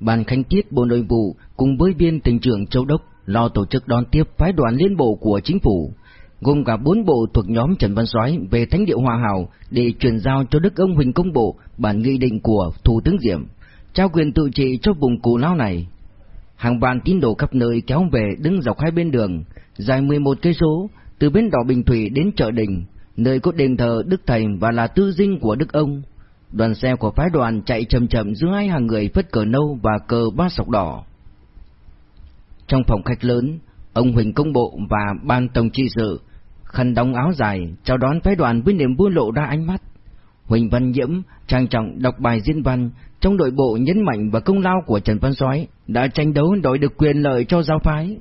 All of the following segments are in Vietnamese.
Ban khánh tiết Bộ Nội vụ cùng với viên tỉnh trưởng Châu Đốc lo tổ chức đón tiếp phái đoàn liên bộ của chính phủ, gồm cả bốn bộ thuộc nhóm Trần Văn Soái về Thánh địa Hòa Hảo để truyền giao cho Đức ông Huỳnh Công Bộ bản nghị định của Thủ tướng Diệm, trao quyền tự trị cho vùng cù lao này. Hàng vạn tín đồ khắp nơi kéo về đứng dọc hai bên đường, dài 11 cây số, từ bến đỏ Bình Thủy đến chợ Đình, nơi có đền thờ Đức Thầy và là tư dinh của Đức ông. Đoàn xe của phái đoàn chạy chậm chậm giữa hai hàng người phất cờ nâu và cờ ba sọc đỏ. Trong phòng khách lớn, ông Huỳnh Công Bộ và ban tổng trị sự khăn đóng áo dài chào đón phái đoàn với niềm vui lộ ra ánh mắt. Huỳnh Văn Nhiễm trang trọng đọc bài diễn văn trong đội bộ nhấn mạnh và công lao của Trần Văn Soái đã tranh đấu đổi được quyền lợi cho giáo phái.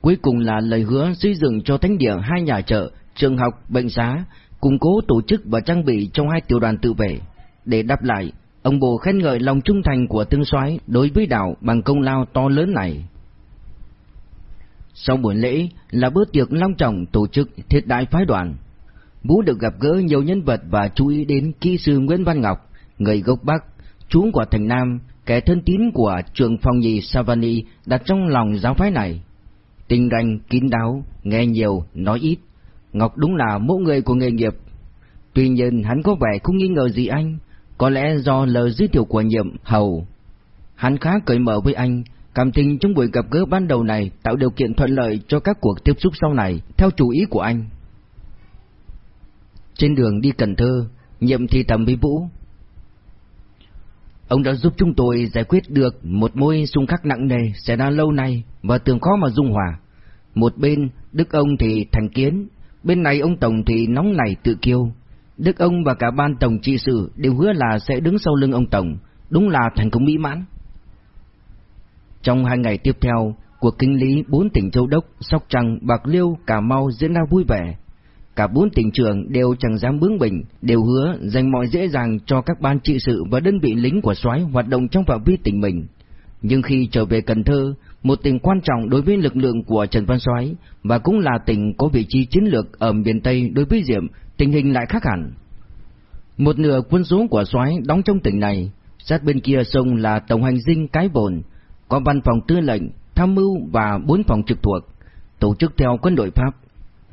Cuối cùng là lời hứa xây dựng cho thánh địa hai nhà chợ, trường học, bệnh xá, củng cố tổ chức và trang bị trong hai tiểu đoàn tự vệ. Để đáp lại, ông Bồ khen ngợi lòng trung thành của tướng soái đối với đảo bằng công lao to lớn này. Sau buổi lễ là bữa tiệc long trọng tổ chức thiết đại phái đoàn. Vũ được gặp gỡ nhiều nhân vật và chú ý đến kỹ sư Nguyễn Văn Ngọc, người gốc Bắc, chú của thành Nam, kẻ thân tín của trường phong nhì Savani đặt trong lòng giáo phái này. Tình ranh, kín đáo, nghe nhiều, nói ít. Ngọc đúng là mẫu người của nghề nghiệp. Tuy nhiên hắn có vẻ không nghi ngờ gì anh, có lẽ do lời giới thiệu của nhiệm hầu. Hắn khá cởi mở với anh, cảm tình trong buổi gặp gỡ ban đầu này tạo điều kiện thuận lợi cho các cuộc tiếp xúc sau này, theo chủ ý của anh. Trên đường đi Cần Thơ, nhiệm thì tầm với Vũ. Ông đã giúp chúng tôi giải quyết được một mối xung khắc nặng nề xảy ra lâu nay và tưởng khó mà dung hòa. Một bên, Đức ông thì thành kiến, bên này ông Tổng thì nóng nảy tự kiêu. Đức ông và cả ban Tổng trị sự đều hứa là sẽ đứng sau lưng ông Tổng, đúng là thành công mỹ mãn. Trong hai ngày tiếp theo, cuộc kinh lý bốn tỉnh Châu Đốc, Sóc Trăng, Bạc Liêu, Cà Mau diễn ra vui vẻ. Cả bốn tỉnh trưởng đều chẳng dám bướng bỉnh, đều hứa dành mọi dễ dàng cho các ban trị sự và đơn vị lính của soái hoạt động trong phạm vi tỉnh mình. Nhưng khi trở về Cần Thơ, một tỉnh quan trọng đối với lực lượng của Trần Văn Soái và cũng là tỉnh có vị trí chiến lược ở miền Tây đối với Diệm, tình hình lại khác hẳn. Một nửa quân số của soái đóng trong tỉnh này, sát bên kia sông là tổng hành dinh Cái Bồn, có văn phòng tư lệnh, tham mưu và bốn phòng trực thuộc, tổ chức theo quân đội Pháp.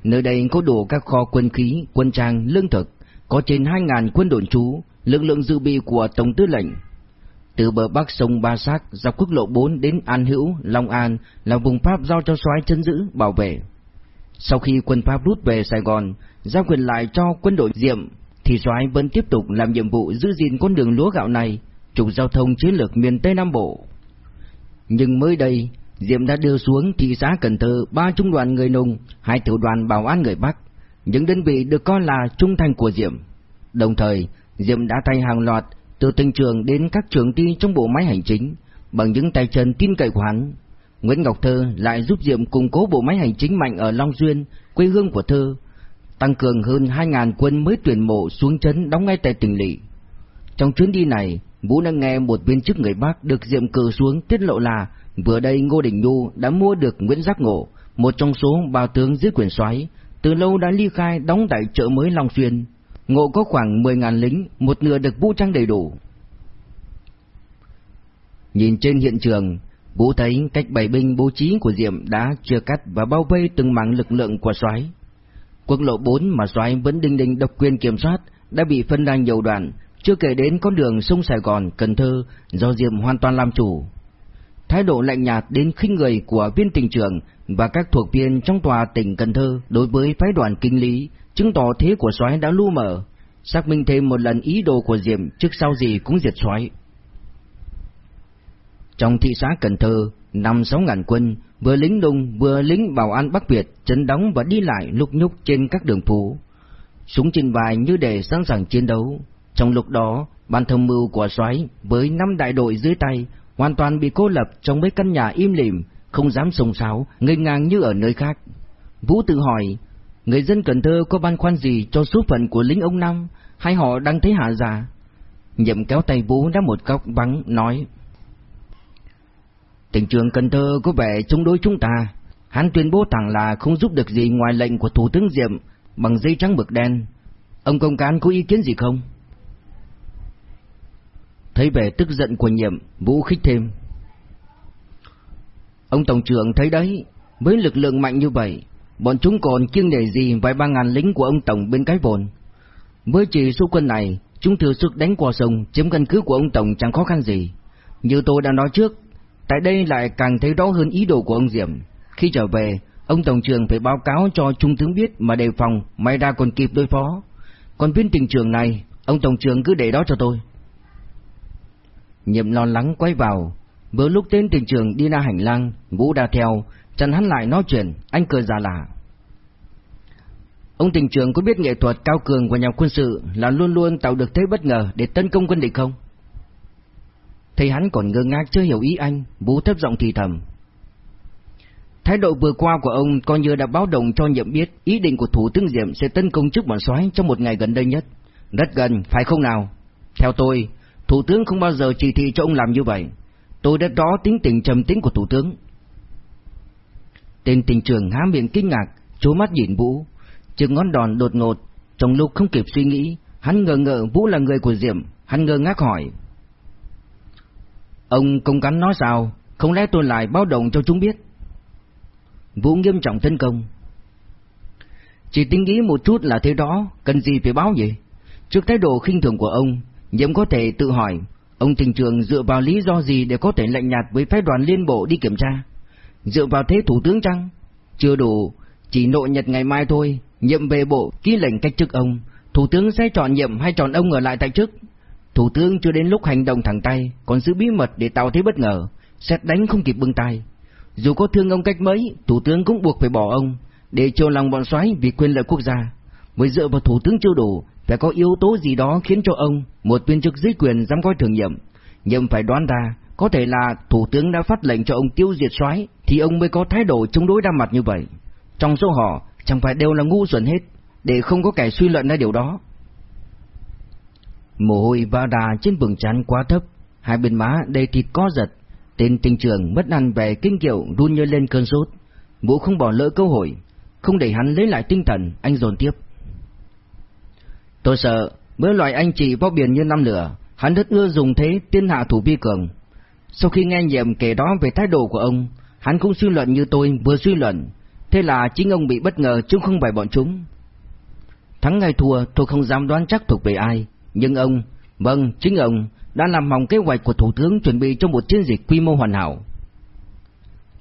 Nơi đây có đủ các kho quân khí, quân trang, lương thực, có trên 2.000 quân đồn trú, lực lượng dự bị của Tổng tư lệnh. Từ bờ bắc sông Ba Sắc dọc quốc lộ 4 đến An Hữu, Long An là vùng Pháp giao cho soái chân giữ, bảo vệ. Sau khi quân Pháp rút về Sài Gòn, giao quyền lại cho quân đội Diệm, thì soái vẫn tiếp tục làm nhiệm vụ giữ gìn con đường lúa gạo này, trục giao thông chiến lược miền Tây Nam Bộ. Nhưng mới đây, Diệm đã đưa xuống thị xã Cần Thơ ba trung đoàn người nùng, hai tiểu đoàn bảo an người Bắc, những đơn vị được coi là trung thành của Diệm. Đồng thời, Diệm đã thay hàng loạt từ tỉnh trường đến các trường ty trong bộ máy hành chính, bằng những tay chân tin cậy của hắn. Nguyễn Ngọc Thơ lại giúp Diệm củng cố bộ máy hành chính mạnh ở Long Duyên, quê hương của Thơ, tăng cường hơn 2.000 quân mới tuyển mộ xuống chấn đóng ngay tại tỉnh lỵ. Trong chuyến đi này, Vũ đã nghe một viên chức người Bắc được Diệm cử xuống tiết lộ là vừa đây Ngô Đình Nhu đã mua được Nguyễn Giác Ngộ, một trong số bao tướng dưới quyền soái, từ lâu đã ly khai đóng tại chợ mới Long Xuyên. Ngộ có khoảng 10.000 lính, một nửa được vũ trang đầy đủ. Nhìn trên hiện trường, Vũ thấy cách bày binh bố trí của Diệm đã chia cắt và bao vây từng mảng lực lượng của soái. Quốc lộ 4 mà soái vẫn đinh đinh độc quyền kiểm soát đã bị phân ra nhiều đoạn, chưa kể đến con đường sông Sài Gòn, Cần Thơ do Diệm hoàn toàn làm chủ. Thái độ lạnh nhạt đến khinh người của viên tỉnh trưởng và các thuộc viên trong tòa tỉnh Cần Thơ đối với phái đoàn kinh lý chứng tỏ thế của soái đã lu mờ, xác minh thêm một lần ý đồ của Diệm trước sau gì cũng diệt soái. Trong thị xã Cần Thơ, năm sáu ngàn quân, vừa lính đông vừa lính bảo an Bắc Việt chấn đóng và đi lại lúc nhúc trên các đường phố. Súng trên vai như để sẵn sàng chiến đấu. Trong lúc đó, ban tham mưu của soái với năm đại đội dưới tay hoàn toàn bị cô lập trong mấy căn nhà im lìm, không dám sông sáo, ngây ngang như ở nơi khác. Vũ tự hỏi, người dân Cần Thơ có băn khoăn gì cho số phận của lính ông Năm, hay họ đang thấy hạ giả? Nhậm kéo tay Vũ đã một góc vắng, nói. Tỉnh trường Cần Thơ có vẻ chống đối chúng ta. Hắn tuyên bố thẳng là không giúp được gì ngoài lệnh của Thủ tướng Diệm bằng dây trắng mực đen. Ông công cán có ý kiến gì không? Thấy vẻ tức giận của nhiệm, Vũ khích thêm. Ông Tổng trưởng thấy đấy, với lực lượng mạnh như vậy, bọn chúng còn kiêng nể gì vài ba ngàn lính của ông Tổng bên cái vồn. Với chỉ số quân này, chúng thừa sức đánh qua sông, chiếm căn cứ của ông Tổng chẳng khó khăn gì. Như tôi đã nói trước, tại đây lại càng thấy rõ hơn ý đồ của ông Diệm. Khi trở về, ông Tổng trưởng phải báo cáo cho Trung tướng biết mà đề phòng, may ra còn kịp đối phó. Còn viên tình trường này, ông Tổng trưởng cứ để đó cho tôi. Nhiệm lo lắng quay vào, vừa lúc tên tình trường đi ra hành lang, Vũ đã theo, chặn hắn lại nói chuyện, anh cười già lạ. Ông tình trường có biết nghệ thuật cao cường của nhà quân sự là luôn luôn tạo được thế bất ngờ để tấn công quân địch không? Thầy hắn còn ngơ ngác chưa hiểu ý anh, Vũ thấp giọng thì thầm. Thái độ vừa qua của ông coi như đã báo động cho nhiệm biết ý định của Thủ tướng Diệm sẽ tấn công trước bọn soái trong một ngày gần đây nhất. Rất gần, phải không nào? Theo tôi, Thủ tướng không bao giờ chỉ thị cho ông làm như vậy. Tôi đã rõ tính tình trầm tính của Thủ tướng. Tên tình trường há miệng kinh ngạc, chố mắt nhìn Vũ. Chừng ngón đòn đột ngột, trong lúc không kịp suy nghĩ, hắn ngờ ngợ Vũ là người của Diệm, hắn ngơ ngác hỏi. Ông công cắn nói sao, không lẽ tôi lại báo động cho chúng biết? Vũ nghiêm trọng tấn công. Chỉ tính nghĩ một chút là thế đó, cần gì phải báo vậy? Trước thái độ khinh thường của ông, Nhiễm có thể tự hỏi, ông tình trường dựa vào lý do gì để có thể lạnh nhạt với phái đoàn liên bộ đi kiểm tra? Dựa vào thế thủ tướng chăng? Chưa đủ, chỉ nội nhật ngày mai thôi, nhiệm về bộ ký lệnh cách chức ông, thủ tướng sẽ chọn nhiệm hay chọn ông ở lại tại chức? Thủ tướng chưa đến lúc hành động thẳng tay, còn giữ bí mật để tạo thế bất ngờ, xét đánh không kịp bưng tay. Dù có thương ông cách mấy, thủ tướng cũng buộc phải bỏ ông, để chiều lòng bọn xoáy vì quyền lợi quốc gia. Mới dựa vào thủ tướng chưa đủ, phải có yếu tố gì đó khiến cho ông, một viên chức dưới quyền dám coi thường nhậm, nhậm phải đoán ra, có thể là thủ tướng đã phát lệnh cho ông tiêu diệt soái thì ông mới có thái độ chống đối đa mặt như vậy. Trong số họ, chẳng phải đều là ngu xuẩn hết, để không có kẻ suy luận ra điều đó. Mồ hôi va đà trên bừng trán quá thấp, hai bên má đầy thịt có giật. Tên tình trường mất ăn về kinh kiệu run như lên cơn sốt. Vũ không bỏ lỡ cơ hội, không để hắn lấy lại tinh thần, anh dồn tiếp. Tôi sợ, với loại anh chị bao biển như năm lửa, hắn rất ưa dùng thế tiên hạ thủ vi cường. Sau khi nghe nhiệm kể đó về thái độ của ông, hắn cũng suy luận như tôi vừa suy luận, thế là chính ông bị bất ngờ chứ không phải bọn chúng. Thắng hay thua tôi không dám đoán chắc thuộc về ai, nhưng ông, vâng, chính ông, đã làm hỏng kế hoạch của Thủ tướng chuẩn bị cho một chiến dịch quy mô hoàn hảo.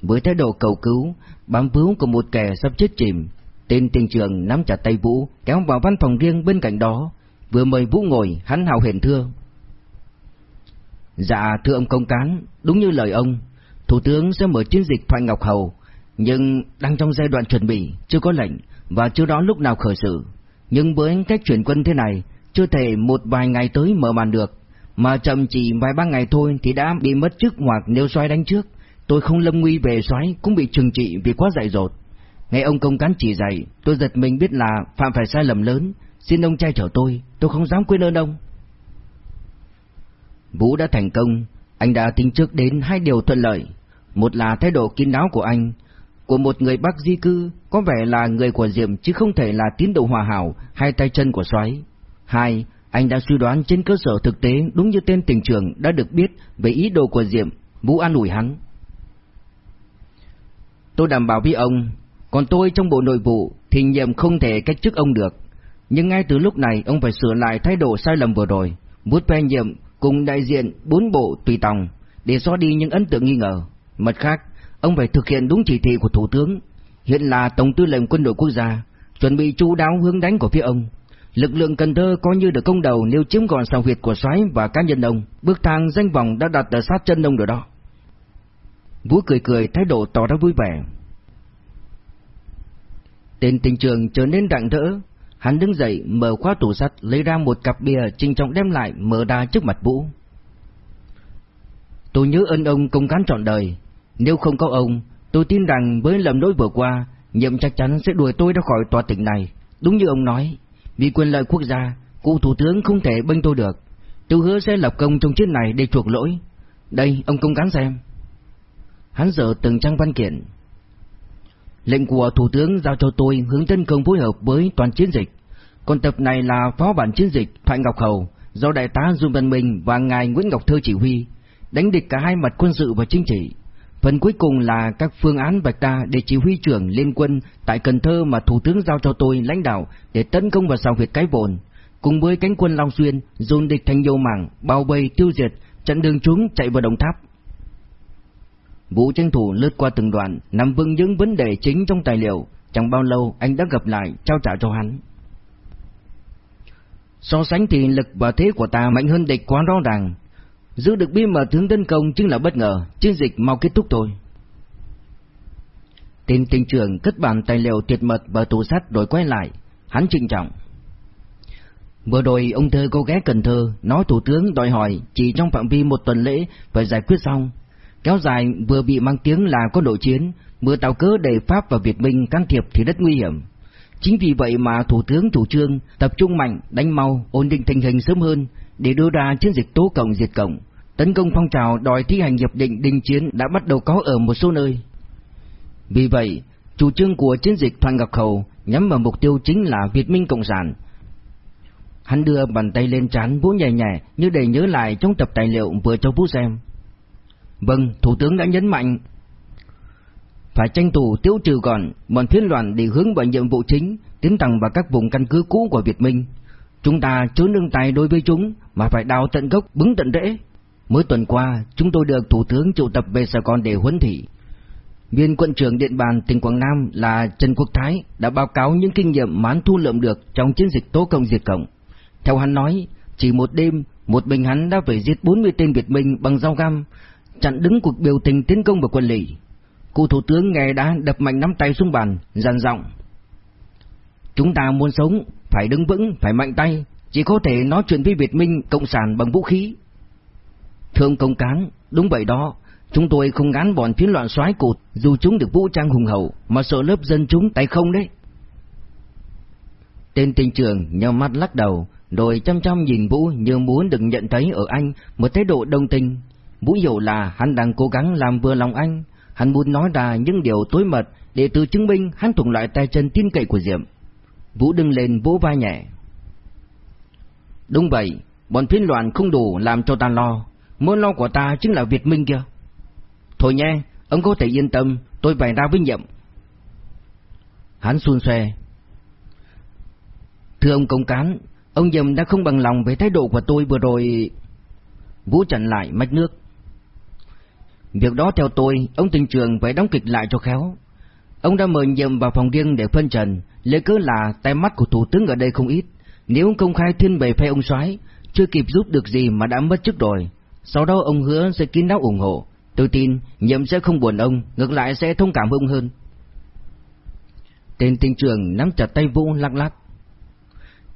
Với thái độ cầu cứu, bám víu của một kẻ sắp chết chìm, tên tình trường nắm chặt tay Vũ, kéo vào văn phòng riêng bên cạnh đó, vừa mời Vũ ngồi, hắn hào hển thưa. Dạ, thưa ông công cán, đúng như lời ông, Thủ tướng sẽ mở chiến dịch Thoại Ngọc Hầu, nhưng đang trong giai đoạn chuẩn bị, chưa có lệnh và chưa đó lúc nào khởi sự. Nhưng với cách chuyển quân thế này, chưa thể một vài ngày tới mở màn được, mà chậm chỉ vài ba ngày thôi thì đã bị mất chức hoặc nếu xoay đánh trước. Tôi không lâm nguy về xoáy cũng bị trừng trị vì quá dại dột. Nghe ông công cán chỉ dạy, tôi giật mình biết là phạm phải sai lầm lớn, xin ông trai chở tôi, tôi không dám quên ơn ông. Vũ đã thành công, anh đã tính trước đến hai điều thuận lợi. Một là thái độ kín đáo của anh, của một người Bắc di cư, có vẻ là người của Diệm chứ không thể là tín đồ hòa hảo hay tay chân của xoáy. Hai, anh đã suy đoán trên cơ sở thực tế đúng như tên tình trường đã được biết về ý đồ của Diệm, Vũ an ủi hắn. Tôi đảm bảo với ông, còn tôi trong bộ nội vụ thì nhiệm không thể cách chức ông được. Nhưng ngay từ lúc này ông phải sửa lại thái độ sai lầm vừa rồi, bút phê nhiệm cùng đại diện bốn bộ tùy tòng để xóa đi những ấn tượng nghi ngờ. Mặt khác, ông phải thực hiện đúng chỉ thị của Thủ tướng, hiện là Tổng tư lệnh quân đội quốc gia, chuẩn bị chú đáo hướng đánh của phía ông. Lực lượng Cần Thơ coi như được công đầu nếu chiếm gọn sào huyệt của soái và cá nhân ông, bước thang danh vọng đã đặt ở sát chân ông rồi đó. Vũ cười cười thái độ tỏ ra vui vẻ. Tên tình trường trở nên rạng rỡ, hắn đứng dậy mở khóa tủ sắt lấy ra một cặp bia trinh trọng đem lại mở ra trước mặt Vũ. Tôi nhớ ơn ông công cán trọn đời, nếu không có ông, tôi tin rằng với lầm lỗi vừa qua, nhiệm chắc chắn sẽ đuổi tôi ra khỏi tòa tỉnh này, đúng như ông nói, vì quyền lợi quốc gia, cụ thủ tướng không thể bênh tôi được. Tôi hứa sẽ lập công trong chiến này để chuộc lỗi. Đây, ông công cán xem. Hắn dở từng trang văn kiện. Lệnh của Thủ tướng giao cho tôi hướng tấn công phối hợp với toàn chiến dịch. Còn tập này là phó bản chiến dịch Thoại Ngọc Hầu, do đại tá Dương Văn Minh và ngài Nguyễn Ngọc Thơ chỉ huy, đánh địch cả hai mặt quân sự và chính trị. Phần cuối cùng là các phương án vạch ra để chỉ huy trưởng liên quân tại Cần Thơ mà Thủ tướng giao cho tôi lãnh đạo để tấn công vào sao huyệt cái bồn, cùng với cánh quân Long Xuyên dồn địch thành nhiều mảng, bao vây tiêu diệt, chặn đường chúng chạy vào đồng tháp. Vũ tranh thủ lướt qua từng đoạn, nắm vững những vấn đề chính trong tài liệu, chẳng bao lâu anh đã gặp lại, trao trả cho hắn. So sánh thì lực và thế của ta mạnh hơn địch quá rõ ràng. Giữ được bí mật hướng tấn công chính là bất ngờ, chiến dịch mau kết thúc thôi. Tên tình trưởng cất bản tài liệu tuyệt mật và tù sắt đổi quay lại, hắn trịnh trọng. Vừa rồi ông thơ cô ghé Cần Thơ, nói thủ tướng đòi hỏi chỉ trong phạm vi một tuần lễ phải giải quyết xong. Kéo dài vừa bị mang tiếng là có nội chiến, vừa tạo cớ để Pháp và Việt Minh can thiệp thì rất nguy hiểm. Chính vì vậy mà Thủ tướng chủ trương tập trung mạnh, đánh mau, ổn định tình hình sớm hơn để đưa ra chiến dịch tố cộng diệt cộng. Tấn công phong trào đòi thi hành hiệp định đình chiến đã bắt đầu có ở một số nơi. Vì vậy, chủ trương của chiến dịch Thoàn Ngọc Khẩu nhắm vào mục tiêu chính là Việt Minh Cộng sản. Hắn đưa bàn tay lên trán vỗ nhẹ nhẹ như để nhớ lại trong tập tài liệu vừa cho Vũ xem. Vâng, Thủ tướng đã nhấn mạnh phải tranh thủ tiêu trừ gọn bọn phiến loạn để hướng vào nhiệm vụ chính, tiến thẳng vào các vùng căn cứ cũ của Việt Minh. Chúng ta chớ nương tay đối với chúng mà phải đào tận gốc, bứng tận rễ. Mới tuần qua, chúng tôi được Thủ tướng triệu tập về Sài Gòn để huấn thị. Viên quận trưởng Điện bàn tỉnh Quảng Nam là Trần Quốc Thái đã báo cáo những kinh nghiệm mán thu lượm được trong chiến dịch tố công diệt cộng. Theo hắn nói, chỉ một đêm, một mình hắn đã phải giết 40 tên Việt Minh bằng dao găm, chặn đứng cuộc biểu tình tiến công vào quân lỵ. Cụ thủ tướng nghe đã đập mạnh nắm tay xuống bàn, dằn giọng. Chúng ta muốn sống, phải đứng vững, phải mạnh tay, chỉ có thể nói chuyện với Việt Minh Cộng sản bằng vũ khí. Thương công cán, đúng vậy đó, chúng tôi không ngán bọn phiến loạn soái cụt, dù chúng được vũ trang hùng hậu, mà sợ lớp dân chúng tay không đấy. Tên tình trường nhau mắt lắc đầu, rồi chăm chăm nhìn Vũ như muốn được nhận thấy ở anh một thái độ đồng tình. Vũ hiểu là hắn đang cố gắng làm vừa lòng anh, hắn muốn nói ra những điều tối mật để tự chứng minh hắn thuộc loại tay chân tin cậy của Diệm. Vũ đứng lên vỗ vai nhẹ. Đúng vậy, bọn phiến loạn không đủ làm cho ta lo, mối lo của ta chính là Việt Minh kia. Thôi nhé, ông có thể yên tâm, tôi bày ra với nhiệm. Hắn xuôn xoe. Thưa ông công cán, ông Diệm đã không bằng lòng với thái độ của tôi vừa rồi. Vũ chặn lại mạch nước. Việc đó theo tôi, ông tình trường phải đóng kịch lại cho khéo. Ông đã mời nhiệm vào phòng riêng để phân trần, lấy cớ là tay mắt của thủ tướng ở đây không ít. Nếu công khai thiên bề phe ông soái, chưa kịp giúp được gì mà đã mất chức rồi. Sau đó ông hứa sẽ kín đáo ủng hộ. Tôi tin nhiệm sẽ không buồn ông, ngược lại sẽ thông cảm ông hơn. Tên tình trường nắm chặt tay Vũ lắc lắc.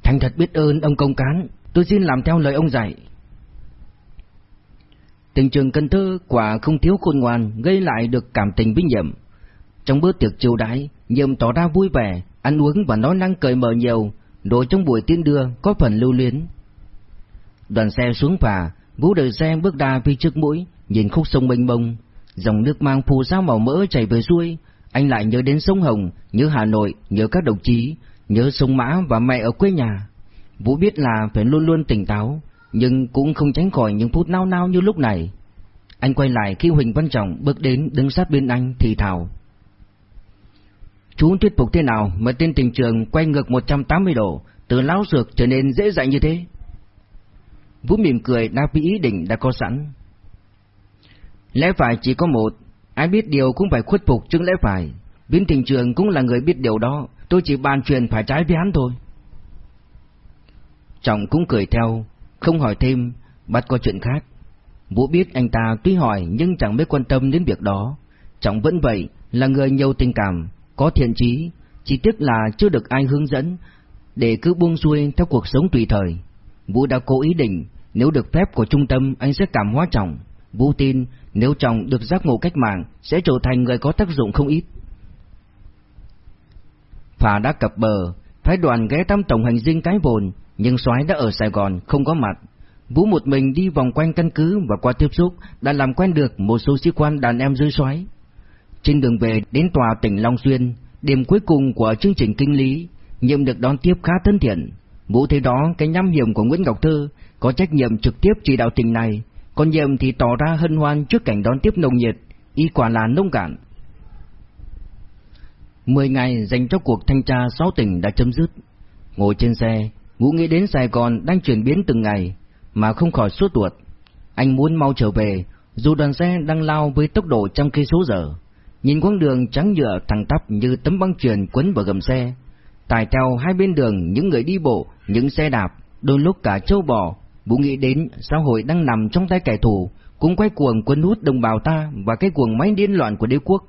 Thành thật biết ơn ông công cán, tôi xin làm theo lời ông dạy. Tình trường Cần Thơ quả không thiếu khôn ngoan, gây lại được cảm tình với nhiệm. Trong bữa tiệc chiều đãi, nhiệm tỏ ra vui vẻ, ăn uống và nói năng cởi mở nhiều, đội trong buổi tiến đưa có phần lưu luyến. Đoàn xe xuống phà, Vũ đợi xe bước ra phía trước mũi, nhìn khúc sông mênh mông, dòng nước mang phù sa màu mỡ chảy về xuôi, anh lại nhớ đến sông Hồng, nhớ Hà Nội, nhớ các đồng chí, nhớ sông Mã và mẹ ở quê nhà. Vũ biết là phải luôn luôn tỉnh táo, nhưng cũng không tránh khỏi những phút nao nao như lúc này. Anh quay lại khi Huỳnh Văn Trọng bước đến đứng sát bên anh thì thào. Chú thuyết phục thế nào mà tên tình trường quay ngược 180 độ, từ láo sược trở nên dễ dạy như thế? Vũ mỉm cười đáp với ý định đã có sẵn. Lẽ phải chỉ có một, ai biết điều cũng phải khuất phục chứng lẽ phải. Biến tình trường cũng là người biết điều đó, tôi chỉ bàn chuyện phải trái với hắn thôi. Trọng cũng cười theo, không hỏi thêm, bắt có chuyện khác. Vũ biết anh ta tuy hỏi nhưng chẳng mấy quan tâm đến việc đó. Trọng vẫn vậy, là người nhiều tình cảm, có thiện trí, chỉ tiếc là chưa được ai hướng dẫn, để cứ buông xuôi theo cuộc sống tùy thời. Vũ đã cố ý định, nếu được phép của trung tâm anh sẽ cảm hóa Trọng. Vũ tin nếu Trọng được giác ngộ cách mạng sẽ trở thành người có tác dụng không ít. Phà đã cập bờ, phái đoàn ghé thăm tổng hành dinh cái bồn, nhưng soái đã ở Sài Gòn không có mặt. Vũ một mình đi vòng quanh căn cứ và qua tiếp xúc đã làm quen được một số sĩ quan đàn em dưới soái. Trên đường về đến tòa tỉnh Long Xuyên, đêm cuối cùng của chương trình kinh lý, nhiệm được đón tiếp khá thân thiện. Vũ thấy đó cái nhắm hiểm của Nguyễn Ngọc Thư có trách nhiệm trực tiếp chỉ đạo tình này, còn nhiệm thì tỏ ra hân hoan trước cảnh đón tiếp nồng nhiệt, y quả là nông cạn. Mười ngày dành cho cuộc thanh tra sáu tỉnh đã chấm dứt. Ngồi trên xe, Ngũ nghĩ đến Sài Gòn đang chuyển biến từng ngày, mà không khỏi sốt ruột. Anh muốn mau trở về, dù đoàn xe đang lao với tốc độ trăm cây số giờ. Nhìn quãng đường trắng nhựa thẳng tắp như tấm băng truyền quấn vào gầm xe. Tài theo hai bên đường những người đi bộ, những xe đạp, đôi lúc cả châu bò. Vũ nghĩ đến xã hội đang nằm trong tay kẻ thù, cũng quay cuồng quấn hút đồng bào ta và cái cuồng máy điên loạn của đế quốc.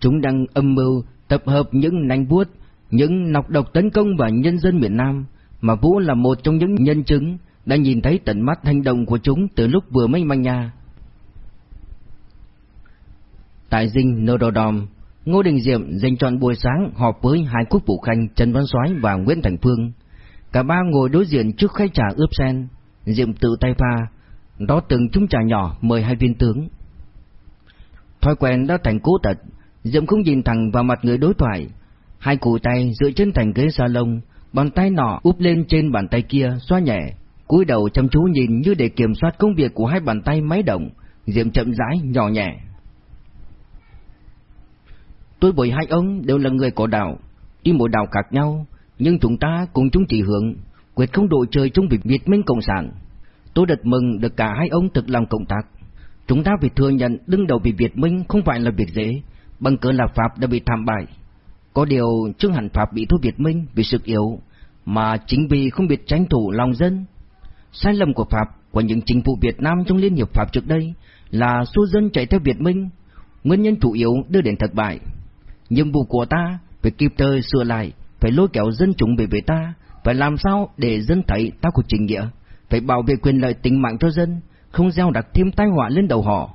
Chúng đang âm mưu tập hợp những nanh vuốt, những nọc độc tấn công vào nhân dân miền Nam, mà Vũ là một trong những nhân chứng đã nhìn thấy tận mắt hành động của chúng từ lúc vừa mới manh nha. Tại dinh Nododom, Ngô Đình Diệm dành chọn buổi sáng họp với hai quốc vụ khanh Trần Văn Soái và Nguyễn Thành Phương. Cả ba ngồi đối diện trước khay trà ướp sen, Diệm tự tay pha, đó từng chung trà nhỏ mời hai viên tướng. Thói quen đã thành cố tật, Diệm không nhìn thẳng vào mặt người đối thoại, hai cụ tay dựa trên thành ghế salon, bàn tay nọ úp lên trên bàn tay kia xoa nhẹ, cúi đầu chăm chú nhìn như để kiểm soát công việc của hai bàn tay máy động, Diệm chậm rãi nhỏ nhẹ. Tôi bồi hai ông đều là người cổ đạo, đi mỗi đạo khác nhau, nhưng chúng ta cùng chung chỉ hướng, quyết không đội trời chung việc Việt Minh Cộng sản. Tôi rất mừng được cả hai ông thực lòng cộng tác. Chúng ta phải thừa nhận đứng đầu vì Việt Minh không phải là việc dễ, bằng cớ là Pháp đã bị thảm bại. Có điều Trương hẳn Pháp bị thua Việt Minh vì sự yếu, mà chính vì không biết tranh thủ lòng dân. Sai lầm của Pháp, của những chính phủ Việt Nam trong Liên hiệp Pháp trước đây là số dân chạy theo Việt Minh, nguyên nhân chủ yếu đưa đến thất bại. Nhiệm vụ của ta phải kịp thời sửa lại, phải lôi kéo dân chúng về với ta, phải làm sao để dân thấy ta có chính nghĩa, phải bảo vệ quyền lợi tính mạng cho dân, không gieo đặt thêm tai họa lên đầu họ.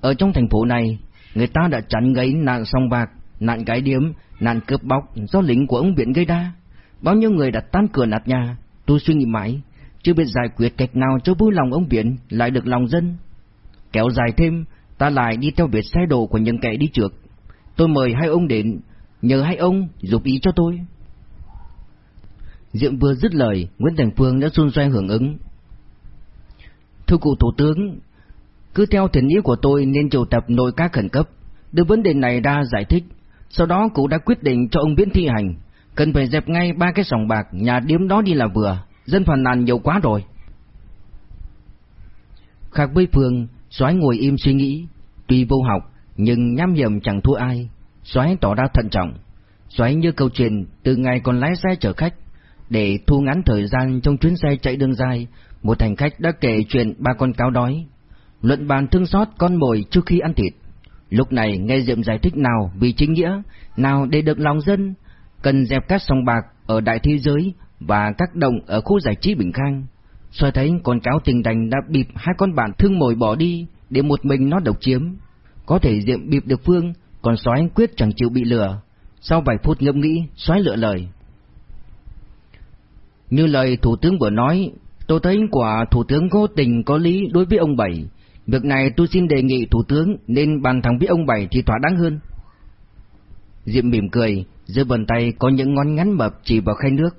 Ở trong thành phố này, người ta đã chắn gáy nạn song bạc, nạn gái điếm, nạn cướp bóc do lính của ông Biển gây ra. Bao nhiêu người đã tan cửa nạt nhà, tôi suy nghĩ mãi, chưa biết giải quyết cách nào cho vui lòng ông Biển lại được lòng dân. Kéo dài thêm, ta lại đi theo việc xe đồ của những kẻ đi trước. Tôi mời hai ông đến, nhờ hai ông giúp ý cho tôi. Diệm vừa dứt lời, Nguyễn Thành Phương đã xôn xoay hưởng ứng. Thưa cụ Thủ tướng, cứ theo thiện ý của tôi nên triệu tập nội các khẩn cấp, đưa vấn đề này ra giải thích. Sau đó cụ đã quyết định cho ông biến thi hành, cần phải dẹp ngay ba cái sòng bạc nhà điếm đó đi là vừa, dân phàn nàn nhiều quá rồi. Khác với Phương, soái ngồi im suy nghĩ, tuy vô học nhưng nham hiểm chẳng thua ai. Soái tỏ ra thận trọng. Soái như câu chuyện từ ngày còn lái xe chở khách, để thu ngắn thời gian trong chuyến xe chạy đường dài, một hành khách đã kể chuyện ba con cáo đói. Luận bàn thương xót con mồi trước khi ăn thịt. Lúc này nghe Diệm giải thích nào vì chính nghĩa, nào để được lòng dân, cần dẹp các sòng bạc ở đại thế giới và các đồng ở khu giải trí Bình Khang. Xoay thấy con cáo tình đành đã bịp hai con bạn thương mồi bỏ đi, để một mình nó độc chiếm. Có thể Diệm bịp được Phương, còn soái quyết chẳng chịu bị lừa. Sau vài phút ngẫm nghĩ, soái lựa lời. Như lời Thủ tướng vừa nói, tôi thấy quả Thủ tướng có tình có lý đối với ông Bảy. Việc này tôi xin đề nghị Thủ tướng nên bàn thẳng với ông Bảy thì thỏa đáng hơn. Diệm mỉm cười, giữa bàn tay có những ngón ngắn mập chỉ vào khay nước.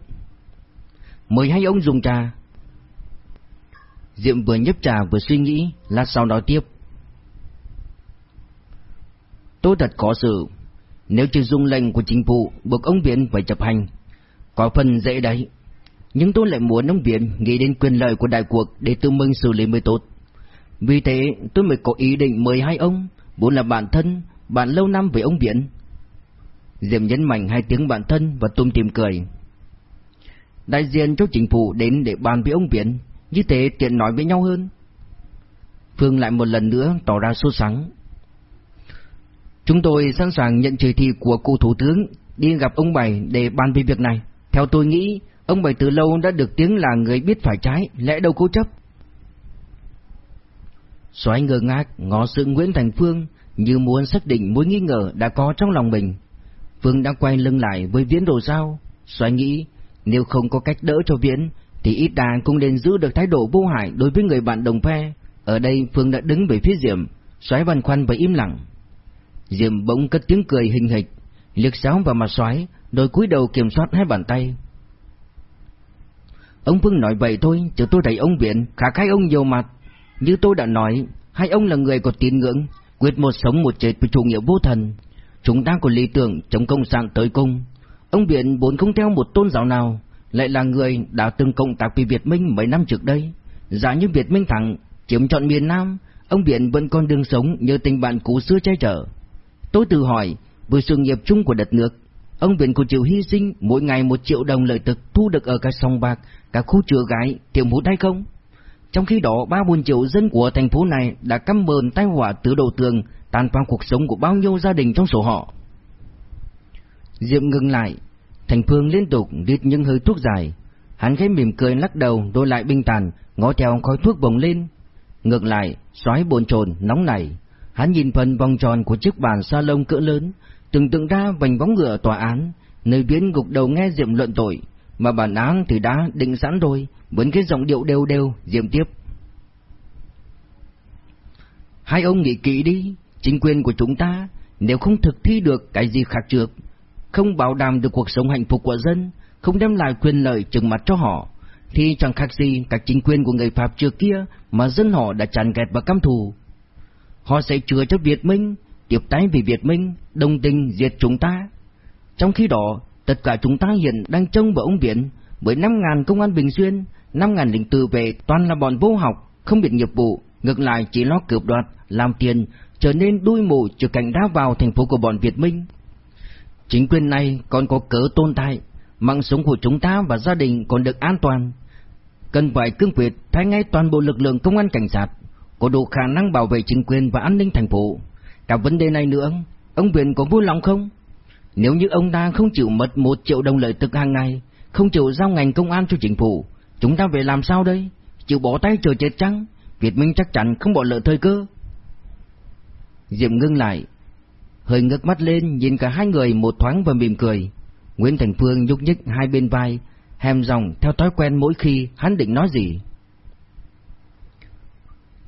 Mời hai ông dùng trà. Diệm vừa nhấp trà vừa suy nghĩ, lát sau nói tiếp. Tôi thật khó xử. Nếu chưa dung lệnh của chính phủ buộc ông Viện phải chấp hành, có phần dễ đấy. Nhưng tôi lại muốn ông Viện nghĩ đến quyền lợi của đại cuộc để tự mình xử lý mới tốt. Vì thế tôi mới có ý định mời hai ông, vốn là bạn thân, bạn lâu năm với ông Viễn. Diệm nhấn mạnh hai tiếng bạn thân và tôm tìm cười. Đại diện cho chính phủ đến để bàn với ông Viễn như thế tiện nói với nhau hơn. Phương lại một lần nữa tỏ ra sốt sắng. Chúng tôi sẵn sàng nhận chỉ thị của cụ thủ tướng đi gặp ông Bảy để bàn về việc này. Theo tôi nghĩ, ông Bảy từ lâu đã được tiếng là người biết phải trái, lẽ đâu cố chấp. Xoáy ngơ ngác ngó sự Nguyễn Thành Phương như muốn xác định mối nghi ngờ đã có trong lòng mình. Phương đã quay lưng lại với Viễn đồ sao? Xoáy nghĩ nếu không có cách đỡ cho Viễn thì ít đà cũng nên giữ được thái độ vô hại đối với người bạn đồng phe. Ở đây Phương đã đứng về phía Diệm, xoáy băn khoăn và im lặng. Diệm bỗng cất tiếng cười hình hịch, liếc sáo vào mặt xoáy, đôi cúi đầu kiểm soát hai bàn tay. Ông phương nói vậy thôi, chứ tôi thấy ông Viễn khá khai ông nhiều mặt. Như tôi đã nói, hai ông là người có tín ngưỡng, quyết một sống một chết với chủ nghĩa vô thần. Chúng ta có lý tưởng chống công sản tới cung. Ông Biển vốn không theo một tôn giáo nào, lại là người đã từng cộng tác với Việt Minh mấy năm trước đây. Giả như Việt Minh thắng, chiếm trọn miền Nam, ông Biển vẫn còn đường sống như tình bạn cũ xưa che chở. Tôi tự hỏi, với sự nghiệp chung của đất nước, ông Biển có chịu hy sinh mỗi ngày một triệu đồng lợi tức thu được ở các sông bạc, các khu chữa gái, tiệm hút hay không? Trong khi đó, ba buồn triệu dân của thành phố này đã căm bờn tai họa từ đầu tường, tàn phá cuộc sống của bao nhiêu gia đình trong số họ. Diệm ngừng lại, Thành Phương liên tục đít những hơi thuốc dài. Hắn khẽ mỉm cười lắc đầu rồi lại bình tàn, ngó theo khói thuốc bồng lên. Ngược lại, xoáy bồn chồn nóng nảy. Hắn nhìn phần vòng tròn của chiếc bàn salon cỡ lớn, tưởng tượng ra vành bóng ngựa tòa án, nơi biến gục đầu nghe Diệm luận tội, mà bản án thì đã định sẵn rồi, vẫn cái giọng điệu đều đều, Diệm tiếp. Hai ông nghĩ kỹ đi, chính quyền của chúng ta, nếu không thực thi được cái gì khác trược, không bảo đảm được cuộc sống hạnh phúc của dân, không đem lại quyền lợi trừng mặt cho họ, thì chẳng khác gì các chính quyền của người Pháp trước kia mà dân họ đã chán ghét và căm thù. Họ sẽ chừa cho Việt Minh, tiếp tay vì Việt Minh, đồng tình diệt chúng ta. Trong khi đó, tất cả chúng ta hiện đang trông vào ông viện với 5.000 công an Bình Xuyên, 5.000 lính tự vệ toàn là bọn vô học, không biết nghiệp vụ, ngược lại chỉ lo cướp đoạt, làm tiền, trở nên đuôi mù trừ cảnh đá vào thành phố của bọn Việt Minh. Chính quyền này còn có cớ tồn tại, mạng sống của chúng ta và gia đình còn được an toàn. Cần phải cương quyết thay ngay toàn bộ lực lượng công an cảnh sát, có đủ khả năng bảo vệ chính quyền và an ninh thành phố. Cả vấn đề này nữa, ông Viện có vui lòng không? Nếu như ông ta không chịu mất một triệu đồng lợi tức hàng ngày, không chịu giao ngành công an cho chính phủ, chúng ta về làm sao đây? Chịu bỏ tay chờ chết chăng? Việt Minh chắc chắn không bỏ lỡ thời cơ. Diệm ngưng lại, hơi ngước mắt lên nhìn cả hai người một thoáng và mỉm cười. Nguyễn Thành Phương nhúc nhích hai bên vai, hèm dòng theo thói quen mỗi khi hắn định nói gì.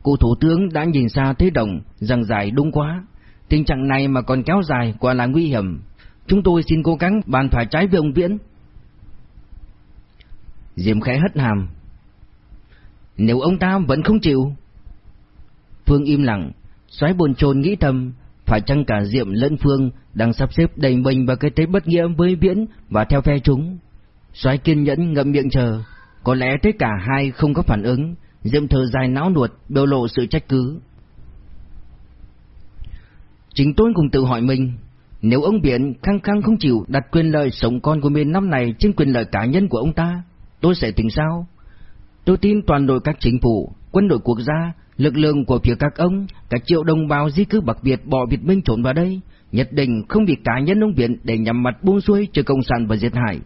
Cụ thủ tướng đã nhìn xa thế đồng, rằng dài đúng quá. Tình trạng này mà còn kéo dài quả là nguy hiểm. Chúng tôi xin cố gắng bàn phải trái với ông Viễn. Diệm khẽ hất hàm. Nếu ông ta vẫn không chịu. Phương im lặng, xoáy buồn chồn nghĩ thầm, phải chăng cả Diệm lẫn Phương đang sắp xếp đầy mình vào cái thế bất nghĩa với Viễn và theo phe chúng? Xoáy kiên nhẫn ngậm miệng chờ, có lẽ tất cả hai không có phản ứng, Diệm thở dài não nuột, biểu lộ sự trách cứ. Chính tôi cũng tự hỏi mình, nếu ông biển khăng khăng không chịu đặt quyền lợi sống con của miền Nam này trên quyền lợi cá nhân của ông ta, tôi sẽ tính sao? Tôi tin toàn đội các chính phủ, quân đội quốc gia Lực lượng của phía các ông, các triệu đồng bào di cư đặc biệt bỏ Việt Minh trốn vào đây, nhất định không bị cá nhân ông biển để nhằm mặt buông xuôi cho công sản và diệt hại.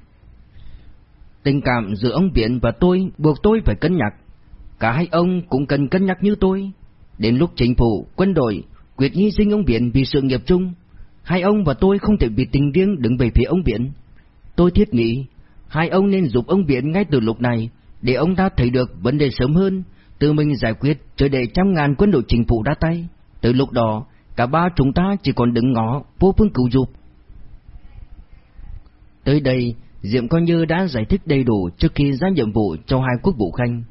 Tình cảm giữa ông biển và tôi buộc tôi phải cân nhắc. Cả hai ông cũng cần cân nhắc như tôi. Đến lúc chính phủ, quân đội quyết hy sinh ông biển vì sự nghiệp chung, hai ông và tôi không thể vì tình riêng đứng về phía ông Viễn. Tôi thiết nghĩ, hai ông nên giúp ông Viễn ngay từ lúc này, để ông ta thấy được vấn đề sớm hơn, tự mình giải quyết chờ để trăm ngàn quân đội chính phủ ra tay. Từ lúc đó, cả ba chúng ta chỉ còn đứng ngó, vô phương cứu giúp. Tới đây, Diệm coi như đã giải thích đầy đủ trước khi ra nhiệm vụ cho hai quốc vụ khanh.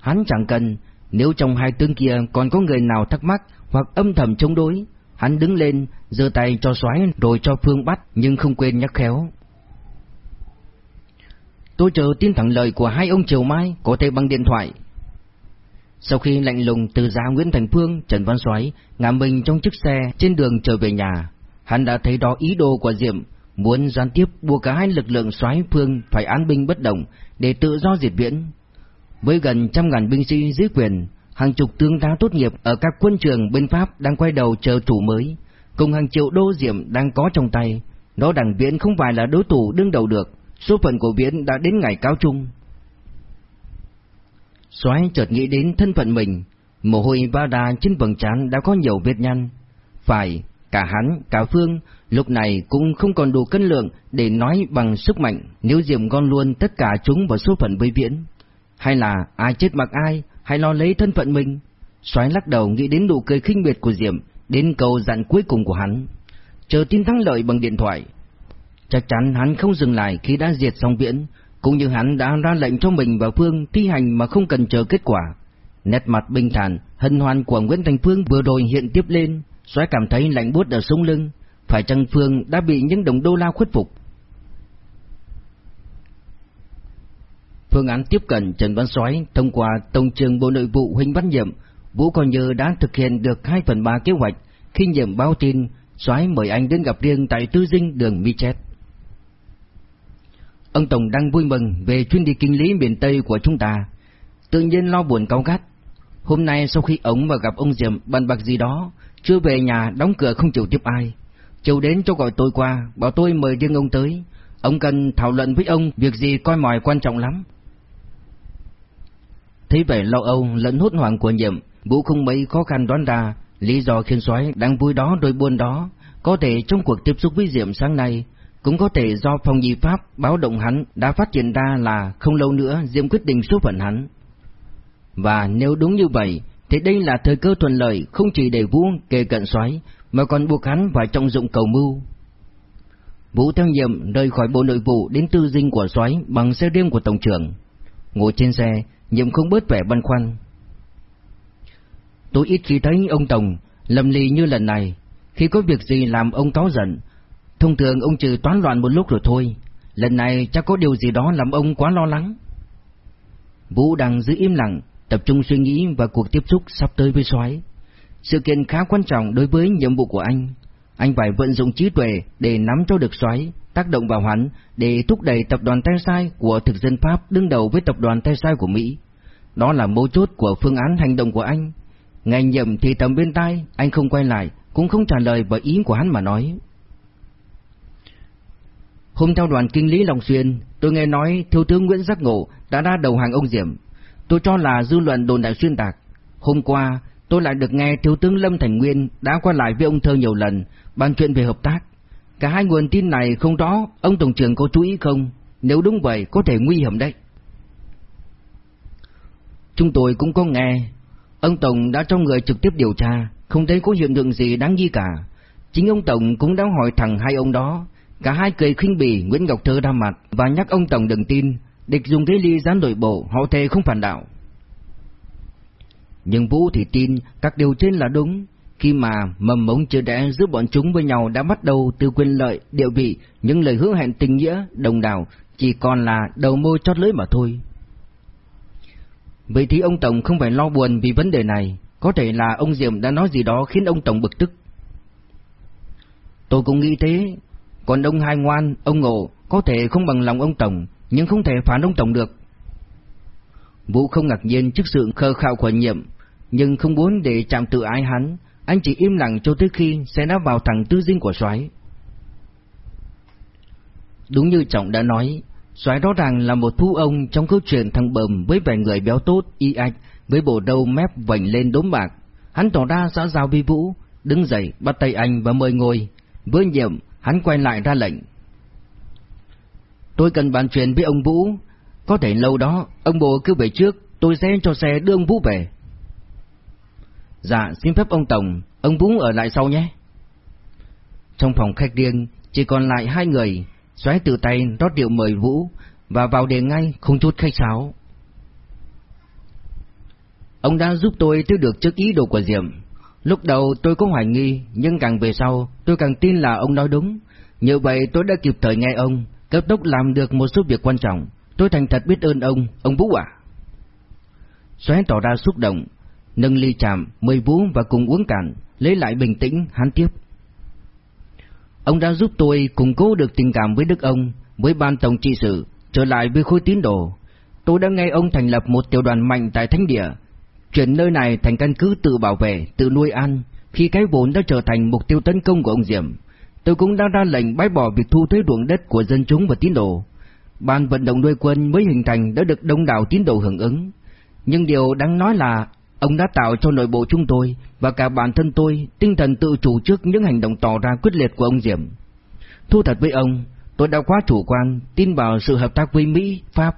Hắn chẳng cần, nếu trong hai tướng kia còn có người nào thắc mắc hoặc âm thầm chống đối, hắn đứng lên, giơ tay cho xoáy rồi cho Phương bắt nhưng không quên nhắc khéo. Tôi chờ tin thẳng lời của hai ông Triều Mai có thể bằng điện thoại, sau khi lạnh lùng từ giá Nguyễn Thành Phương, Trần Văn Soái ngả mình trong chiếc xe trên đường trở về nhà, hắn đã thấy đó ý đồ của Diệm, muốn gián tiếp buộc cả hai lực lượng soái phương phải án binh bất động để tự do diệt viễn. Với gần trăm ngàn binh sĩ dưới quyền, hàng chục tướng tá tốt nghiệp ở các quân trường bên Pháp đang quay đầu chờ thủ mới, cùng hàng triệu đô diệm đang có trong tay, đó đảng viễn không phải là đối thủ đương đầu được, số phận của viễn đã đến ngày cáo chung. Xoáy chợt nghĩ đến thân phận mình, mồ hôi ba đà trên vầng trán đã có nhiều vết nhăn. Phải, cả hắn, cả Phương, lúc này cũng không còn đủ cân lượng để nói bằng sức mạnh nếu Diệm gom luôn tất cả chúng vào số phận với Viễn. Hay là ai chết mặc ai, hay lo lấy thân phận mình. Xoáy lắc đầu nghĩ đến nụ cười khinh miệt của Diệm, đến câu dặn cuối cùng của hắn. Chờ tin thắng lợi bằng điện thoại. Chắc chắn hắn không dừng lại khi đã diệt xong Viễn, cũng như hắn đã ra lệnh cho mình và Phương thi hành mà không cần chờ kết quả. Nét mặt bình thản, hân hoan của Nguyễn Thành Phương vừa rồi hiện tiếp lên, Soái cảm thấy lạnh buốt ở sống lưng, phải chăng Phương đã bị những đồng đô la khuất phục? Phương án tiếp cận Trần Văn Soái thông qua Tổng trưởng Bộ Nội vụ Huỳnh Văn Nhiệm, Vũ còn như đã thực hiện được 2 phần 3 kế hoạch, khi nhiệm báo tin, Soái mời anh đến gặp riêng tại Tư Dinh đường Michet. Ông Tổng đang vui mừng về chuyến đi kinh lý miền Tây của chúng ta, tự nhiên lo buồn cao gắt. Hôm nay sau khi ông mà gặp ông Diệm bàn bạc gì đó, chưa về nhà đóng cửa không chịu tiếp ai. Chiều đến cho gọi tôi qua, bảo tôi mời riêng ông tới. Ông cần thảo luận với ông việc gì coi mòi quan trọng lắm. Thấy vẻ lo âu lẫn hốt hoảng của nhiệm, Vũ không mấy khó khăn đoán ra lý do khiến soái đang vui đó đôi buồn đó, có thể trong cuộc tiếp xúc với Diệm sáng nay, cũng có thể do phòng nhi pháp báo động hắn đã phát hiện ra là không lâu nữa Diệm quyết định số phận hắn. Và nếu đúng như vậy, thì đây là thời cơ thuận lợi không chỉ để Vũ kề cận soái mà còn buộc hắn phải trọng dụng cầu mưu. Vũ theo nhiệm rời khỏi bộ nội vụ đến tư dinh của soái bằng xe riêng của tổng trưởng. Ngồi trên xe, nhưng không bớt vẻ băn khoăn. Tôi ít khi thấy ông Tổng lầm lì như lần này, khi có việc gì làm ông cáu giận. Thông thường ông trừ toán loạn một lúc rồi thôi, lần này chắc có điều gì đó làm ông quá lo lắng. Vũ đang giữ im lặng, tập trung suy nghĩ và cuộc tiếp xúc sắp tới với soái. Sự kiện khá quan trọng đối với nhiệm vụ của anh. Anh phải vận dụng trí tuệ để nắm cho được xoáy, tác động vào hắn để thúc đẩy tập đoàn tay sai của thực dân Pháp đứng đầu với tập đoàn tay sai của Mỹ. Đó là mấu chốt của phương án hành động của anh. Ngày nhậm thì tầm bên tai, anh không quay lại, cũng không trả lời bởi ý của hắn mà nói. Hôm theo đoàn kinh lý Long Xuyên, tôi nghe nói thiếu tướng Nguyễn Giác Ngộ đã ra đầu hàng ông Diệm. Tôi cho là dư luận đồn đại xuyên tạc. Hôm qua, tôi lại được nghe thiếu tướng Lâm Thành Nguyên đã qua lại với ông Thơ nhiều lần, bàn chuyện về hợp tác. Cả hai nguồn tin này không rõ, ông Tổng trưởng có chú ý không? Nếu đúng vậy, có thể nguy hiểm đấy. Chúng tôi cũng có nghe, ông Tổng đã cho người trực tiếp điều tra, không thấy có hiện tượng gì đáng nghi cả. Chính ông Tổng cũng đã hỏi thẳng hai ông đó, cả hai cười khinh bỉ Nguyễn Ngọc Thơ đa mặt và nhắc ông Tổng đừng tin, địch dùng cái ly gián nội bộ, họ thề không phản đạo. Nhưng Vũ thì tin các điều trên là đúng, khi mà mầm mống chưa đẻ giữa bọn chúng với nhau đã bắt đầu từ quyền lợi, địa vị, những lời hứa hẹn tình nghĩa, đồng đảo, chỉ còn là đầu môi chót lưỡi mà thôi. Vậy thì ông Tổng không phải lo buồn vì vấn đề này, có thể là ông Diệm đã nói gì đó khiến ông Tổng bực tức. Tôi cũng nghĩ thế, còn ông Hai Ngoan, ông Ngộ có thể không bằng lòng ông Tổng, nhưng không thể phản ông Tổng được. Vũ không ngạc nhiên trước sự khờ khạo của nhiệm, nhưng không muốn để chạm tự ái hắn, anh chỉ im lặng cho tới khi xe đã vào thẳng tư dinh của soái. Đúng như trọng đã nói, soái rõ ràng là một thu ông trong câu chuyện thằng bầm với vẻ người béo tốt, y ạch, với bộ đầu mép vành lên đốm bạc. Hắn tỏ ra xã giao vi vũ, đứng dậy bắt tay anh và mời ngồi. Với nhiệm, hắn quay lại ra lệnh. Tôi cần bàn chuyện với ông Vũ, có thể lâu đó, ông bố cứ về trước, tôi sẽ cho xe đưa ông Vũ về. Dạ, xin phép ông Tổng, ông Vũ ở lại sau nhé. Trong phòng khách riêng, chỉ còn lại hai người, xoáy từ tay rót rượu mời Vũ, và vào đề ngay, không chút khách sáo. Ông đã giúp tôi thấy được trước ý đồ của Diệm. Lúc đầu tôi có hoài nghi, nhưng càng về sau, tôi càng tin là ông nói đúng. Như vậy tôi đã kịp thời nghe ông, cấp tốc làm được một số việc quan trọng. Tôi thành thật biết ơn ông, ông Vũ ạ. À. Xoáy tỏ ra xúc động, nâng ly chạm, mời Vũ và cùng uống cạn, lấy lại bình tĩnh, hắn tiếp. Ông đã giúp tôi củng cố được tình cảm với đức ông, với ban tổng trị sự, trở lại với khối tín đồ. Tôi đã nghe ông thành lập một tiểu đoàn mạnh tại Thánh Địa, chuyển nơi này thành căn cứ tự bảo vệ, tự nuôi ăn, khi cái vốn đã trở thành mục tiêu tấn công của ông Diệm. Tôi cũng đã ra lệnh bãi bỏ việc thu thuế ruộng đất của dân chúng và tín đồ. Ban vận động nuôi quân mới hình thành đã được đông đảo tín đồ hưởng ứng. Nhưng điều đáng nói là ông đã tạo cho nội bộ chúng tôi và cả bản thân tôi tinh thần tự chủ trước những hành động tỏ ra quyết liệt của ông Diệm. Thu thật với ông, tôi đã quá chủ quan, tin vào sự hợp tác với Mỹ, Pháp,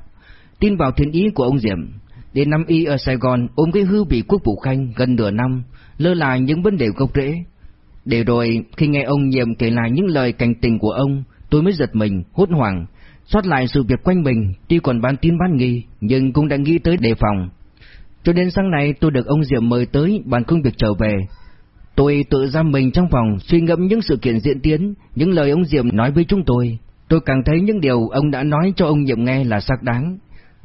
tin vào thiện ý của ông Diệm. Đến năm y ở Sài Gòn ôm cái hư bị quốc vụ khanh gần nửa năm, lơ là những vấn đề gốc rễ. Để rồi khi nghe ông nhiệm kể lại những lời cảnh tình của ông, tôi mới giật mình, hốt hoảng, soát lại sự việc quanh mình, tuy còn bán tin bán nghi, nhưng cũng đã nghĩ tới đề phòng. Cho đến sáng nay tôi được ông Diệm mời tới bàn công việc trở về. Tôi tự giam mình trong phòng suy ngẫm những sự kiện diễn tiến, những lời ông Diệm nói với chúng tôi. Tôi càng thấy những điều ông đã nói cho ông Diệm nghe là xác đáng.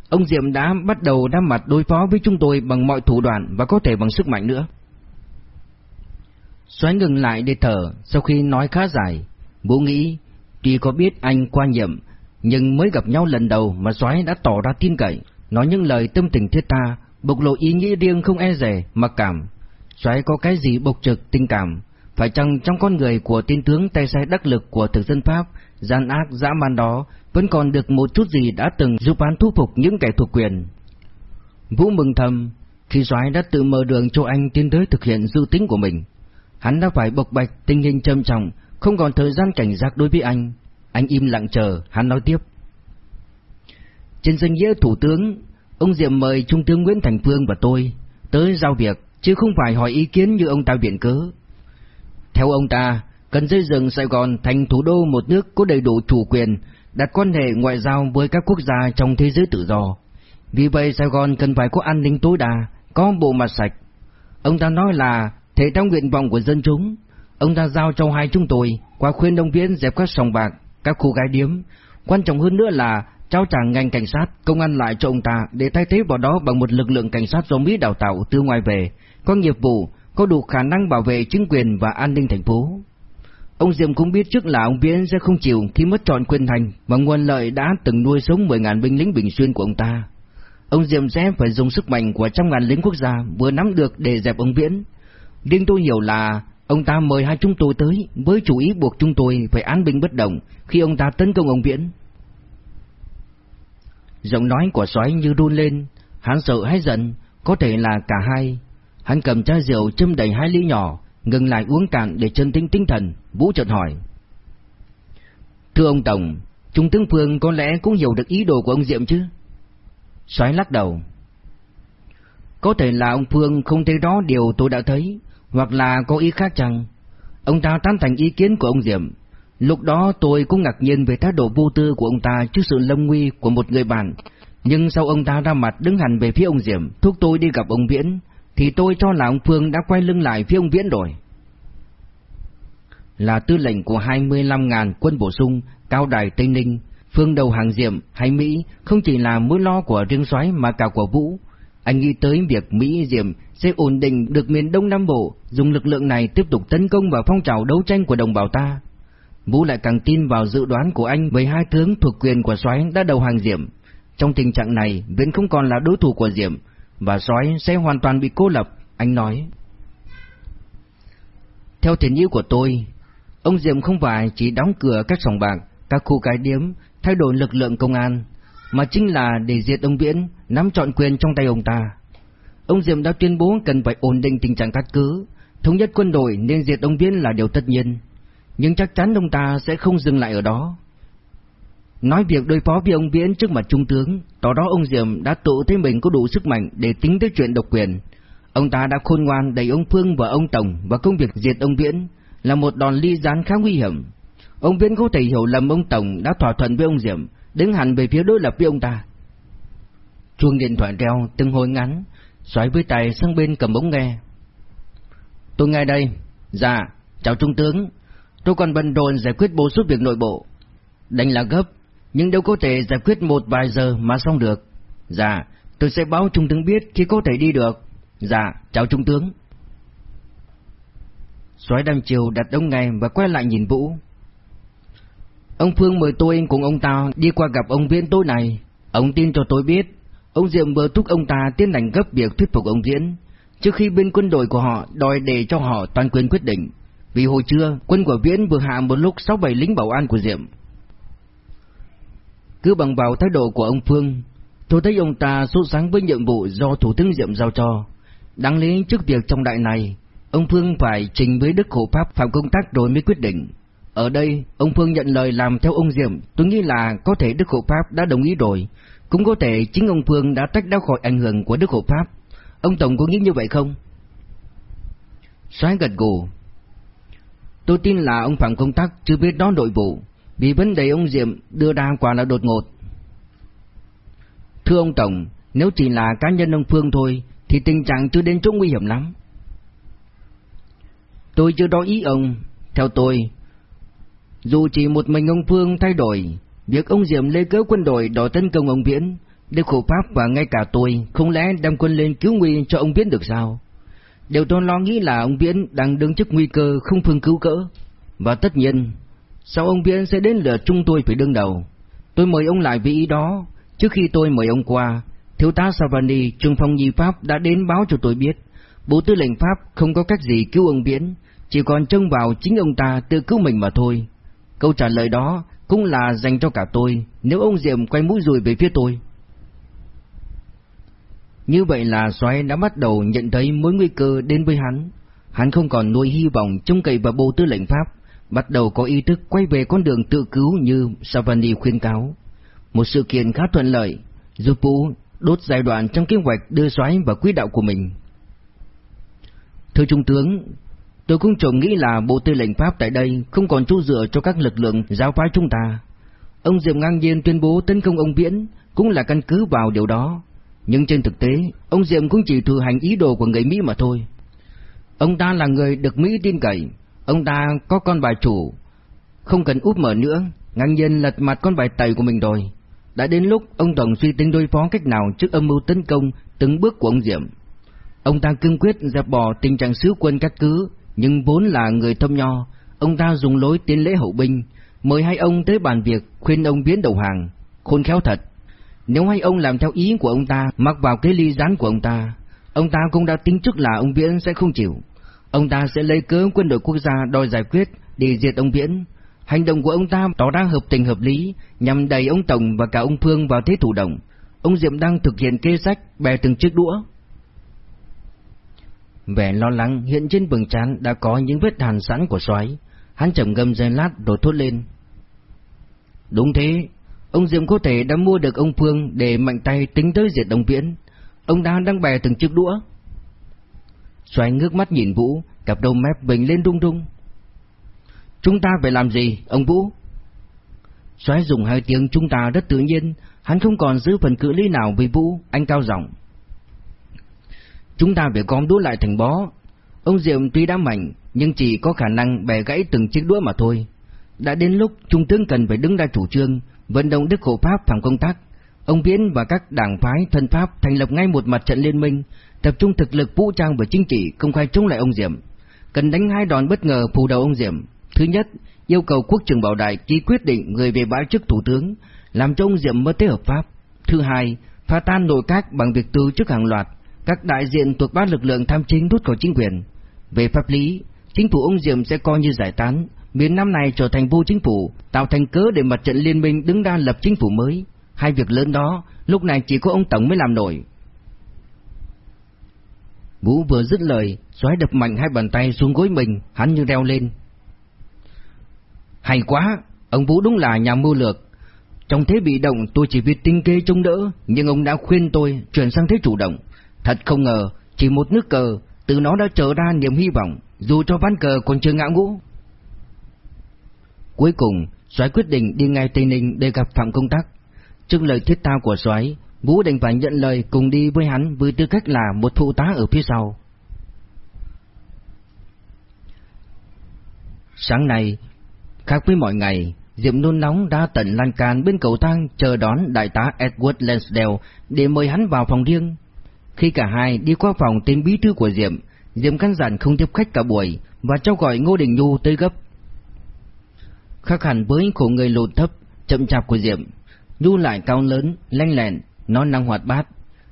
Ông Diệm đã bắt đầu đám mặt đối phó với chúng tôi bằng mọi thủ đoạn và có thể bằng sức mạnh nữa. Xoáy ngừng lại để thở sau khi nói khá dài. bố nghĩ, tuy có biết anh qua nhiệm, nhưng mới gặp nhau lần đầu mà Soái đã tỏ ra tin cậy, nói những lời tâm tình thiết tha, bộc lộ ý nghĩ riêng không e dè, mặc cảm. Soái có cái gì bộc trực tình cảm, phải chăng trong con người của tiên tướng tay sai đắc lực của thực dân Pháp, gian ác dã man đó vẫn còn được một chút gì đã từng giúp hắn thu phục những kẻ thuộc quyền. Vũ mừng thầm, khi Soái đã tự mở đường cho anh tiến tới thực hiện dự tính của mình. Hắn đã phải bộc bạch tình hình trầm trọng, không còn thời gian cảnh giác đối với anh. Anh im lặng chờ, hắn nói tiếp. Trên danh nghĩa thủ tướng, ông Diệm mời Trung tướng Nguyễn Thành Phương và tôi tới giao việc, chứ không phải hỏi ý kiến như ông ta viện cớ. Theo ông ta, cần xây dựng Sài Gòn thành thủ đô một nước có đầy đủ chủ quyền, đặt quan hệ ngoại giao với các quốc gia trong thế giới tự do. Vì vậy Sài Gòn cần phải có an ninh tối đa, có bộ mặt sạch. Ông ta nói là thể trong nguyện vọng của dân chúng, ông ta giao cho hai chúng tôi qua khuyên đông viên dẹp các sòng bạc, các khu gái điếm. Quan trọng hơn nữa là trao trả ngành cảnh sát, công an lại cho ông ta để thay thế vào đó bằng một lực lượng cảnh sát do Mỹ đào tạo từ ngoài về, có nghiệp vụ, có đủ khả năng bảo vệ chính quyền và an ninh thành phố. Ông Diệm cũng biết trước là ông Viễn sẽ không chịu khi mất trọn quyền hành và nguồn lợi đã từng nuôi sống 10.000 binh lính bình xuyên của ông ta. Ông Diệm sẽ phải dùng sức mạnh của trăm ngàn lính quốc gia vừa nắm được để dẹp ông Viễn. Điên tôi hiểu là ông ta mời hai chúng tôi tới với chủ ý buộc chúng tôi phải án binh bất động khi ông ta tấn công ông Viễn. Giọng nói của soái như run lên, hắn sợ hay giận, có thể là cả hai. Hắn cầm chai rượu châm đầy hai ly nhỏ, ngừng lại uống cạn để chân tĩnh tinh thần, Vũ chợt hỏi. Thưa ông Tổng, Trung tướng Phương có lẽ cũng hiểu được ý đồ của ông Diệm chứ? Soái lắc đầu. Có thể là ông Phương không thấy đó điều tôi đã thấy, hoặc là có ý khác chăng? Ông ta tán thành ý kiến của ông Diệm. Lúc đó tôi cũng ngạc nhiên về thái độ vô tư của ông ta trước sự lâm nguy của một người bạn. Nhưng sau ông ta ra mặt đứng hẳn về phía ông Diệm, thúc tôi đi gặp ông Viễn, thì tôi cho là ông Phương đã quay lưng lại phía ông Viễn rồi. Là tư lệnh của 25.000 quân bổ sung, cao đài Tây Ninh, phương đầu hàng Diệm hay Mỹ không chỉ là mối lo của riêng soái mà cả của Vũ. Anh nghĩ tới việc Mỹ Diệm sẽ ổn định được miền Đông Nam Bộ, dùng lực lượng này tiếp tục tấn công vào phong trào đấu tranh của đồng bào ta. Vũ lại càng tin vào dự đoán của anh với hai tướng thuộc quyền của soái đã đầu hàng Diệm. Trong tình trạng này, Viễn không còn là đối thủ của Diệm, và soái sẽ hoàn toàn bị cô lập, anh nói. Theo tiền ý của tôi, ông Diệm không phải chỉ đóng cửa các sòng bạc, các khu cái điếm, thay đổi lực lượng công an, mà chính là để diệt ông Viễn, nắm trọn quyền trong tay ông ta. Ông Diệm đã tuyên bố cần phải ổn định tình trạng cát cứ, thống nhất quân đội nên diệt ông Viễn là điều tất nhiên, nhưng chắc chắn ông ta sẽ không dừng lại ở đó. Nói việc đối phó với ông Viễn trước mặt trung tướng, tỏ đó ông Diệm đã tự thấy mình có đủ sức mạnh để tính tới chuyện độc quyền. Ông ta đã khôn ngoan đẩy ông Phương và ông Tổng vào công việc diệt ông Viễn, là một đòn ly gián khá nguy hiểm. Ông Viễn có thể hiểu lầm ông Tổng đã thỏa thuận với ông Diệm, đứng hẳn về phía đối lập với ông ta. Chuông điện thoại reo từng hồi ngắn, xoáy với tay sang bên cầm ống nghe. Tôi nghe đây. Dạ, chào trung tướng. Tôi còn bận rộn giải quyết bổ sung việc nội bộ. Đánh là gấp, nhưng đâu có thể giải quyết một vài giờ mà xong được. Dạ, tôi sẽ báo trung tướng biết khi có thể đi được. Dạ, chào trung tướng. Soái đam chiều đặt ông ngay và quay lại nhìn Vũ. Ông Phương mời tôi cùng ông ta đi qua gặp ông Viễn tối này. Ông tin cho tôi biết, ông Diệm vừa thúc ông ta tiến hành gấp việc thuyết phục ông Viễn, trước khi bên quân đội của họ đòi để cho họ toàn quyền quyết định. Vì hồi trưa, quân của Viễn vừa hạ một lúc sáu bảy lính bảo an của Diệm. Cứ bằng vào thái độ của ông Phương, tôi thấy ông ta sốt sáng với nhiệm vụ do Thủ tướng Diệm giao cho. Đáng lý trước việc trong đại này, ông Phương phải trình với Đức Hộ Pháp phạm công tác rồi mới quyết định. Ở đây, ông Phương nhận lời làm theo ông Diệm, tôi nghĩ là có thể Đức Hộ Pháp đã đồng ý rồi, cũng có thể chính ông Phương đã tách ra khỏi ảnh hưởng của Đức Hộ Pháp. Ông Tổng có nghĩ như vậy không? Soái gật gù. Tôi tin là ông Phạm công tác chưa biết đó nội vụ, vì vấn đề ông Diệm đưa ra quả là đột ngột. Thưa ông Tổng, nếu chỉ là cá nhân ông Phương thôi, thì tình trạng chưa đến chỗ nguy hiểm lắm. Tôi chưa đo ý ông, theo tôi, dù chỉ một mình ông Phương thay đổi, việc ông Diệm lê cớ quân đội đòi tấn công ông Viễn, Đức Khổ Pháp và ngay cả tôi không lẽ đem quân lên cứu nguy cho ông Viễn được sao? Điều tôi lo nghĩ là ông Viễn đang đứng trước nguy cơ không phương cứu cỡ. Và tất nhiên, sau ông Viễn sẽ đến lượt chúng tôi phải đương đầu. Tôi mời ông lại vì ý đó. Trước khi tôi mời ông qua, Thiếu tá Savani, trung phong nhi Pháp đã đến báo cho tôi biết. Bộ tư lệnh Pháp không có cách gì cứu ông Viễn, chỉ còn trông vào chính ông ta tự cứu mình mà thôi. Câu trả lời đó cũng là dành cho cả tôi, nếu ông Diệm quay mũi rùi về phía tôi. Như vậy là xoáy đã bắt đầu nhận thấy mối nguy cơ đến với hắn. Hắn không còn nuôi hy vọng trông cậy vào bộ tư lệnh Pháp, bắt đầu có ý thức quay về con đường tự cứu như Savani khuyên cáo. Một sự kiện khá thuận lợi, giúp Vũ đốt giai đoạn trong kế hoạch đưa xoáy vào quỹ đạo của mình. Thưa Trung tướng, tôi cũng trộm nghĩ là bộ tư lệnh Pháp tại đây không còn chỗ dựa cho các lực lượng giáo phái chúng ta. Ông Diệm ngang nhiên tuyên bố tấn công ông Viễn cũng là căn cứ vào điều đó. Nhưng trên thực tế, ông Diệm cũng chỉ thừa hành ý đồ của người Mỹ mà thôi. Ông ta là người được Mỹ tin cậy, ông ta có con bài chủ, không cần úp mở nữa, ngang nhiên lật mặt con bài tẩy của mình rồi. Đã đến lúc ông Tổng suy tính đối phó cách nào trước âm mưu tấn công từng bước của ông Diệm. Ông ta cương quyết dẹp bỏ tình trạng sứ quân cắt cứ, nhưng vốn là người thâm nho, ông ta dùng lối tiến lễ hậu binh, mời hai ông tới bàn việc khuyên ông biến đầu hàng, khôn khéo thật. Nếu hai ông làm theo ý của ông ta, mặc vào cái ly rán của ông ta, ông ta cũng đã tính trước là ông Viễn sẽ không chịu. Ông ta sẽ lấy cớ quân đội quốc gia đòi giải quyết để diệt ông Viễn. Hành động của ông ta tỏ ra hợp tình hợp lý, nhằm đẩy ông Tổng và cả ông Phương vào thế thủ động. Ông Diệm đang thực hiện kế sách bè từng chiếc đũa. Vẻ lo lắng hiện trên bừng trán đã có những vết hàn sẵn của xoáy. Hắn chậm ngâm giây lát rồi thốt lên. Đúng thế, Ông Diệm có thể đã mua được ông Phương để mạnh tay tính tới diệt đồng viễn. Ông đang đang bè từng chiếc đũa. Xoay ngước mắt nhìn Vũ, cặp đầu mép bình lên rung rung. Chúng ta phải làm gì, ông Vũ? Xoáy dùng hai tiếng chúng ta rất tự nhiên, hắn không còn giữ phần cự lý nào với Vũ, anh cao giọng. Chúng ta phải gom đũa lại thành bó. Ông Diệm tuy đã mạnh, nhưng chỉ có khả năng bẻ gãy từng chiếc đũa mà thôi. Đã đến lúc Trung tướng cần phải đứng ra chủ trương, vận động Đức Hộ Pháp làm công tác. Ông Viễn và các đảng phái thân Pháp thành lập ngay một mặt trận liên minh, tập trung thực lực vũ trang và chính trị công khai chống lại ông Diệm. Cần đánh hai đòn bất ngờ phù đầu ông Diệm. Thứ nhất, yêu cầu quốc trưởng Bảo Đại ký quyết định người về bãi chức thủ tướng, làm cho ông Diệm mất thế hợp pháp. Thứ hai, phá tan nội các bằng việc từ chức hàng loạt, các đại diện thuộc ba lực lượng tham chính rút khỏi chính quyền. Về pháp lý, chính phủ ông Diệm sẽ coi như giải tán, miền Nam này trở thành vô chính phủ, tạo thành cớ để mặt trận liên minh đứng ra lập chính phủ mới. Hai việc lớn đó, lúc này chỉ có ông Tổng mới làm nổi. Vũ vừa dứt lời, xoáy đập mạnh hai bàn tay xuống gối mình, hắn như reo lên. Hay quá, ông Vũ đúng là nhà mưu lược. Trong thế bị động tôi chỉ biết tinh kê trông đỡ, nhưng ông đã khuyên tôi chuyển sang thế chủ động. Thật không ngờ, chỉ một nước cờ, từ nó đã trở ra niềm hy vọng, dù cho ván cờ còn chưa ngã ngũ. Cuối cùng, soái quyết định đi ngay Tây Ninh để gặp Phạm Công Tác. Trước lời thiết tao của soái, Vũ đành phải nhận lời cùng đi với hắn với tư cách là một phụ tá ở phía sau. Sáng nay, khác với mọi ngày, Diệm nôn nóng đã tận lan can bên cầu thang chờ đón đại tá Edward Lansdale để mời hắn vào phòng riêng. Khi cả hai đi qua phòng tên bí thư của Diệm, Diệm căn dặn không tiếp khách cả buổi và cho gọi Ngô Đình Nhu tới gấp. Khác hẳn với khổ người lùn thấp, chậm chạp của Diệm, Nhu lại cao lớn, lanh lẹn, non năng hoạt bát.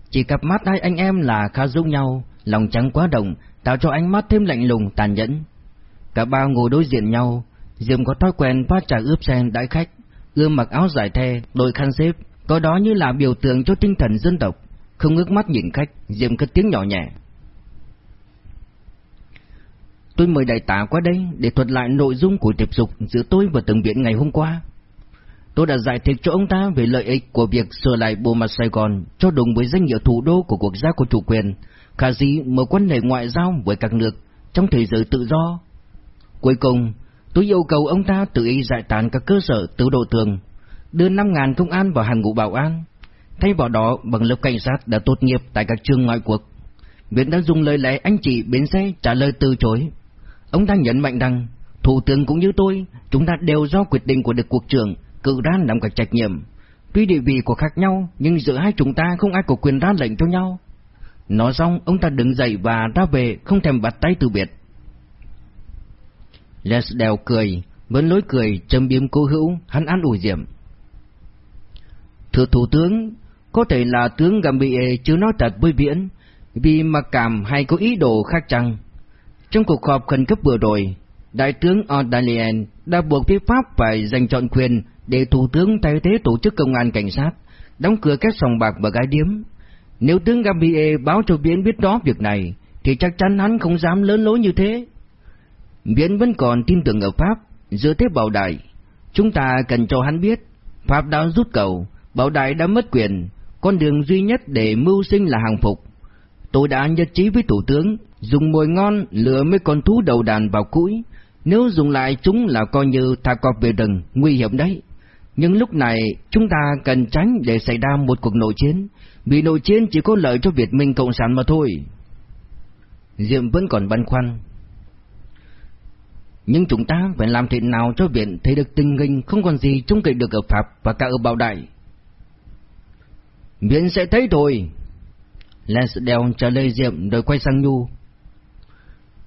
Chỉ cặp mắt hai anh em là khá giống nhau, lòng trắng quá đồng, tạo cho ánh mắt thêm lạnh lùng tàn nhẫn. Cả ba ngồi đối diện nhau, Diệm có thói quen phát trà ướp sen đãi khách, ươm mặc áo dài the, đội khăn xếp, có đó như là biểu tượng cho tinh thần dân tộc. Không ngước mắt nhìn khách, Diệm cất tiếng nhỏ nhẹ. Tôi mời đại tá qua đây để thuật lại nội dung của tiệp dục giữa tôi và từng viện ngày hôm qua. Tôi đã giải thích cho ông ta về lợi ích của việc sửa lại bộ mặt Sài Gòn cho đúng với danh nghĩa thủ đô của quốc gia của chủ quyền, khả dĩ mở quan hệ ngoại giao với các nước trong thế giới tự do. Cuối cùng, Tôi yêu cầu ông ta tự ý giải tán các cơ sở tự độ tường, đưa 5.000 công an vào hàng ngũ bảo an. Thay vào đó, bằng lớp cảnh sát đã tốt nghiệp tại các trường ngoại quốc. Viện đã dùng lời lẽ anh chị bến xe trả lời từ chối. Ông ta nhấn mạnh rằng, Thủ tướng cũng như tôi, chúng ta đều do quyết định của được cuộc trưởng, cự ra nằm cả trách nhiệm. Tuy địa vị của khác nhau, nhưng giữa hai chúng ta không ai có quyền ra lệnh cho nhau. Nói xong, ông ta đứng dậy và ra về, không thèm bắt tay từ biệt. Lesdale cười, vẫn lối cười châm biếm cô hữu, hắn an ủi Diệm. Thưa Thủ tướng, có thể là tướng Gambie chưa nói thật với Viễn, vì mặc cảm hay có ý đồ khác chăng? Trong cuộc họp khẩn cấp vừa rồi, Đại tướng O'Daniel đã buộc phía Pháp phải giành chọn quyền để Thủ tướng thay thế tổ chức công an cảnh sát, đóng cửa các sòng bạc và gái điếm. Nếu tướng Gambier báo cho Viễn biết đó việc này, thì chắc chắn hắn không dám lớn lối như thế. Viễn vẫn còn tin tưởng ở Pháp, giữa thế bảo đại. Chúng ta cần cho hắn biết, Pháp đã rút cầu, bảo đại đã mất quyền, con đường duy nhất để mưu sinh là hàng phục. Tôi đã nhất trí với Thủ tướng, dùng mồi ngon lừa mấy con thú đầu đàn vào cũi, nếu dùng lại chúng là coi như thả cọp về rừng, nguy hiểm đấy. Nhưng lúc này chúng ta cần tránh để xảy ra một cuộc nội chiến, vì nội chiến chỉ có lợi cho Việt Minh Cộng sản mà thôi. Diệm vẫn còn băn khoăn. Nhưng chúng ta phải làm thế nào cho viện thấy được tình hình không còn gì trông cậy được ở Pháp và cả ở Bảo Đại. Viện sẽ thấy thôi. Lansdale trả lời Diệm rồi quay sang Nhu.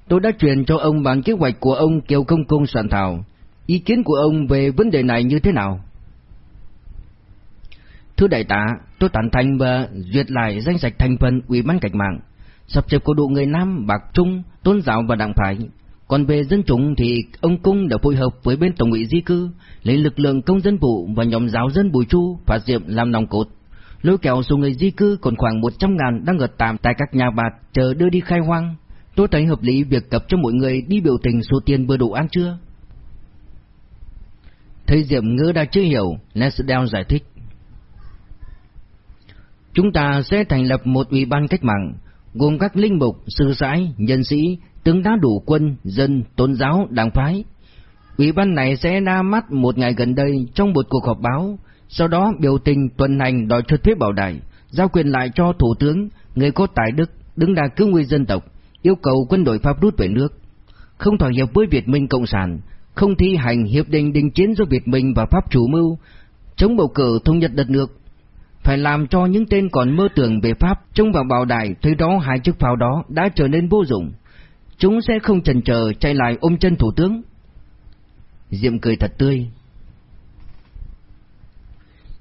Tôi đã truyền cho ông bản kế hoạch của ông Kiều Công Công soạn thảo. Ý kiến của ông về vấn đề này như thế nào? Thưa đại tá, tôi tán thành và duyệt lại danh sách thành phần Ủy ban cách mạng, sắp xếp của độ người Nam, Bạc Trung, tôn giáo và đảng phái. Còn về dân chúng thì ông Cung đã phối hợp với bên Tổng ủy di cư, lấy lực lượng công dân vụ và nhóm giáo dân Bùi Chu phát diệm làm nòng cốt. Lôi kéo số người di cư còn khoảng 100 ngàn đang ở tạm tại các nhà bạt chờ đưa đi khai hoang. Tôi thấy hợp lý việc cập cho mọi người đi biểu tình số tiền vừa đủ ăn chưa? Thấy Diệm ngơ đã chưa hiểu, Lansdale giải thích. Chúng ta sẽ thành lập một ủy ban cách mạng, gồm các linh mục, sư sãi, nhân sĩ, tướng đá đủ quân, dân, tôn giáo, đảng phái. Ủy ban này sẽ ra mắt một ngày gần đây trong một cuộc họp báo, sau đó biểu tình tuần hành đòi cho thuế bảo đại, giao quyền lại cho thủ tướng, người có tài đức, đứng đà cứu nguy dân tộc, yêu cầu quân đội Pháp rút về nước, không thỏa hiệp với Việt Minh Cộng sản, không thi hành hiệp định đình chiến do Việt Minh và Pháp chủ mưu, chống bầu cử thống nhất đất nước. Phải làm cho những tên còn mơ tưởng về Pháp trông vào bảo đài, thấy đó hai chiếc pháo đó đã trở nên vô dụng. Chúng sẽ không chần chờ chạy lại ôm chân thủ tướng. Diệm cười thật tươi.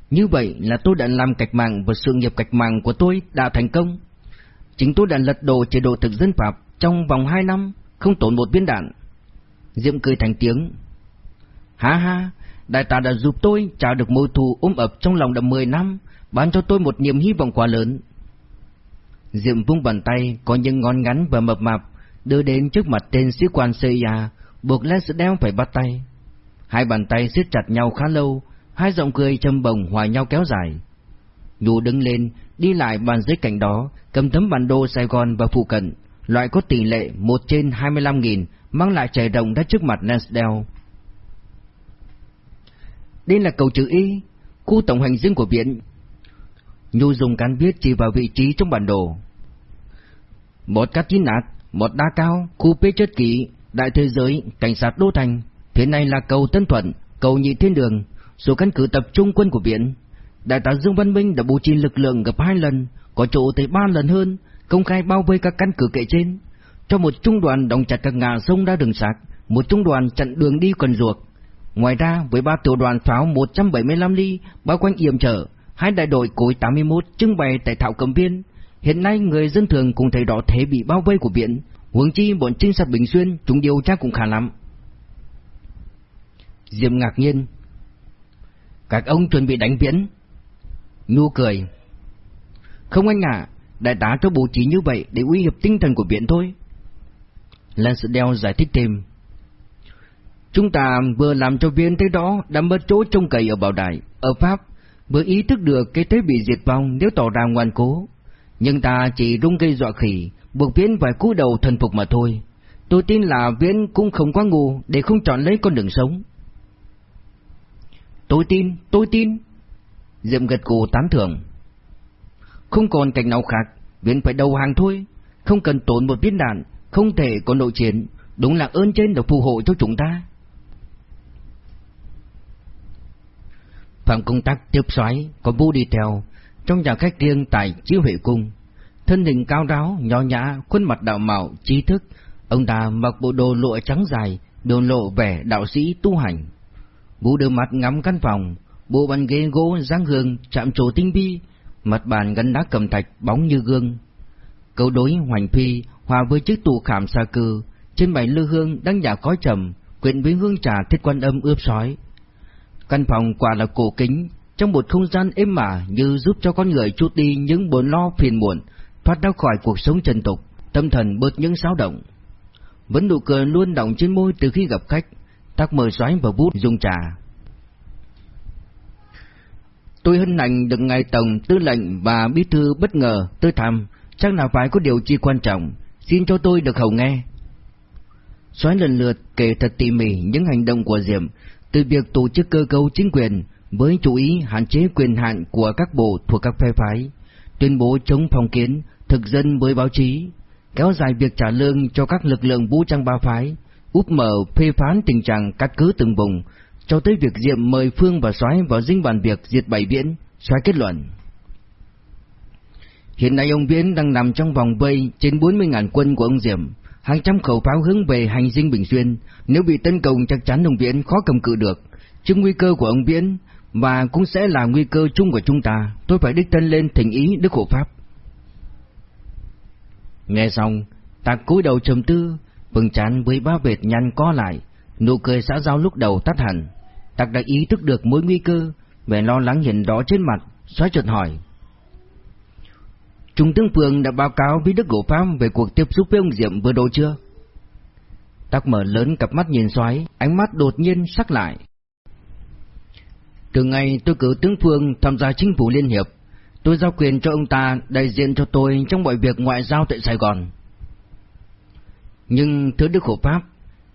Như vậy là tôi đã làm cách mạng và sự nghiệp cách mạng của tôi đã thành công. Chính tôi đã lật đổ chế độ thực dân Pháp trong vòng hai năm, không tổn một viên đạn. Diệm cười thành tiếng. Ha ha, đại tá đã giúp tôi trả được mối thù ôm ập trong lòng đã mười năm, ban cho tôi một niềm hy vọng quá lớn. Diệm vung bàn tay có những ngón ngắn và mập mạp đưa đến trước mặt tên sĩ quan CIA, buộc Lansdale phải bắt tay. Hai bàn tay siết chặt nhau khá lâu, hai giọng cười châm bồng hòa nhau kéo dài. Nhu đứng lên, đi lại bàn dưới cạnh đó, cầm tấm bản đồ Sài Gòn và phụ cận, loại có tỷ lệ 1 trên 25.000, mang lại trải rộng ra trước mặt Lansdale. Đây là cầu chữ Y, khu tổng hành dinh của viện. Nhu dùng cán viết chỉ vào vị trí trong bản đồ. Một cát chín nát, một đá cao, khu bế chất kỷ, đại thế giới, cảnh sát đô thành. Phía này là cầu Tân Thuận, cầu Nhị Thiên Đường, số căn cứ tập trung quân của viện. Đại tá Dương Văn Minh đã bố trí lực lượng gấp hai lần, có chỗ tới ba lần hơn, công khai bao vây các căn cứ kệ trên. Cho một trung đoàn đóng chặt các ngã sông ra đường sạc, một trung đoàn chặn đường đi quần ruột. Ngoài ra, với ba tiểu đoàn pháo 175 ly bao quanh yểm trở, hai đại đội cối 81 trưng bày tại Thảo Cầm Viên. Hiện nay người dân thường cũng thấy rõ thế bị bao vây của biển, huống chi bọn trinh sát Bình Xuyên, chúng điều tra cũng khá lắm. Diệm ngạc nhiên. Các ông chuẩn bị đánh viễn. Nụ cười. Không anh ạ, đại tá cho bố trí như vậy để uy hiếp tinh thần của viện thôi. Lansdale giải thích thêm. Chúng ta vừa làm cho viên thế đó đã mất chỗ trông cậy ở Bảo Đại, ở Pháp, vừa ý thức được cái thế bị diệt vong nếu tỏ ra ngoan cố. Nhưng ta chỉ rung gây dọa khỉ, buộc viên phải cúi đầu thần phục mà thôi. Tôi tin là viên cũng không quá ngu để không chọn lấy con đường sống. Tôi tin, tôi tin. Diệm gật cù tán thưởng. Không còn cảnh nào khác, viện phải đầu hàng thôi. Không cần tốn một viên đạn, không thể có nội chiến. Đúng là ơn trên đã phù hộ cho chúng ta. Phạm công tác tiếp xoáy, có bu đi theo, trong nhà khách riêng tại chiếu huệ cung. Thân hình cao ráo, nhỏ nhã, khuôn mặt đạo mạo, trí thức, ông ta mặc bộ đồ lụa trắng dài, đồn lộ vẻ đạo sĩ tu hành. Vũ đưa mặt ngắm căn phòng, bộ bàn ghế gỗ dáng hương chạm trổ tinh vi, mặt bàn gắn đá cầm thạch bóng như gương. Câu đối hoành phi hòa với chiếc tủ khảm xa cư, trên bảy lư hương đang nhả khói trầm, quyện với hương trà thiết quan âm ướp sói. Căn phòng quả là cổ kính, trong một không gian êm ả như giúp cho con người chút đi những buồn lo phiền muộn, thoát ra khỏi cuộc sống trần tục, tâm thần bớt những xáo động. Vẫn nụ cười luôn đọng trên môi từ khi gặp khách, tác mời xoáy và bút dùng trà. Tôi hân hạnh được ngài tổng tư lệnh và bí thư bất ngờ tới thăm, chắc là phải có điều chi quan trọng, xin cho tôi được hầu nghe. Soái lần lượt kể thật tỉ mỉ những hành động của Diệm, từ việc tổ chức cơ cấu chính quyền với chú ý hạn chế quyền hạn của các bộ thuộc các phe phái, tuyên bố chống phong kiến, thực dân với báo chí, kéo dài việc trả lương cho các lực lượng vũ trang ba phái, úp mở phê phán tình trạng cắt cứ từng vùng, cho tới việc Diệm mời Phương và Soái vào dinh bàn việc diệt bảy viễn, Soái kết luận. Hiện nay ông Viễn đang nằm trong vòng vây trên 40.000 quân của ông Diệm, hàng trăm khẩu pháo hướng về hành dinh Bình Xuyên, nếu bị tấn công chắc chắn ông Viễn khó cầm cự được. chứ nguy cơ của ông Viễn và cũng sẽ là nguy cơ chung của chúng ta, tôi phải đích thân lên thỉnh ý Đức Hộ Pháp. Nghe xong, ta cúi đầu trầm tư, bừng chán với ba vệt nhăn co lại, nụ cười xã giao lúc đầu tắt hẳn. Tạc đã ý thức được mối nguy cơ, vẻ lo lắng hiện đó trên mặt, xoáy chợt hỏi. Trung tướng Phương đã báo cáo với Đức Cổ Pháp về cuộc tiếp xúc với ông Diệm vừa rồi chưa? Tắc mở lớn cặp mắt nhìn xoáy, ánh mắt đột nhiên sắc lại. Từ ngày tôi cử tướng Phương tham gia chính phủ liên hiệp, tôi giao quyền cho ông ta đại diện cho tôi trong mọi việc ngoại giao tại Sài Gòn. Nhưng thứ Đức Hộ Pháp,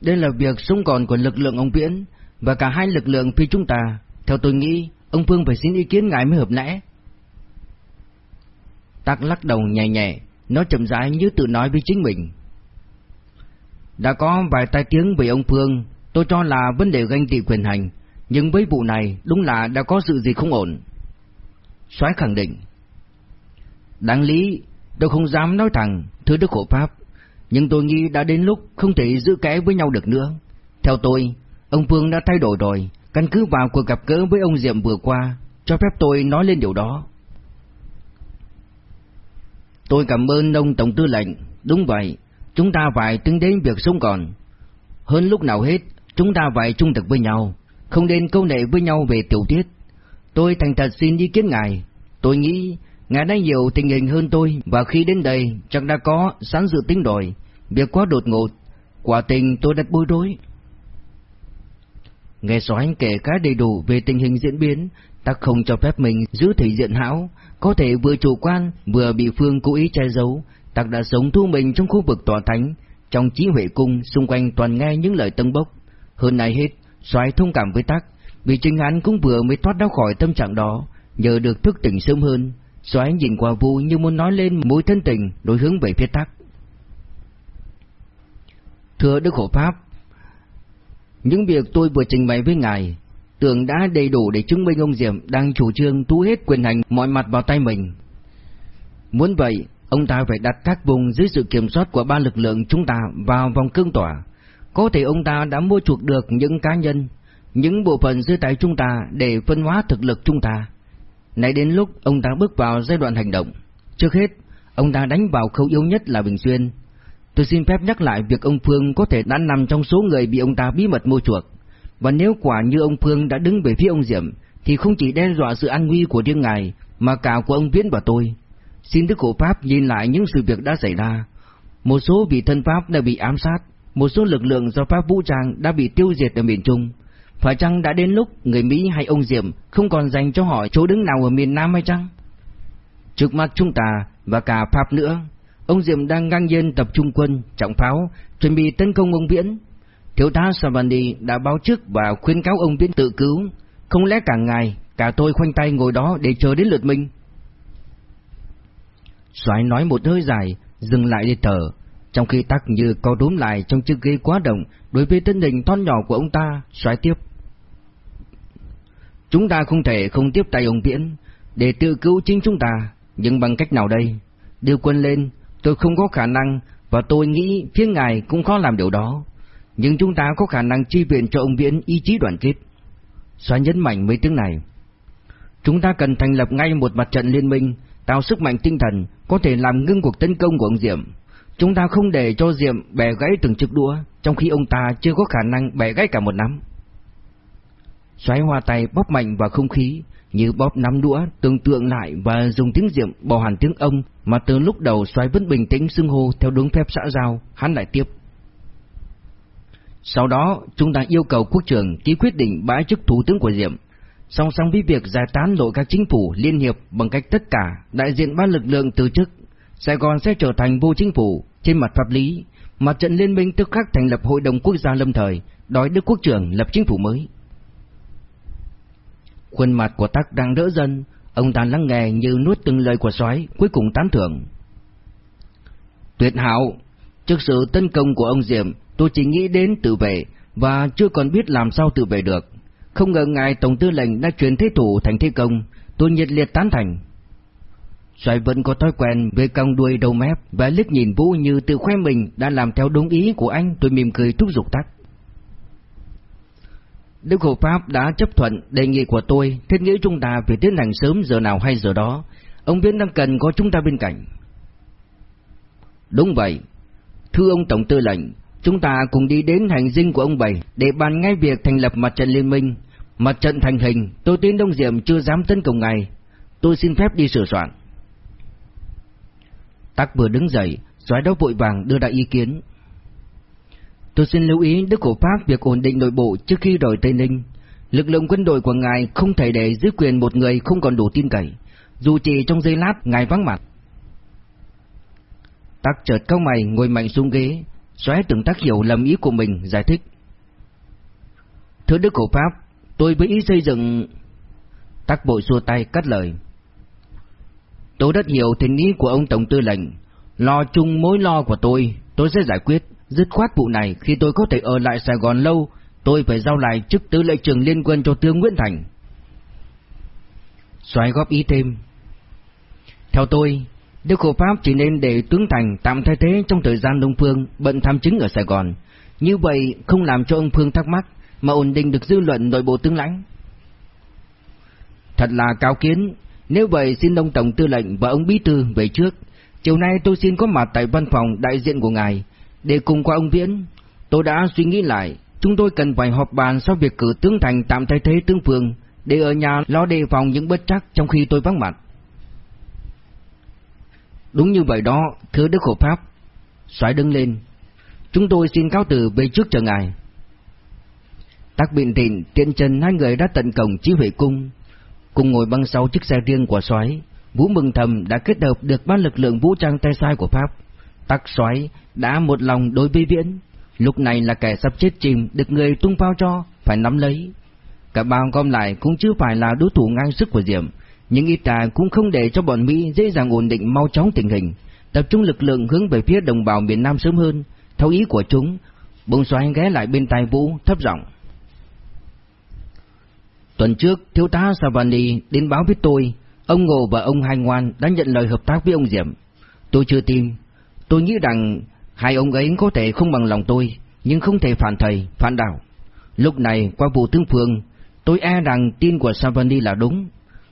đây là việc sống còn của lực lượng ông Viễn và cả hai lực lượng phi chúng ta. Theo tôi nghĩ, ông Phương phải xin ý kiến ngài mới hợp lẽ. Tắc lắc đầu nhẹ nhẹ, nó chậm rãi như tự nói với chính mình. Đã có vài tai tiếng về ông Phương, tôi cho là vấn đề ganh tị quyền hành, nhưng với vụ này đúng là đã có sự gì không ổn. Soái khẳng định. Đáng lý, tôi không dám nói thẳng, thưa Đức Hộ Pháp, nhưng tôi nghĩ đã đến lúc không thể giữ kẽ với nhau được nữa. Theo tôi, ông Phương đã thay đổi rồi, căn cứ vào cuộc gặp gỡ với ông Diệm vừa qua, cho phép tôi nói lên điều đó. Tôi cảm ơn ông Tổng Tư lệnh, đúng vậy, chúng ta phải tính đến việc sống còn. Hơn lúc nào hết, chúng ta phải trung thực với nhau, không nên câu nệ với nhau về tiểu tiết. Tôi thành thật xin ý kiến ngài, tôi nghĩ ngài đã nhiều tình hình hơn tôi và khi đến đây chắc đã có sẵn dự tính đổi. việc quá đột ngột, quả tình tôi đã bối rối. Nghe soái kể khá đầy đủ về tình hình diễn biến, ta không cho phép mình giữ thể diện hão, có thể vừa chủ quan vừa bị Phương cố ý che giấu, ta đã sống thu mình trong khu vực tòa thánh, trong trí huệ cung xung quanh toàn nghe những lời tân bốc. Hơn này hết, soái thông cảm với Tắc, vì chính hắn cũng vừa mới thoát ra khỏi tâm trạng đó, nhờ được thức tỉnh sớm hơn. Soái nhìn qua Vu như muốn nói lên mối thân tình đối hướng về phía Tắc. Thưa Đức Hộ Pháp, những việc tôi vừa trình bày với ngài, tưởng đã đầy đủ để chứng minh ông Diệm đang chủ trương thu hết quyền hành mọi mặt vào tay mình. Muốn vậy, ông ta phải đặt các vùng dưới sự kiểm soát của ba lực lượng chúng ta vào vòng cương tỏa. Có thể ông ta đã mua chuộc được những cá nhân, những bộ phận dưới tay chúng ta để phân hóa thực lực chúng ta. Nay đến lúc ông ta bước vào giai đoạn hành động. Trước hết, ông ta đánh vào khâu yếu nhất là Bình Xuyên. Tôi xin phép nhắc lại việc ông Phương có thể đã nằm trong số người bị ông ta bí mật mua chuộc. Và nếu quả như ông Phương đã đứng về phía ông Diệm, thì không chỉ đe dọa sự an nguy của riêng ngài, mà cả của ông Viễn và tôi. Xin Đức Hộ Pháp nhìn lại những sự việc đã xảy ra. Một số vị thân Pháp đã bị ám sát, một số lực lượng do Pháp vũ trang đã bị tiêu diệt ở miền Trung. Phải chăng đã đến lúc người Mỹ hay ông Diệm không còn dành cho họ chỗ đứng nào ở miền Nam hay chăng? Trước mắt chúng ta và cả Pháp nữa, ông Diệm đang ngang nhiên tập trung quân, trọng pháo, chuẩn bị tấn công ông Viễn. Thiếu tá Savani đã báo trước và khuyên cáo ông Viễn tự cứu, không lẽ cả ngày, cả tôi khoanh tay ngồi đó để chờ đến lượt mình. Soái nói một hơi dài, dừng lại để thở, trong khi tắc như co đốm lại trong chiếc ghế quá động đối với thân hình thon nhỏ của ông ta, Soái tiếp. Chúng ta không thể không tiếp tay ông Viễn để tự cứu chính chúng ta, nhưng bằng cách nào đây? Đưa quân lên, tôi không có khả năng và tôi nghĩ phía ngài cũng khó làm điều đó. Nhưng chúng ta có khả năng chi viện cho ông Viễn ý chí đoàn kết. Xóa nhấn mạnh mấy tiếng này. Chúng ta cần thành lập ngay một mặt trận liên minh, tạo sức mạnh tinh thần, có thể làm ngưng cuộc tấn công của ông Diệm. Chúng ta không để cho Diệm bẻ gãy từng chiếc đũa, trong khi ông ta chưa có khả năng bẻ gãy cả một nắm. Xoáy hoa tay bóp mạnh vào không khí, như bóp nắm đũa, tưởng tượng lại và dùng tiếng Diệm bỏ hẳn tiếng ông mà từ lúc đầu xoáy vẫn bình tĩnh xưng hô theo đúng phép xã giao, hắn lại tiếp. Sau đó, chúng ta yêu cầu quốc trưởng ký quyết định bãi chức thủ tướng của Diệm, song song với việc giải tán nội các chính phủ liên hiệp bằng cách tất cả đại diện ba lực lượng từ chức, Sài Gòn sẽ trở thành vô chính phủ trên mặt pháp lý, mặt trận liên minh tức khắc thành lập hội đồng quốc gia lâm thời, đòi Đức quốc trưởng lập chính phủ mới. Khuôn mặt của Tắc đang đỡ dần, ông ta lắng nghe như nuốt từng lời của soái, cuối cùng tán thưởng. Tuyệt hảo, trước sự tấn công của ông Diệm, tôi chỉ nghĩ đến tự vệ và chưa còn biết làm sao tự vệ được. Không ngờ ngài tổng tư lệnh đã chuyển thế thủ thành thế công, tôi nhiệt liệt tán thành. Xoài vẫn có thói quen về cong đuôi đầu mép và liếc nhìn Vũ như tự khoe mình đã làm theo đúng ý của anh, tôi mỉm cười thúc giục tắc. Đức Hộ Pháp đã chấp thuận đề nghị của tôi, thiết nghĩ chúng ta phải tiến hành sớm giờ nào hay giờ đó. Ông Viễn đang cần có chúng ta bên cạnh. Đúng vậy. Thưa ông Tổng Tư lệnh, chúng ta cùng đi đến hành dinh của ông Bảy để bàn ngay việc thành lập mặt trận liên minh. Mặt trận thành hình, tôi tin Đông Diệm chưa dám tấn công ngài. Tôi xin phép đi sửa soạn. Tắc vừa đứng dậy, doái đó vội vàng đưa ra ý kiến. Tôi xin lưu ý Đức Cổ Pháp việc ổn định nội bộ trước khi đổi Tây Ninh. Lực lượng quân đội của ngài không thể để dưới quyền một người không còn đủ tin cậy, dù chỉ trong giây lát ngài vắng mặt. Tắc chợt cao mày ngồi mạnh xuống ghế, xoáy tưởng tác hiểu lầm ý của mình, giải thích. Thưa Đức Cổ Pháp, tôi với ý xây dựng... Tắc bội xua tay cắt lời. Tôi rất hiểu tình ý của ông Tổng Tư lệnh, lo chung mối lo của tôi, tôi sẽ giải quyết. Dứt khoát vụ này khi tôi có thể ở lại Sài Gòn lâu, tôi phải giao lại chức tư lệ trưởng liên quân cho tướng Nguyễn Thành. Xoài góp ý thêm. Theo tôi, Đức Hộ Pháp chỉ nên để tướng Thành tạm thay thế trong thời gian Đông Phương bận tham chính ở Sài Gòn. Như vậy không làm cho ông Phương thắc mắc, mà ổn định được dư luận nội bộ tướng lãnh. Thật là cao kiến, nếu vậy xin ông Tổng Tư lệnh và ông Bí Thư về trước. Chiều nay tôi xin có mặt tại văn phòng đại diện của ngài, để cùng qua ông Viễn, tôi đã suy nghĩ lại, chúng tôi cần phải họp bàn sau việc cử tướng Thành tạm thay thế tướng phường, để ở nhà lo đề phòng những bất trắc trong khi tôi vắng mặt. Đúng như vậy đó, thưa Đức Hộ Pháp. Xoái đứng lên. Chúng tôi xin cáo từ về trước chờ ngài. Tác Biện Thịnh, Tiện Trần hai người đã tận cổng chí huệ cung, cùng ngồi băng sau chiếc xe riêng của soái. Vũ mừng thầm đã kết hợp được ba lực lượng vũ trang tay sai của Pháp. Tắc xoáy đã một lòng đối với viễn, lúc này là kẻ sắp chết chìm được người tung phao cho, phải nắm lấy. Cả bao gom lại cũng chưa phải là đối thủ ngang sức của Diệm, nhưng ít ta cũng không để cho bọn Mỹ dễ dàng ổn định mau chóng tình hình, tập trung lực lượng hướng về phía đồng bào miền Nam sớm hơn, theo ý của chúng. Bông xoáy ghé lại bên tai Vũ thấp giọng. Tuần trước, thiếu tá Savani đến báo với tôi, ông Ngô và ông Hai Ngoan đã nhận lời hợp tác với ông Diệm. Tôi chưa tin, Tôi nghĩ rằng hai ông ấy có thể không bằng lòng tôi, nhưng không thể phản thầy, phản đạo. Lúc này qua vụ tướng Phương, tôi e rằng tin của Savani là đúng.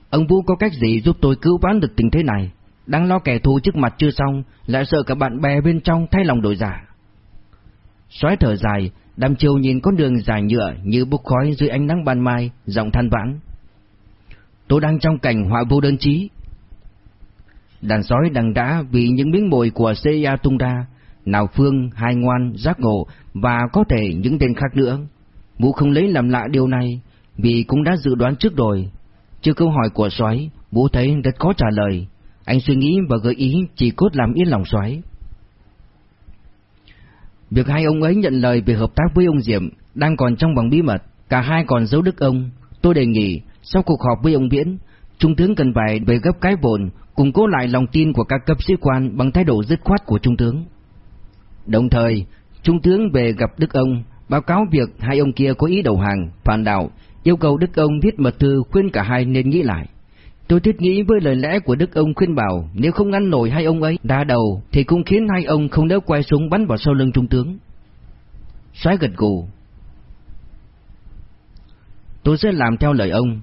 Ông Vũ có cách gì giúp tôi cứu vãn được tình thế này? Đang lo kẻ thù trước mặt chưa xong, lại sợ cả bạn bè bên trong thay lòng đổi giả. Xoáy thở dài, đam chiều nhìn con đường dài nhựa như bốc khói dưới ánh nắng ban mai, giọng than vãn. Tôi đang trong cảnh họa vô đơn chí, Đàn sói đằng đã vì những miếng mồi của CIA tung ra, nào Phương, Hai Ngoan, Giác Ngộ và có thể những tên khác nữa. Vũ không lấy làm lạ điều này, vì cũng đã dự đoán trước rồi. Trước câu hỏi của sói, Vũ thấy rất khó trả lời. Anh suy nghĩ và gợi ý chỉ cốt làm yên lòng sói. Việc hai ông ấy nhận lời về hợp tác với ông Diệm đang còn trong vòng bí mật, cả hai còn giấu đức ông. Tôi đề nghị, sau cuộc họp với ông Viễn, Trung tướng cần phải về gấp cái bồn củng cố lại lòng tin của các cấp sĩ quan bằng thái độ dứt khoát của Trung tướng. Đồng thời, Trung tướng về gặp Đức ông, báo cáo việc hai ông kia có ý đầu hàng, phản đạo, yêu cầu Đức ông viết mật thư khuyên cả hai nên nghĩ lại. Tôi thiết nghĩ với lời lẽ của Đức ông khuyên bảo nếu không ngăn nổi hai ông ấy đa đầu thì cũng khiến hai ông không đỡ quay súng bắn vào sau lưng trung tướng. Soái gật gù. Tôi sẽ làm theo lời ông.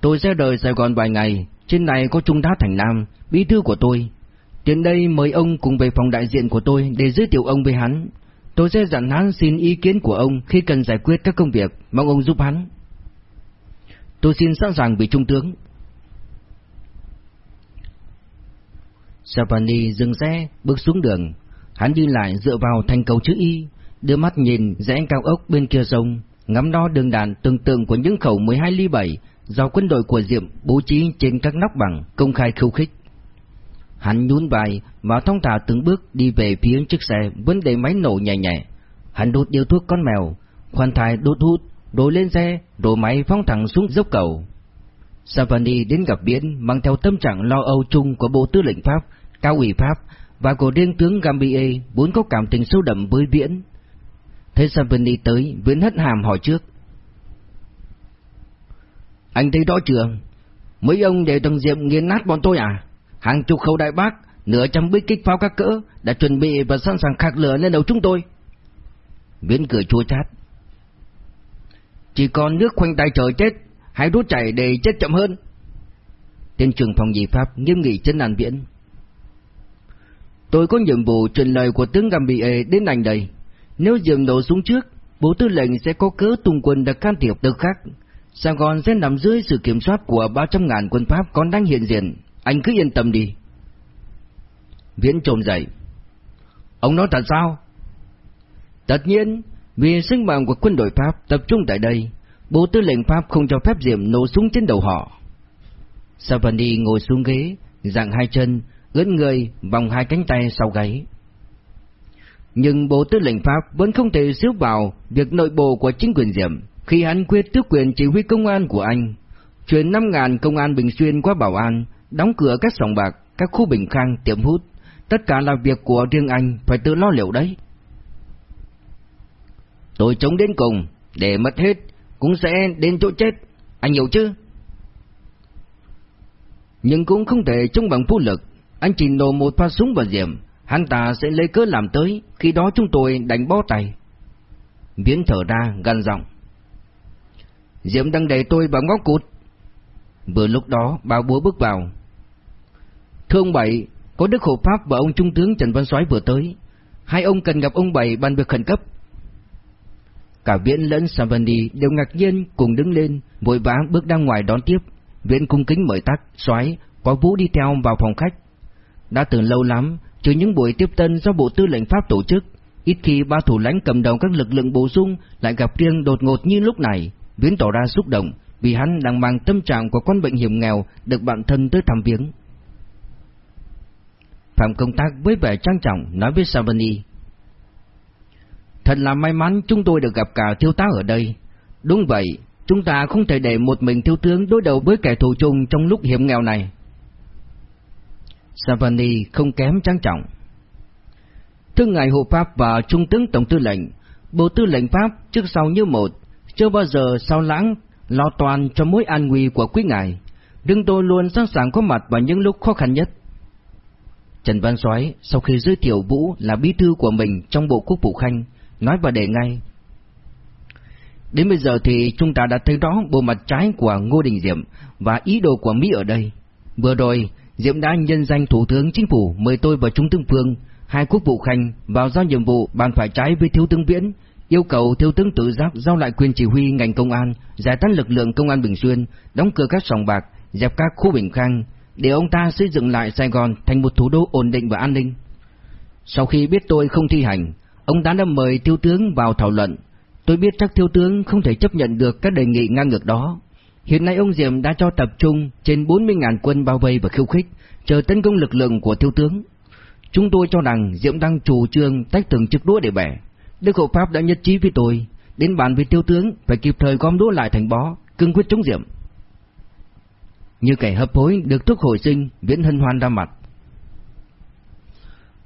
Tôi sẽ rời Sài Gòn vài ngày, trên này có Trung tá Thành Nam, bí thư của tôi. Đến đây mời ông cùng về phòng đại diện của tôi để giới thiệu ông với hắn. Tôi sẽ dặn hắn xin ý kiến của ông khi cần giải quyết các công việc, mong ông giúp hắn. Tôi xin sẵn sàng vì trung tướng. Savani dừng xe, bước xuống đường. Hắn đi lại dựa vào thành cầu chữ Y, đưa mắt nhìn rẽ cao ốc bên kia sông, ngắm đo đường đàn tương tự của những khẩu 12 ly 7 do quân đội của Diệm bố trí trên các nóc bằng công khai khiêu khích. Hắn nhún vai và thong thả từng bước đi về phía chiếc xe vẫn để máy nổ nhẹ nhẹ. Hắn đốt điếu thuốc con mèo, khoan thai đốt hút, rồi lên xe, rồi máy phóng thẳng xuống dốc cầu. Savani đến gặp Biển mang theo tâm trạng lo âu chung của Bộ Tư lệnh Pháp, Cao ủy Pháp và của riêng tướng Gambier vốn có cảm tình sâu đậm với Viễn. Thế Savani tới, Viễn hất hàm hỏi trước. Anh thấy rõ chưa? Mấy ông để đồng diệm nghiền nát bọn tôi à? Hàng chục khẩu đại bác, nửa trăm bích kích pháo các cỡ đã chuẩn bị và sẵn sàng khạc lửa lên đầu chúng tôi. Viễn cười chua chát. Chỉ còn nước khoanh tay chờ chết, hãy rút chạy để chết chậm hơn. Tên trưởng phòng dị Pháp nghiêm nghị chân đàn Viễn. Tôi có nhiệm vụ truyền lời của tướng Gambier đến anh đây. Nếu Diệm nổ xuống trước, Bộ Tư lệnh sẽ có cớ tung quân được can thiệp từ khác. Sài Gòn sẽ nằm dưới sự kiểm soát của 300.000 quân Pháp còn đang hiện diện. Anh cứ yên tâm đi. Viễn trồm dậy. Ông nói thật sao? Tất nhiên, vì sinh mạng của quân đội Pháp tập trung tại đây, Bộ Tư lệnh Pháp không cho phép Diệm nổ súng trên đầu họ. Savani ngồi xuống ghế, dạng hai chân, ướn người, vòng hai cánh tay sau gáy. Nhưng Bộ Tư lệnh Pháp vẫn không thể xíu vào việc nội bộ của chính quyền Diệm khi hắn quyết tước quyền chỉ huy công an của anh, chuyển 5.000 công an Bình Xuyên qua Bảo An, đóng cửa các sòng bạc, các khu bình khang, tiệm hút, tất cả là việc của riêng anh, phải tự lo liệu đấy. Tôi chống đến cùng, để mất hết, cũng sẽ đến chỗ chết, anh hiểu chứ? Nhưng cũng không thể chống bằng vũ lực, anh chỉ nổ một phát súng vào diệm, hắn ta sẽ lấy cớ làm tới, khi đó chúng tôi đánh bó tay. Viễn thở ra, gần giọng. Diệm đang đẩy tôi vào ngóc cụt. Vừa lúc đó, bà búa bước vào. Thưa Bảy, có Đức Hộ Pháp và ông Trung tướng Trần Văn Soái vừa tới. Hai ông cần gặp ông Bảy bàn việc khẩn cấp. Cả Viễn lẫn Savani đều ngạc nhiên cùng đứng lên, vội vã bước ra ngoài đón tiếp. Viễn cung kính mời tắt, Soái, có Vũ đi theo vào phòng khách. Đã từ lâu lắm, trừ những buổi tiếp tân do Bộ Tư lệnh Pháp tổ chức, ít khi ba thủ lãnh cầm đầu các lực lượng bổ sung lại gặp riêng đột ngột như lúc này, Viễn tỏ ra xúc động vì hắn đang mang tâm trạng của con bệnh hiểm nghèo được bạn thân tới thăm viếng. Phạm công tác với vẻ trang trọng nói với Savani. Thật là may mắn chúng tôi được gặp cả thiếu tá ở đây. Đúng vậy, chúng ta không thể để một mình thiếu tướng đối đầu với kẻ thù chung trong lúc hiểm nghèo này. Savani không kém trang trọng. Thưa ngài hộ pháp và trung tướng tổng tư lệnh, bộ tư lệnh pháp trước sau như một, chưa bao giờ sao lãng lo toàn cho mối an nguy của quý ngài. đừng tôi luôn sẵn sàng có mặt vào những lúc khó khăn nhất. Trần Văn Soái sau khi giới thiệu Vũ là bí thư của mình trong bộ quốc vụ khanh, nói và để ngay. Đến bây giờ thì chúng ta đã thấy rõ bộ mặt trái của Ngô Đình Diệm và ý đồ của Mỹ ở đây. Vừa rồi, Diệm đã nhân danh Thủ tướng Chính phủ mời tôi và Trung tướng Phương, hai quốc vụ khanh vào giao nhiệm vụ bàn phải trái với Thiếu tướng Viễn, yêu cầu Thiếu tướng Tự Giáp giao lại quyền chỉ huy ngành công an, giải tán lực lượng công an Bình Xuyên, đóng cửa các sòng bạc, dẹp các khu bình khang, để ông ta xây dựng lại Sài Gòn thành một thủ đô ổn định và an ninh. Sau khi biết tôi không thi hành, ông ta đã mời Thiếu tướng vào thảo luận. Tôi biết chắc Thiếu tướng không thể chấp nhận được các đề nghị ngang ngược đó. Hiện nay ông Diệm đã cho tập trung trên 40.000 quân bao vây và khiêu khích, chờ tấn công lực lượng của Thiếu tướng. Chúng tôi cho rằng Diệm đang chủ trương tách từng chiếc đũa để bẻ. Đức hộ Pháp đã nhất trí với tôi, đến bàn với tiêu tướng phải kịp thời gom đũa lại thành bó, cương quyết chống diệm. Như kẻ hấp hối được thuốc hồi sinh, Viễn hân hoan ra mặt.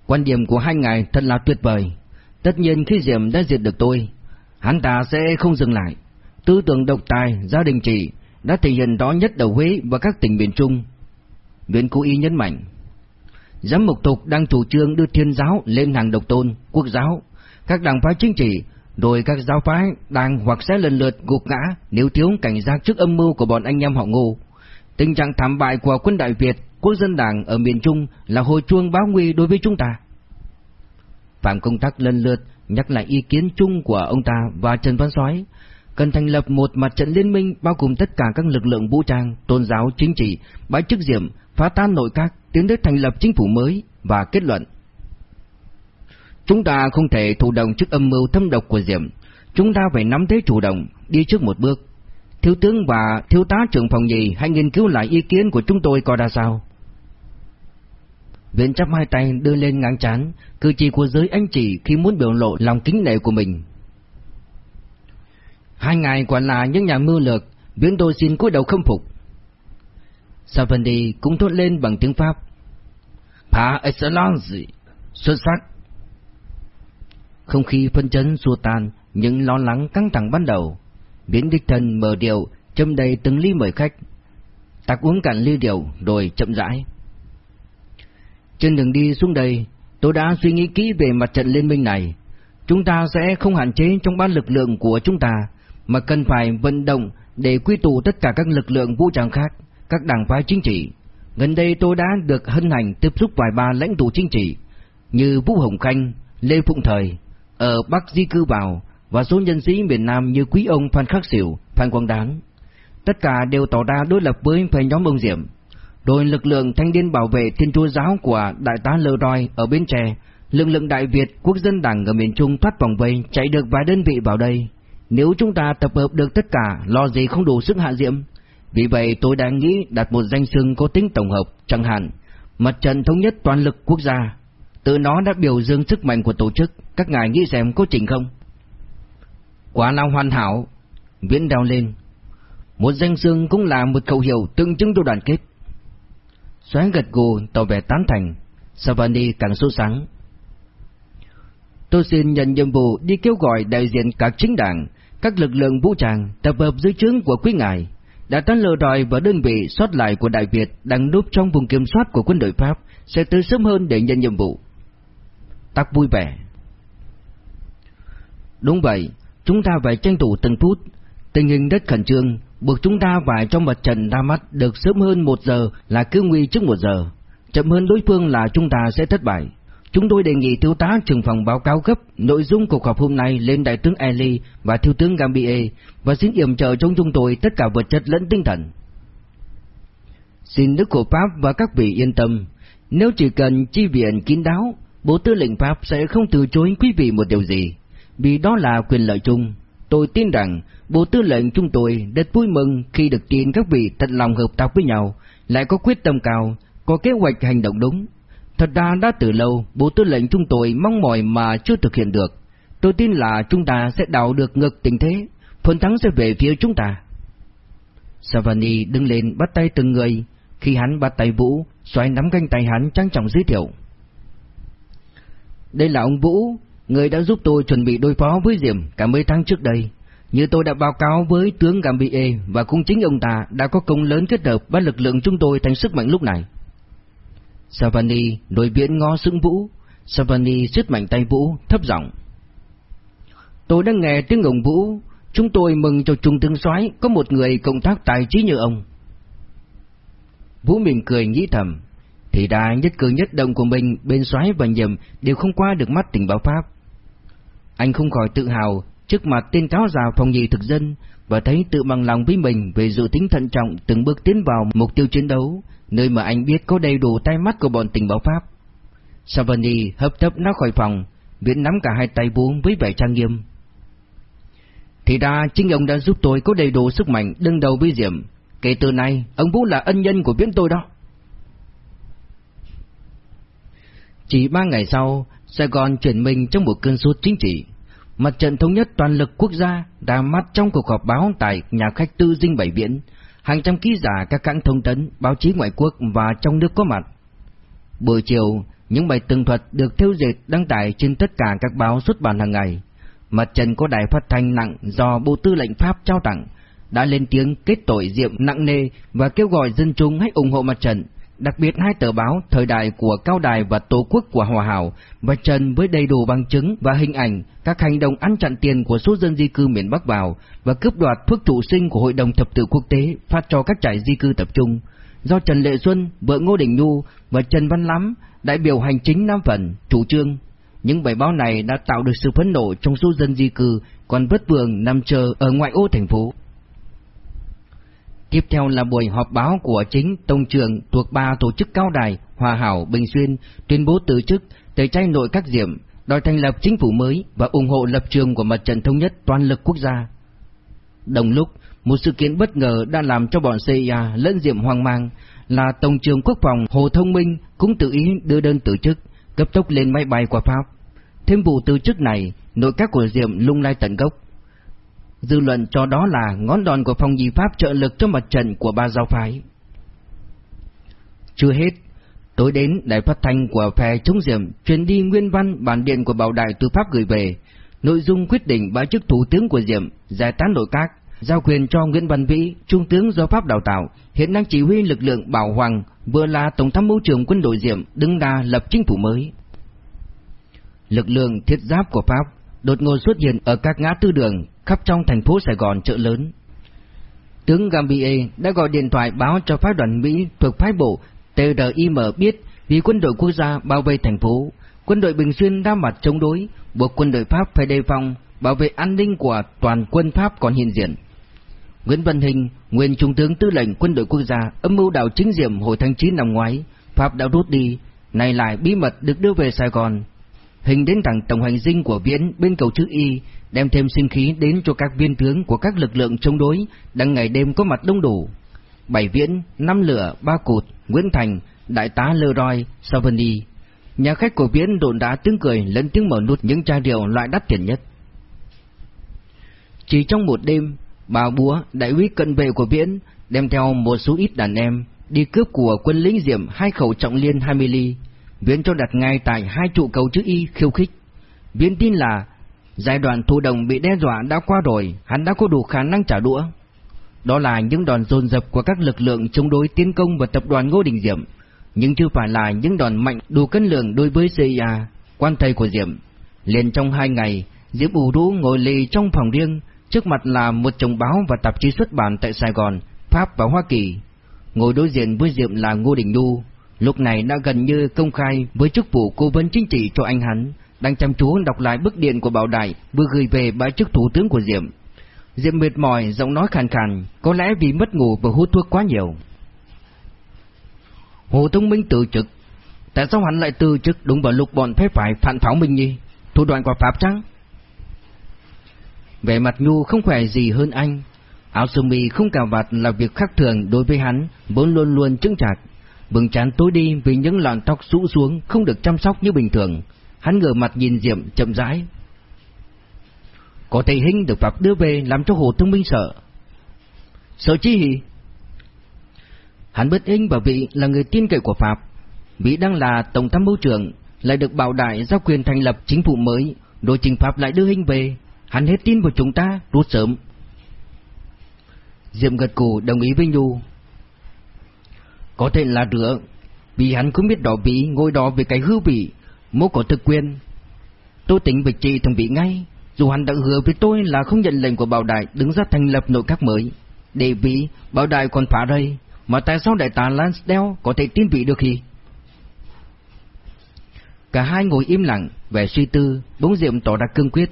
Quan điểm của hai ngài thật là tuyệt vời. Tất nhiên khi Diệm đã diệt được tôi, hắn ta sẽ không dừng lại. Tư tưởng độc tài, gia đình trị đã thể hiện rõ nhất ở Huế và các tỉnh miền Trung. Viện cố ý nhấn mạnh. Giám mục tục đang chủ trương đưa thiên giáo lên hàng độc tôn, quốc giáo, các đảng phái chính trị, rồi các giáo phái đang hoặc sẽ lần lượt gục ngã nếu thiếu cảnh giác trước âm mưu của bọn anh em họ ngô. Tình trạng thảm bại của quân Đại Việt, quốc dân đảng ở miền Trung là hồi chuông báo nguy đối với chúng ta. Phạm Công Tác lần lượt nhắc lại ý kiến chung của ông ta và Trần Văn Soái cần thành lập một mặt trận liên minh bao gồm tất cả các lực lượng vũ trang, tôn giáo, chính trị, bãi chức diệm, phá tan nội các, tiến tới thành lập chính phủ mới và kết luận. Chúng ta không thể thụ động trước âm mưu thâm độc của Diệm, chúng ta phải nắm thế chủ động, đi trước một bước. Thiếu tướng và thiếu tá trưởng phòng nhì hãy nghiên cứu lại ý kiến của chúng tôi coi ra sao. Viện chắp hai tay đưa lên ngang chán, cử chỉ của giới anh chị khi muốn biểu lộ lòng kính nể của mình. Hai ngày quả là những nhà mưu lược, viện tôi xin cúi đầu khâm phục. Savandi cũng thốt lên bằng tiếng Pháp. Par excellence, xuất sắc. Không khí phân chấn xua tan những lo lắng căng thẳng ban đầu. Biến đích thân mở điều, châm đầy từng ly mời khách. Tạc uống cạn ly rượu rồi chậm rãi. Trên đường đi xuống đây, tôi đã suy nghĩ kỹ về mặt trận liên minh này. Chúng ta sẽ không hạn chế trong ban lực lượng của chúng ta, mà cần phải vận động để quy tụ tất cả các lực lượng vũ trang khác, các đảng phái chính trị. Gần đây tôi đã được hân hạnh tiếp xúc vài ba lãnh tụ chính trị, như Vũ Hồng Khanh, Lê Phụng Thời, Ờ, ở Bắc di cư vào, và số nhân sĩ miền Nam như quý ông Phan Khắc Sỉu, Phan Quang Đán. Tất cả đều tỏ ra đối lập với phe nhóm ông Diệm. Rồi lực lượng thanh niên bảo vệ Thiên Chúa giáo của đại tá Lơ Roi ở Bến Tre, lực lượng Đại Việt quốc dân đảng ở miền Trung thoát vòng vây chạy được vài đơn vị vào đây. Nếu chúng ta tập hợp được tất cả, lo gì không đủ sức hạ diệm. Vì vậy tôi đang nghĩ đặt một danh xưng có tính tổng hợp, chẳng hạn, mặt trận thống nhất toàn lực quốc gia từ nó đã biểu dương sức mạnh của tổ chức, các ngài nghĩ xem có chỉnh không? quá là hoàn hảo, viễn đào lên. Một danh xương cũng là một khẩu hiệu tượng trưng cho đoàn kết. Xóa gật gù tỏ vẻ tán thành, Savani càng sốt sáng. Tôi xin nhận nhiệm vụ đi kêu gọi đại diện các chính đảng, các lực lượng vũ trang tập hợp dưới trướng của quý ngài, đã tán lừa đòi và đơn vị sót lại của Đại Việt đang núp trong vùng kiểm soát của quân đội Pháp sẽ tới sớm hơn để nhận nhiệm vụ. Tắc vui vẻ. Đúng vậy, chúng ta phải tranh thủ từng phút. Tình hình rất khẩn trương, buộc chúng ta phải trong mặt trận ra mắt được sớm hơn một giờ là cứ nguy trước một giờ. Chậm hơn đối phương là chúng ta sẽ thất bại. Chúng tôi đề nghị thiếu tá trưởng phòng báo cáo gấp nội dung cuộc họp hôm nay lên đại tướng Eli và thiếu tướng Gambier và xin yểm trợ trong chúng tôi tất cả vật chất lẫn tinh thần. Xin Đức của Pháp và các vị yên tâm, nếu chỉ cần chi viện kín đáo, Bộ Tư lệnh Pháp sẽ không từ chối quý vị một điều gì, vì đó là quyền lợi chung. Tôi tin rằng Bộ Tư lệnh chúng tôi rất vui mừng khi được tin các vị thật lòng hợp tác với nhau, lại có quyết tâm cao, có kế hoạch hành động đúng. Thật ra đã từ lâu, Bộ Tư lệnh chúng tôi mong mỏi mà chưa thực hiện được. Tôi tin là chúng ta sẽ đảo được ngược tình thế, phần thắng sẽ về phía chúng ta. Savani đứng lên bắt tay từng người, khi hắn bắt tay Vũ, xoay nắm ganh tay hắn trang trọng giới thiệu. Đây là ông Vũ, người đã giúp tôi chuẩn bị đối phó với Diệm cả mấy tháng trước đây. Như tôi đã báo cáo với tướng Gambie và cũng chính ông ta đã có công lớn kết hợp bắt lực lượng chúng tôi thành sức mạnh lúc này. Savani đối biển ngó sững Vũ, Savani siết mạnh tay Vũ, thấp giọng. Tôi đã nghe tiếng ông Vũ, chúng tôi mừng cho trung tướng soái có một người cộng tác tài trí như ông. Vũ mỉm cười nghĩ thầm, thì đa nhất cử nhất động của mình bên soái và nhầm đều không qua được mắt tình báo Pháp. Anh không khỏi tự hào trước mặt tên cáo già phòng nhị thực dân và thấy tự bằng lòng với mình về dự tính thận trọng từng bước tiến vào mục tiêu chiến đấu, nơi mà anh biết có đầy đủ tay mắt của bọn tình báo Pháp. Savani hấp tấp nó khỏi phòng, Viễn nắm cả hai tay buông với vẻ trang nghiêm. Thì ra chính ông đã giúp tôi có đầy đủ sức mạnh đương đầu với Diệm. Kể từ nay, ông Vũ là ân nhân của Viễn tôi đó. Chỉ ba ngày sau, Sài Gòn chuyển mình trong một cơn sốt chính trị. Mặt trận thống nhất toàn lực quốc gia đã mắt trong cuộc họp báo tại nhà khách tư dinh bảy Biển, hàng trăm ký giả các hãng thông tấn, báo chí ngoại quốc và trong nước có mặt. Buổi chiều, những bài tường thuật được theo dệt đăng tải trên tất cả các báo xuất bản hàng ngày. Mặt trận có đài phát thanh nặng do Bộ Tư lệnh Pháp trao tặng, đã lên tiếng kết tội Diệm nặng nề và kêu gọi dân chúng hãy ủng hộ mặt trận. Đặc biệt hai tờ báo Thời đại của Cao Đài và Tổ quốc của Hòa Hảo và Trần với đầy đủ bằng chứng và hình ảnh các hành động ăn chặn tiền của số dân di cư miền Bắc vào và cướp đoạt thuốc trụ sinh của Hội đồng Thập tự Quốc tế phát cho các trại di cư tập trung. Do Trần Lệ Xuân, vợ Ngô Đình Nhu và Trần Văn Lắm, đại biểu hành chính Nam Phần, chủ trương. Những bài báo này đã tạo được sự phấn nộ trong số dân di cư còn vất vưởng nằm chờ ở ngoại ô thành phố. Tiếp theo là buổi họp báo của chính Tông trưởng thuộc ba tổ chức cao đài Hòa Hảo Bình Xuyên tuyên bố từ chức, tẩy chay nội các diệm, đòi thành lập chính phủ mới và ủng hộ lập trường của mặt trận thống nhất toàn lực quốc gia. Đồng lúc, một sự kiện bất ngờ đã làm cho bọn CIA lẫn diệm hoang mang là Tổng trưởng Quốc phòng Hồ Thông Minh cũng tự ý đưa đơn từ chức, cấp tốc lên máy bay qua Pháp. Thêm vụ từ chức này, nội các của Diệm lung lay tận gốc. Dư luận cho đó là ngón đòn của phong di Pháp trợ lực cho mặt trận của ba giáo phái. Chưa hết, tối đến đài phát thanh của phe chống diệm truyền đi nguyên văn bản điện của bảo đại tư pháp gửi về, nội dung quyết định bãi chức thủ tướng của diệm giải tán nội các, giao quyền cho Nguyễn Văn Vĩ, trung tướng do Pháp đào tạo, hiện đang chỉ huy lực lượng bảo hoàng, vừa là tổng tham mưu trưởng quân đội diệm đứng ra lập chính phủ mới. Lực lượng thiết giáp của Pháp đột ngột xuất hiện ở các ngã tư đường khắp trong thành phố Sài Gòn chợ lớn. Tướng Gambier đã gọi điện thoại báo cho phái đoàn Mỹ thuộc phái bộ TRIM biết vì quân đội quốc gia bao vây thành phố, quân đội Bình Xuyên đã mặt chống đối, buộc quân đội Pháp phải đề phòng, bảo vệ an ninh của toàn quân Pháp còn hiện diện. Nguyễn Văn Hình, nguyên trung tướng tư lệnh quân đội quốc gia, âm mưu đảo chính diệm hồi tháng 9 năm ngoái, Pháp đã rút đi, nay lại bí mật được đưa về Sài Gòn. Hình đến thẳng tổng hành dinh của Viễn bên cầu chữ Y, đem thêm sinh khí đến cho các viên tướng của các lực lượng chống đối đang ngày đêm có mặt đông đủ. Bảy Viễn, Năm Lửa, Ba Cụt, Nguyễn Thành, Đại tá Leroy, Savani. Nhà khách của Viễn đồn đá tiếng cười lẫn tiếng mở nút những chai rượu loại đắt tiền nhất. Chỉ trong một đêm, Bà búa, đại úy cận vệ của Viễn, đem theo một số ít đàn em, đi cướp của quân lính diệm hai khẩu trọng liên 20 ly. Viễn cho đặt ngay tại hai trụ cầu chữ Y khiêu khích. Viễn tin là giai đoạn thu đồng bị đe dọa đã qua rồi, hắn đã có đủ khả năng trả đũa. Đó là những đòn dồn dập của các lực lượng chống đối tiến công và tập đoàn Ngô Đình Diệm, nhưng chưa phải là những đòn mạnh đủ cân lượng đối với CIA, quan thầy của Diệm. Liền trong hai ngày, Diệm ủ rũ ngồi lì trong phòng riêng, Trước mặt là một chồng báo và tạp chí xuất bản tại Sài Gòn, Pháp và Hoa Kỳ. Ngồi đối diện với Diệm là Ngô Đình Nhu, lúc này đã gần như công khai với chức vụ cố vấn chính trị cho anh hắn, đang chăm chú đọc lại bức điện của Bảo Đại vừa gửi về bãi chức thủ tướng của Diệm. Diệm mệt mỏi, giọng nói khàn khàn, có lẽ vì mất ngủ và hút thuốc quá nhiều. Hồ Thông Minh từ chức, tại sao hắn lại từ chức đúng vào lúc bọn phép phải phản pháo mình nhỉ? Thủ đoạn của Pháp chăng? Vẻ mặt Nhu không khỏe gì hơn anh. Áo sơ mi không cà vạt là việc khác thường đối với hắn, vốn luôn luôn trưng chặt Bừng chán tối đi vì những lọn tóc rũ xuống không được chăm sóc như bình thường. Hắn ngửa mặt nhìn Diệm chậm rãi. Có thầy Hinh được Pháp đưa về làm cho Hồ Thông Minh sợ. Sợ chi hỉ? Hắn biết Hinh và vị là người tin cậy của Pháp. Vị đang là Tổng tham mưu trưởng, lại được bảo đại giao quyền thành lập chính phủ mới, đội trình Pháp lại đưa Hinh về, Hắn hết tin vào chúng ta, rút sớm. Diệm gật cù đồng ý với Nhu. Có thể là rửa, vì hắn cũng biết đỏ vị ngôi đó về cái hư vị, mô có thực quyền. Tôi tính với chị thằng vị ngay, dù hắn đã hứa với tôi là không nhận lệnh của Bảo Đại đứng ra thành lập nội các mới. Để vị, Bảo Đại còn phá đây, mà tại sao đại tá Lansdale có thể tin vị được khi? Cả hai ngồi im lặng, vẻ suy tư, bỗng Diệm tỏ ra cương quyết.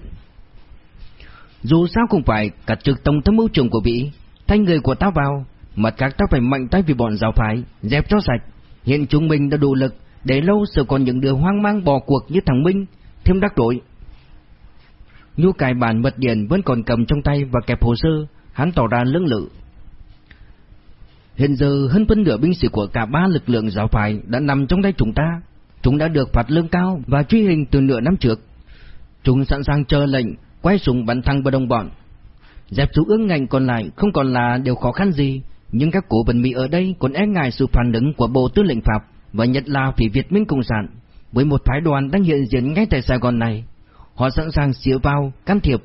Dù sao cũng phải cả trực tổng thống mưu trưởng của vị Thay người của ta vào Mặt khác ta phải mạnh tay vì bọn giáo phái Dẹp cho sạch. Hiện chúng mình đã đủ lực Để lâu sợ còn những đứa hoang mang bỏ cuộc như thằng Minh Thêm đắc đội Nhu cài bản mật điển vẫn còn cầm trong tay và kẹp hồ sơ Hắn tỏ ra lưỡng lự. Hiện giờ hơn phân nửa binh sĩ của cả ba lực lượng giáo phái đã nằm trong tay chúng ta. Chúng đã được phạt lương cao và truy hình từ nửa năm trước. Chúng sẵn sàng chờ lệnh quay súng bắn thăng vào đồng bọn. Dẹp chú ứng ngành còn lại không còn là điều khó khăn gì, nhưng các cổ bình Mỹ ở đây còn e ngại sự phản ứng của Bộ Tư lệnh Pháp và nhất là phía Việt Minh Cộng sản, với một phái đoàn đang hiện diện ngay tại Sài Gòn này. Họ sẵn sàng xỉa vào, can thiệp.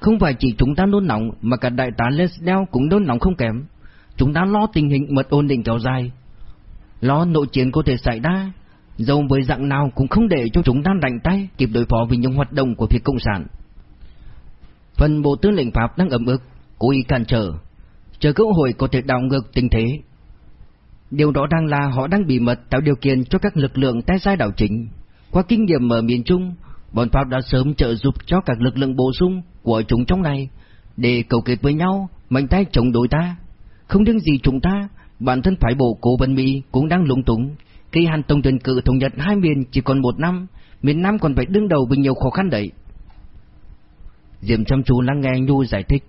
Không phải chỉ chúng ta nôn nóng mà cả đại tá Lesdell cũng nôn nóng không kém. Chúng ta lo tình hình mật ổn định kéo dài. Lo nội chiến có thể xảy ra, dầu với dạng nào cũng không để cho chúng ta đánh tay kịp đối phó với những hoạt động của phía Cộng sản. Phần Bộ Tư lệnh Pháp đang ẩm ức, cố ý cản trở, chờ cơ hội có thể đảo ngược tình thế. Điều đó đang là họ đang bị mật tạo điều kiện cho các lực lượng tái sai đảo chính. Qua kinh nghiệm ở miền Trung, bọn Pháp đã sớm trợ giúp cho các lực lượng bổ sung của chúng trong này để cầu kết với nhau, mạnh tay chống đối ta. Không riêng gì chúng ta, bản thân phái bộ cố vấn Mỹ cũng đang lúng túng. Khi Hàn Tông tuyển cử thống nhất hai miền chỉ còn một năm, miền Nam còn phải đương đầu với nhiều khó khăn đấy. Diệm chăm chú lắng nghe Nhu giải thích.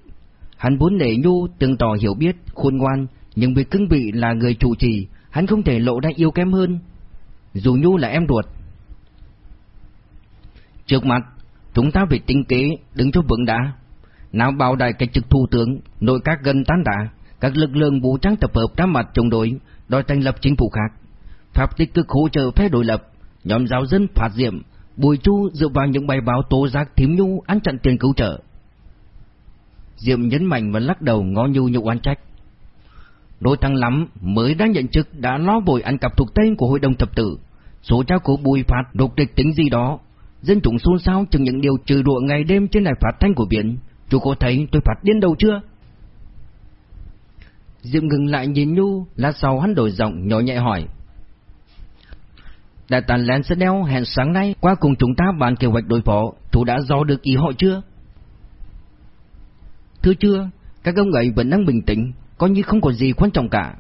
Hắn vốn để Nhu từng tỏ hiểu biết, khôn ngoan, nhưng vì cưng vị là người chủ trì, hắn không thể lộ ra yêu kém hơn. Dù Nhu là em ruột. Trước mặt, chúng ta phải tinh kế, đứng cho vững đã. Nào bảo đại cách trực thủ tướng, nội các gần tán đả, các lực lượng vũ trang tập hợp ra mặt chống đối, đòi thành lập chính phủ khác. Pháp tích cực hỗ trợ phe đối lập, nhóm giáo dân phạt diệm, Bùi Chu dựa vào những bài báo tố giác thím nhu ăn chặn tiền cứu trợ. Diệm nhấn mạnh và lắc đầu ngó nhu nhục oan trách. Đôi thăng lắm mới đang nhận chức đã lo bồi ăn cặp thuộc tên của hội đồng thập tử. Số cha của bùi phạt đột địch tính gì đó. Dân chúng xôn xao chừng những điều trừ đùa ngày đêm trên đài phát thanh của biển. Chú có thấy tôi phạt điên đầu chưa? Diệm ngừng lại nhìn Nhu, lát sau hắn đổi giọng nhỏ nhẹ hỏi. Đại tàn Lansdale hẹn sáng nay qua cùng chúng ta bàn kế hoạch đối phó, thủ đã do được ý họ chưa? Thưa chưa, các ông ấy vẫn đang bình tĩnh, coi như không có gì quan trọng cả.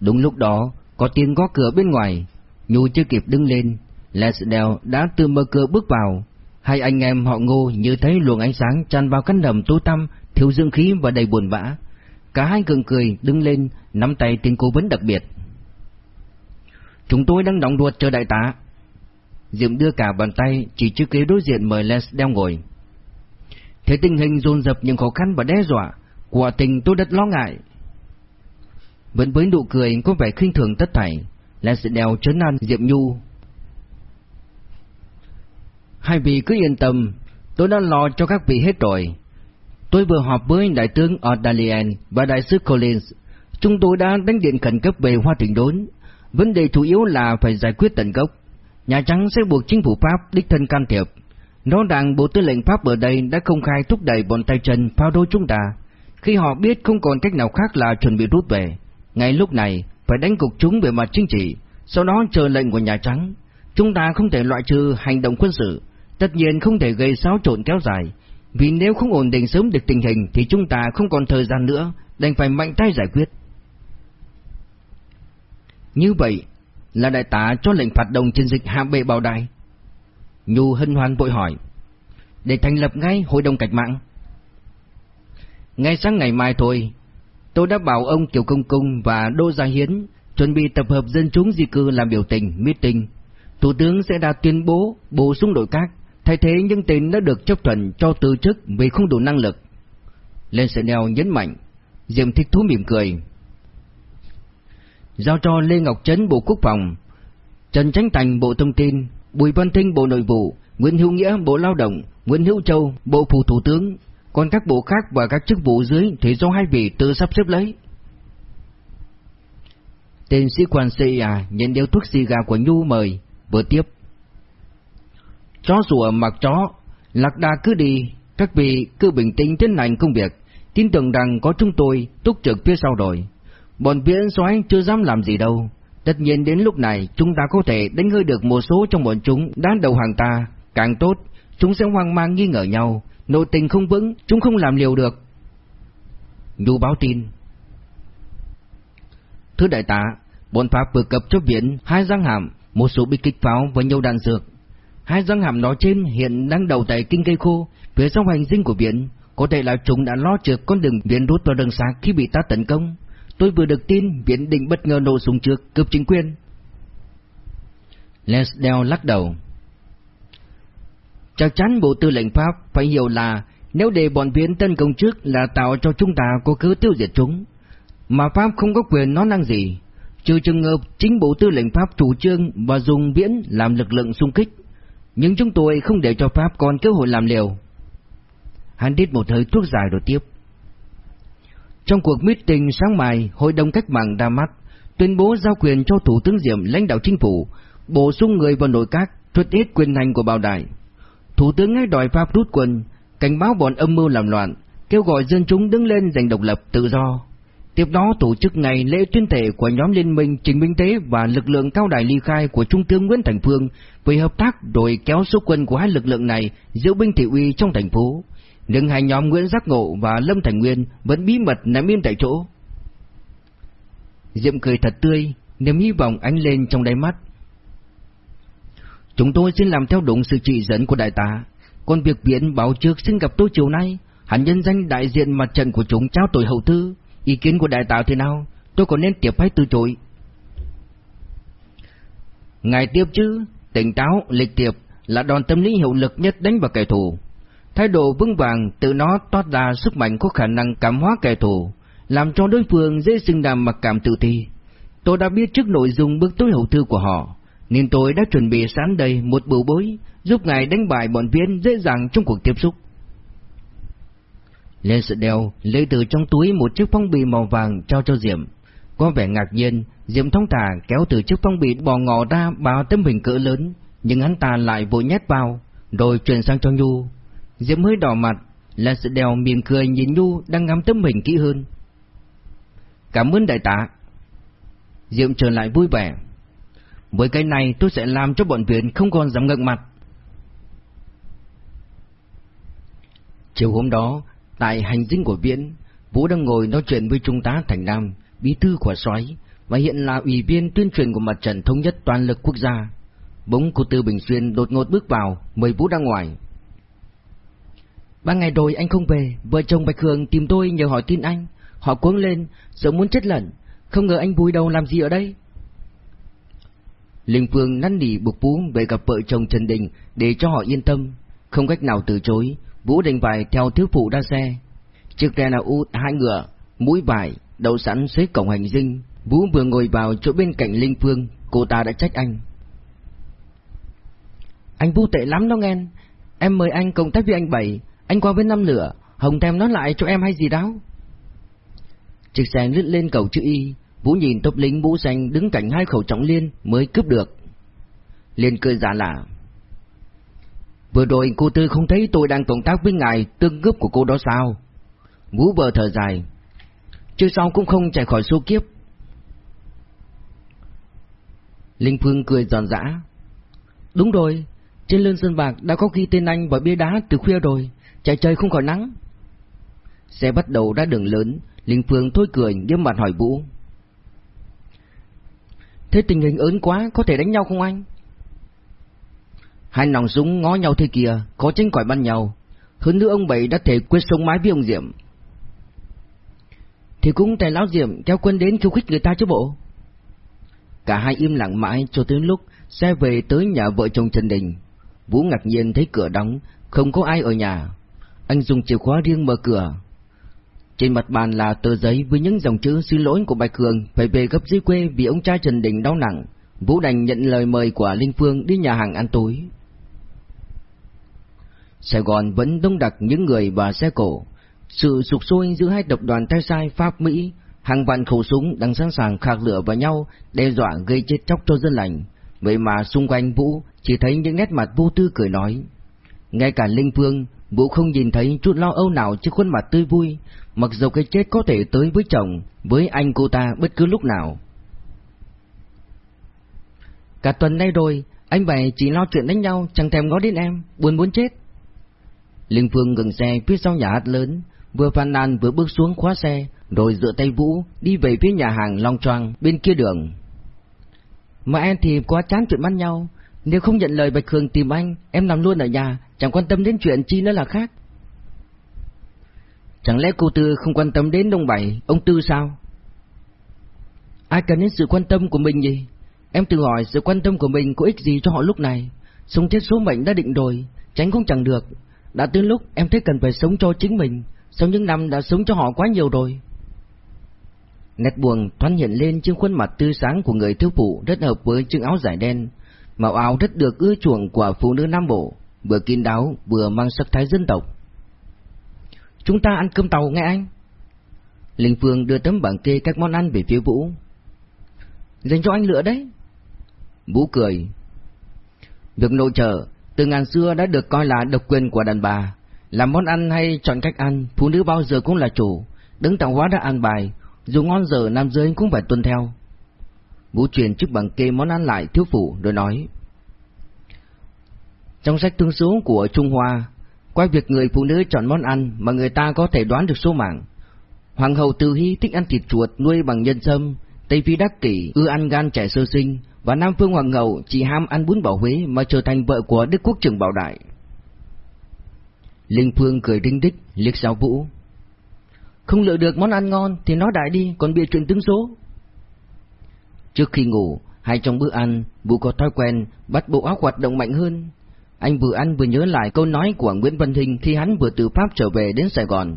Đúng lúc đó, có tiếng gõ cửa bên ngoài, Nhu chưa kịp đứng lên, Lesdell đã từ mở cửa bước vào. Hai anh em họ ngô như thấy luồng ánh sáng tràn vào căn đầm tối tăm, thiếu dương khí và đầy buồn bã. Cả hai gượng cười, đứng lên, nắm tay tên cố vấn đặc biệt. Chúng tôi đang đóng ruột chờ đại tá. Diệm đưa cả bàn tay chỉ trước kế đối diện mời Les ngồi. Thế tình hình dồn dập những khó khăn và đe dọa, quả tình tôi rất lo ngại. Vẫn với nụ cười có vẻ khinh thường tất thảy, là sự đèo trấn an Diệm Nhu. Hai vị cứ yên tâm, tôi đã lo cho các vị hết rồi. Tôi vừa họp với Đại tướng O'Dalian và Đại sứ Collins. Chúng tôi đã đánh điện khẩn cấp về Hoa Trình Đốn. Vấn đề chủ yếu là phải giải quyết tận gốc. Nhà Trắng sẽ buộc chính phủ Pháp đích thân can thiệp. Nó rằng Bộ Tư lệnh Pháp ở đây đã công khai thúc đẩy bọn tay chân pháo đôi chúng ta. Khi họ biết không còn cách nào khác là chuẩn bị rút về. Ngay lúc này, phải đánh cục chúng về mặt chính trị, sau đó chờ lệnh của Nhà Trắng. Chúng ta không thể loại trừ hành động quân sự, tất nhiên không thể gây xáo trộn kéo dài, vì nếu không ổn định sớm được tình hình thì chúng ta không còn thời gian nữa, đành phải mạnh tay giải quyết. Như vậy là đại tá cho lệnh phạt đồng chiến dịch hạ bệ bảo đài. Nhu hân hoan vội hỏi, để thành lập ngay hội đồng cách mạng. Ngay sáng ngày mai thôi, tôi đã bảo ông Kiều Công Công và Đô Gia Hiến chuẩn bị tập hợp dân chúng di cư làm biểu tình, meeting. Thủ tướng sẽ đạt tuyên bố bổ sung đội các, thay thế những tên đã được chấp thuận cho từ chức vì không đủ năng lực. Lên Senel nhấn mạnh, Diệm thích thú mỉm cười. Giao cho Lê Ngọc Trấn Bộ Quốc phòng, Trần Tránh Thành Bộ Thông tin, Bùi Văn Thinh Bộ Nội vụ, Nguyễn Hữu Nghĩa Bộ Lao động, Nguyễn Hữu Châu Bộ Phủ Thủ tướng, còn các bộ khác và các chức vụ dưới thì do hai vị tự sắp xếp lấy. Tên sĩ quan CIA nhận điếu thuốc xì gà của Nhu mời, vừa tiếp. Chó rùa mặc chó, lạc đà cứ đi, các vị cứ bình tĩnh tiến hành công việc, tin tưởng rằng có chúng tôi túc trực phía sau rồi. Bọn viễn soái chưa dám làm gì đâu. Tất nhiên đến lúc này chúng ta có thể đánh hơi được một số trong bọn chúng đã đầu hàng ta, càng tốt, chúng sẽ hoang mang nghi ngờ nhau, nội tình không vững, chúng không làm liều được. Nhu báo tin Thưa đại tá, bọn Pháp vừa cập cho biển hai răng hàm, một số bị kích pháo và nhiều đạn dược. Hai răng hàm đó trên hiện đang đầu tại kinh cây khô, phía sau hành dinh của biển. Có thể là chúng đã lo trượt con đường biển rút vào đường xa khi bị ta tấn công. Tôi vừa được tin viễn định bất ngờ nổ súng trước cướp chính quyền. Lesdell lắc đầu. Chắc chắn Bộ Tư lệnh Pháp phải hiểu là nếu để bọn Viễn tấn công trước là tạo cho chúng ta có cứ tiêu diệt chúng. Mà Pháp không có quyền nói năng gì, trừ trường hợp chính Bộ Tư lệnh Pháp chủ trương và dùng Viễn làm lực lượng xung kích. Nhưng chúng tôi không để cho Pháp còn cơ hội làm liều. Hắn đít một hơi thuốc dài rồi tiếp. Trong cuộc meeting sáng mai, Hội đồng Cách mạng Đa Mắt tuyên bố giao quyền cho Thủ tướng Diệm lãnh đạo chính phủ, bổ sung người vào nội các, truất ít quyền hành của Bảo Đại. Thủ tướng ngay đòi Pháp rút quân, cảnh báo bọn âm mưu làm loạn, kêu gọi dân chúng đứng lên giành độc lập tự do. Tiếp đó tổ chức ngày lễ tuyên thệ của nhóm liên minh Trình Minh Tế và lực lượng cao đài ly khai của Trung tướng Nguyễn Thành Phương về hợp tác rồi kéo số quân của hai lực lượng này giữ binh thị uy trong thành phố. Nhưng hai nhóm Nguyễn Giác Ngộ và Lâm Thành Nguyên vẫn bí mật nằm im tại chỗ. Diệm cười thật tươi, niềm hy vọng ánh lên trong đáy mắt. Chúng tôi xin làm theo đúng sự chỉ dẫn của đại tá. Còn việc viện báo trước xin gặp tôi chiều nay, hẳn nhân danh đại diện mặt trận của chúng trao tội hậu thư. Ý kiến của đại tá thế nào? Tôi có nên tiếp hay từ chối? Ngài tiếp chứ, tỉnh táo, lịch tiệp là đòn tâm lý hiệu lực nhất đánh vào kẻ thù. Thái độ vững vàng tự nó toát ra sức mạnh có khả năng cảm hóa kẻ thù, làm cho đối phương dễ sinh đàm mặc cảm tự ti. Tôi đã biết trước nội dung bước tối hậu thư của họ, nên tôi đã chuẩn bị sẵn đây một bưu bối giúp ngài đánh bại bọn viên dễ dàng trong cuộc tiếp xúc. Lên sự đeo lấy từ trong túi một chiếc phong bì màu vàng trao cho Diệm. Có vẻ ngạc nhiên, Diệm thông thả kéo từ chiếc phong bì bò ngò ra bao tấm hình cỡ lớn, nhưng hắn ta lại vội nhét vào, rồi truyền sang cho Nhu. Diệm hơi đỏ mặt, là sự đèo mỉm cười nhìn Nhu đang ngắm tấm hình kỹ hơn. Cảm ơn đại tá. Diệm trở lại vui vẻ. Với cái này tôi sẽ làm cho bọn Viện không còn dám ngẩng mặt. Chiều hôm đó, tại hành dinh của Viễn, Vũ đang ngồi nói chuyện với Trung tá Thành Nam, bí thư của soái và hiện là ủy viên tuyên truyền của mặt trận thống nhất toàn lực quốc gia. Bỗng cô Tư Bình Xuyên đột ngột bước vào, mời Vũ ra ngoài. Ba ngày rồi anh không về, vợ chồng Bạch Hường tìm tôi nhờ hỏi tin anh. Họ cuống lên, sợ muốn chết lận, không ngờ anh vui đầu làm gì ở đây. Linh Phương năn nỉ buộc Vũ về gặp vợ chồng Trần Đình để cho họ yên tâm, không cách nào từ chối, Vũ đành phải theo thiếu phụ ra xe. Chiếc xe là út hai ngựa, mũi vải, đậu sẵn xế cổng hành dinh. Vũ vừa ngồi vào chỗ bên cạnh Linh Phương, cô ta đã trách anh. Anh Vũ tệ lắm đó nghe, em mời anh cộng tác với anh Bảy, anh qua với năm lửa, Hồng đem nó lại cho em hay gì đó. Chiếc xe lướt lên cầu chữ Y, Vũ nhìn tốp lính mũ xanh đứng cạnh hai khẩu trọng liên mới cướp được. Liên cười giả lạ. Vừa rồi cô Tư không thấy tôi đang cộng tác với ngài tương cướp của cô đó sao? Vũ bờ thở dài. Chứ sao cũng không chạy khỏi số kiếp. Linh Phương cười giòn giã. Đúng rồi, trên lưng sân bạc đã có ghi tên anh vào bia đá từ khuya rồi, chạy chơi không khỏi nắng. Xe bắt đầu ra đường lớn, Linh Phương thôi cười nghiêm mặt hỏi Vũ. Thế tình hình ớn quá, có thể đánh nhau không anh? Hai nòng súng ngó nhau thế kia, có tránh khỏi bắn nhau. Hơn nữa ông Bảy đã thể quyết sống mái với ông Diệm. Thì cũng tài lão Diệm kéo quân đến khiêu khích người ta chứ bộ. Cả hai im lặng mãi cho tới lúc xe về tới nhà vợ chồng Trần Đình. Vũ ngạc nhiên thấy cửa đóng, không có ai ở nhà. Anh dùng chìa khóa riêng mở cửa. Trên mặt bàn là tờ giấy với những dòng chữ xin lỗi của Bạch Cường phải về gấp dưới quê vì ông trai Trần Đình đau nặng. Vũ đành nhận lời mời của Linh Phương đi nhà hàng ăn tối. Sài Gòn vẫn đông đặc những người và xe cổ. Sự sụp sôi giữa hai tập đoàn tay sai Pháp-Mỹ, hàng vạn khẩu súng đang sẵn sàng khạc lửa vào nhau, đe dọa gây chết chóc cho dân lành. Vậy mà xung quanh Vũ chỉ thấy những nét mặt vô tư cười nói. Ngay cả Linh Phương, Vũ không nhìn thấy chút lo âu nào trên khuôn mặt tươi vui, mặc dù cái chết có thể tới với chồng, với anh cô ta bất cứ lúc nào. Cả tuần nay rồi, anh bảy chỉ lo chuyện đánh nhau, chẳng thèm ngó đến em, buồn muốn chết. Linh Phương ngừng xe phía sau nhà hát lớn, vừa phàn nàn vừa bước xuống khóa xe, rồi dựa tay Vũ đi về phía nhà hàng Long Choang bên kia đường. Mà em thì quá chán chuyện bắt nhau, nếu không nhận lời Bạch Hương tìm anh, em nằm luôn ở nhà, chẳng quan tâm đến chuyện chi nữa là khác. Chẳng lẽ cô Tư không quan tâm đến ông Bảy, ông Tư sao? Ai cần đến sự quan tâm của mình gì? Em tự hỏi sự quan tâm của mình có ích gì cho họ lúc này? Sống chết số mệnh đã định rồi, tránh cũng chẳng được. Đã tới lúc em thấy cần phải sống cho chính mình, sau những năm đã sống cho họ quá nhiều rồi. Nét buồn thoáng hiện lên trên khuôn mặt tươi sáng của người thiếu phụ rất hợp với chiếc áo dài đen, màu áo rất được ưa chuộng của phụ nữ Nam Bộ, vừa kín đáo vừa mang sắc thái dân tộc. Chúng ta ăn cơm tàu nghe anh. Linh Phương đưa tấm bảng kê các món ăn về phía Vũ. Dành cho anh lựa đấy. Vũ cười. Việc nội trợ từ ngàn xưa đã được coi là độc quyền của đàn bà. Làm món ăn hay chọn cách ăn, phụ nữ bao giờ cũng là chủ. Đứng tàu hóa đã ăn bài, dù ngon giờ nam giới cũng phải tuân theo. Vũ truyền chiếc bằng kê món ăn lại thiếu phụ rồi nói. Trong sách tương số của Trung Hoa, qua việc người phụ nữ chọn món ăn mà người ta có thể đoán được số mạng. Hoàng hậu Từ Hy thích ăn thịt chuột nuôi bằng nhân sâm, Tây Phi Đắc Kỷ ưa ăn gan trẻ sơ sinh, và Nam Phương Hoàng hậu chỉ ham ăn bún bảo Huế mà trở thành vợ của Đức Quốc trưởng Bảo Đại. Linh Phương cười đinh đích, liếc sao Vũ. Không lựa được món ăn ngon thì nói đại đi, còn bịa chuyện tướng số. Trước khi ngủ, hay trong bữa ăn, Vũ có thói quen bắt bộ óc hoạt động mạnh hơn. Anh vừa ăn vừa nhớ lại câu nói của Nguyễn Văn Hình khi hắn vừa từ Pháp trở về đến Sài Gòn.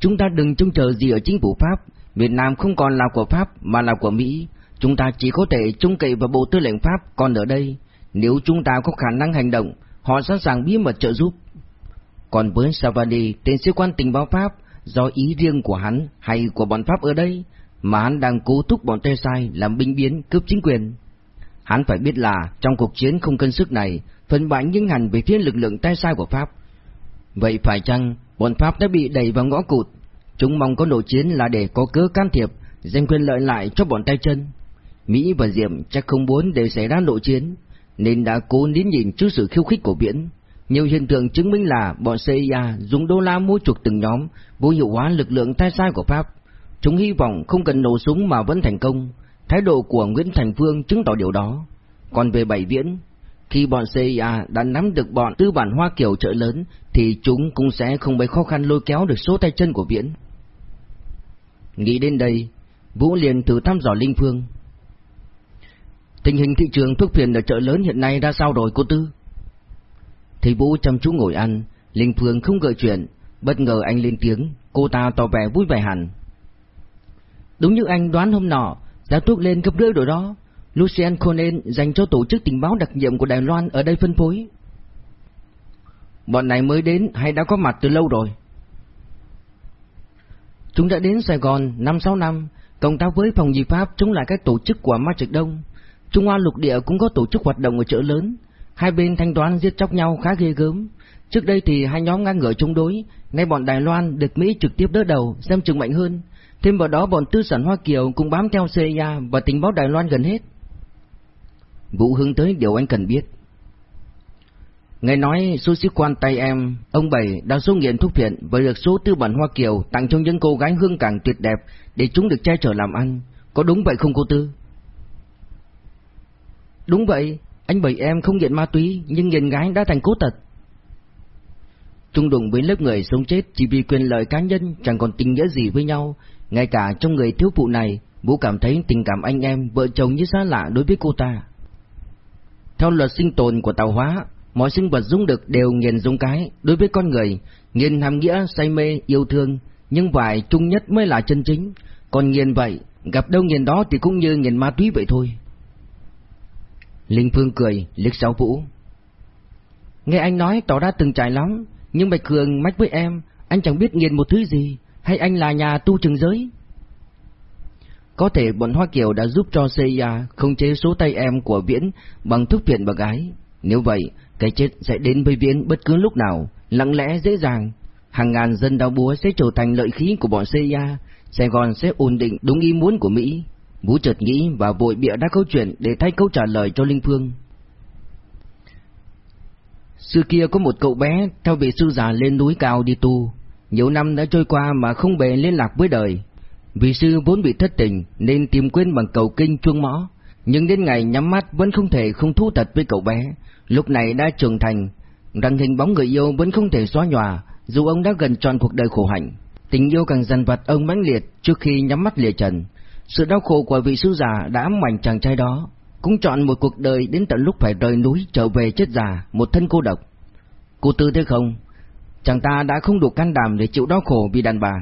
Chúng ta đừng trông chờ gì ở chính phủ Pháp, Việt Nam không còn là của Pháp mà là của Mỹ. Chúng ta chỉ có thể trông cậy vào Bộ Tư lệnh Pháp còn ở đây. Nếu chúng ta có khả năng hành động, họ sẵn sàng bí mật trợ giúp. Còn với Savani, tên sĩ quan tình báo Pháp, do ý riêng của hắn hay của bọn Pháp ở đây, mà hắn đang cố thúc bọn Tê Sai làm binh biến cướp chính quyền. Hắn phải biết là trong cuộc chiến không cân sức này, phần bại những hẳn về phía lực lượng tay Sai của Pháp. Vậy phải chăng bọn Pháp đã bị đẩy vào ngõ cụt? Chúng mong có nội chiến là để có cớ can thiệp, giành quyền lợi lại cho bọn tay chân. Mỹ và Diệm chắc không muốn để xảy ra nội chiến, nên đã cố nín nhìn trước sự khiêu khích của Viễn. Nhiều hiện tượng chứng minh là bọn CIA dùng đô la mua chuộc từng nhóm, vô hiệu hóa lực lượng tay sai của Pháp. Chúng hy vọng không cần nổ súng mà vẫn thành công. Thái độ của Nguyễn Thành Phương chứng tỏ điều đó. Còn về Bảy Viễn, khi bọn CIA đã nắm được bọn tư bản Hoa Kiều trợ lớn, thì chúng cũng sẽ không mấy khó khăn lôi kéo được số tay chân của Viễn. Nghĩ đến đây, Vũ liền thử thăm dò Linh Phương. Tình hình thị trường thuốc phiện ở chợ lớn hiện nay ra sao rồi cô Tư? Thấy Vũ chăm chú ngồi ăn, Linh Phương không gợi chuyện, bất ngờ anh lên tiếng, cô ta tỏ vẻ vui vẻ hẳn. Đúng như anh đoán hôm nọ, giá thuốc lên gấp rưỡi rồi đó. Lucien Conan dành cho tổ chức tình báo đặc nhiệm của Đài Loan ở đây phân phối. Bọn này mới đến hay đã có mặt từ lâu rồi? Chúng đã đến Sài Gòn 5-6 năm, công tác với phòng di pháp chống lại các tổ chức của Ma Trực Đông. Trung Hoa lục địa cũng có tổ chức hoạt động ở chợ lớn, hai bên thanh toán giết chóc nhau khá ghê gớm. Trước đây thì hai nhóm ngang ngửa chống đối, nay bọn Đài Loan được Mỹ trực tiếp đỡ đầu, xem chừng mạnh hơn. Thêm vào đó bọn tư sản Hoa Kiều cũng bám theo CIA và tình báo Đài Loan gần hết. Vũ hướng tới điều anh cần biết. Nghe nói số sĩ quan tay em, ông Bảy đang số nghiện thuốc phiện và được số tư bản Hoa Kiều tặng cho những cô gái hương cảng tuyệt đẹp để chúng được che chở làm ăn. Có đúng vậy không cô Tư? Đúng vậy, anh Bảy em không nghiện ma túy nhưng nghiện gái đã thành cố tật. Trung đụng với lớp người sống chết chỉ vì quyền lợi cá nhân chẳng còn tình nghĩa gì với nhau. Ngay cả trong người thiếu phụ này, Vũ cảm thấy tình cảm anh em vợ chồng như xa lạ đối với cô ta. Theo luật sinh tồn của tàu hóa, mọi sinh vật dung được đều nghiền dung cái đối với con người, nghiền hàm nghĩa, say mê, yêu thương, nhưng vài chung nhất mới là chân chính. Còn nghiền vậy, gặp đâu nghiền đó thì cũng như nghiền ma túy vậy thôi. Linh Phương cười, liếc sáu Vũ. Nghe anh nói tỏ ra từng trải lắm, nhưng Bạch Cường mách với em, anh chẳng biết nghiền một thứ gì, hay anh là nhà tu trường giới? Có thể bọn Hoa Kiều đã giúp cho CIA không chế số tay em của Viễn bằng thuốc phiện bà gái. Nếu vậy, cái chết sẽ đến với Viễn bất cứ lúc nào, lặng lẽ dễ dàng. Hàng ngàn dân đau búa sẽ trở thành lợi khí của bọn CIA, Sài Gòn sẽ ổn định đúng ý muốn của Mỹ. Vũ chợt nghĩ và vội bịa ra câu chuyện để thay câu trả lời cho Linh Phương. Xưa kia có một cậu bé theo vị sư già lên núi cao đi tu. Nhiều năm đã trôi qua mà không bề liên lạc với đời. Vị sư vốn bị thất tình nên tìm quên bằng cầu kinh chuông mõ. Nhưng đến ngày nhắm mắt vẫn không thể không thu thật với cậu bé. Lúc này đã trưởng thành, rằng hình bóng người yêu vẫn không thể xóa nhòa dù ông đã gần tròn cuộc đời khổ hạnh. Tình yêu càng dần vặt ông mãnh liệt trước khi nhắm mắt lìa trần. Sự đau khổ của vị sư già đã ám ảnh chàng trai đó, cũng chọn một cuộc đời đến tận lúc phải rời núi trở về chết già, một thân cô độc. Cô Tư thế không? Chàng ta đã không đủ can đảm để chịu đau khổ vì đàn bà.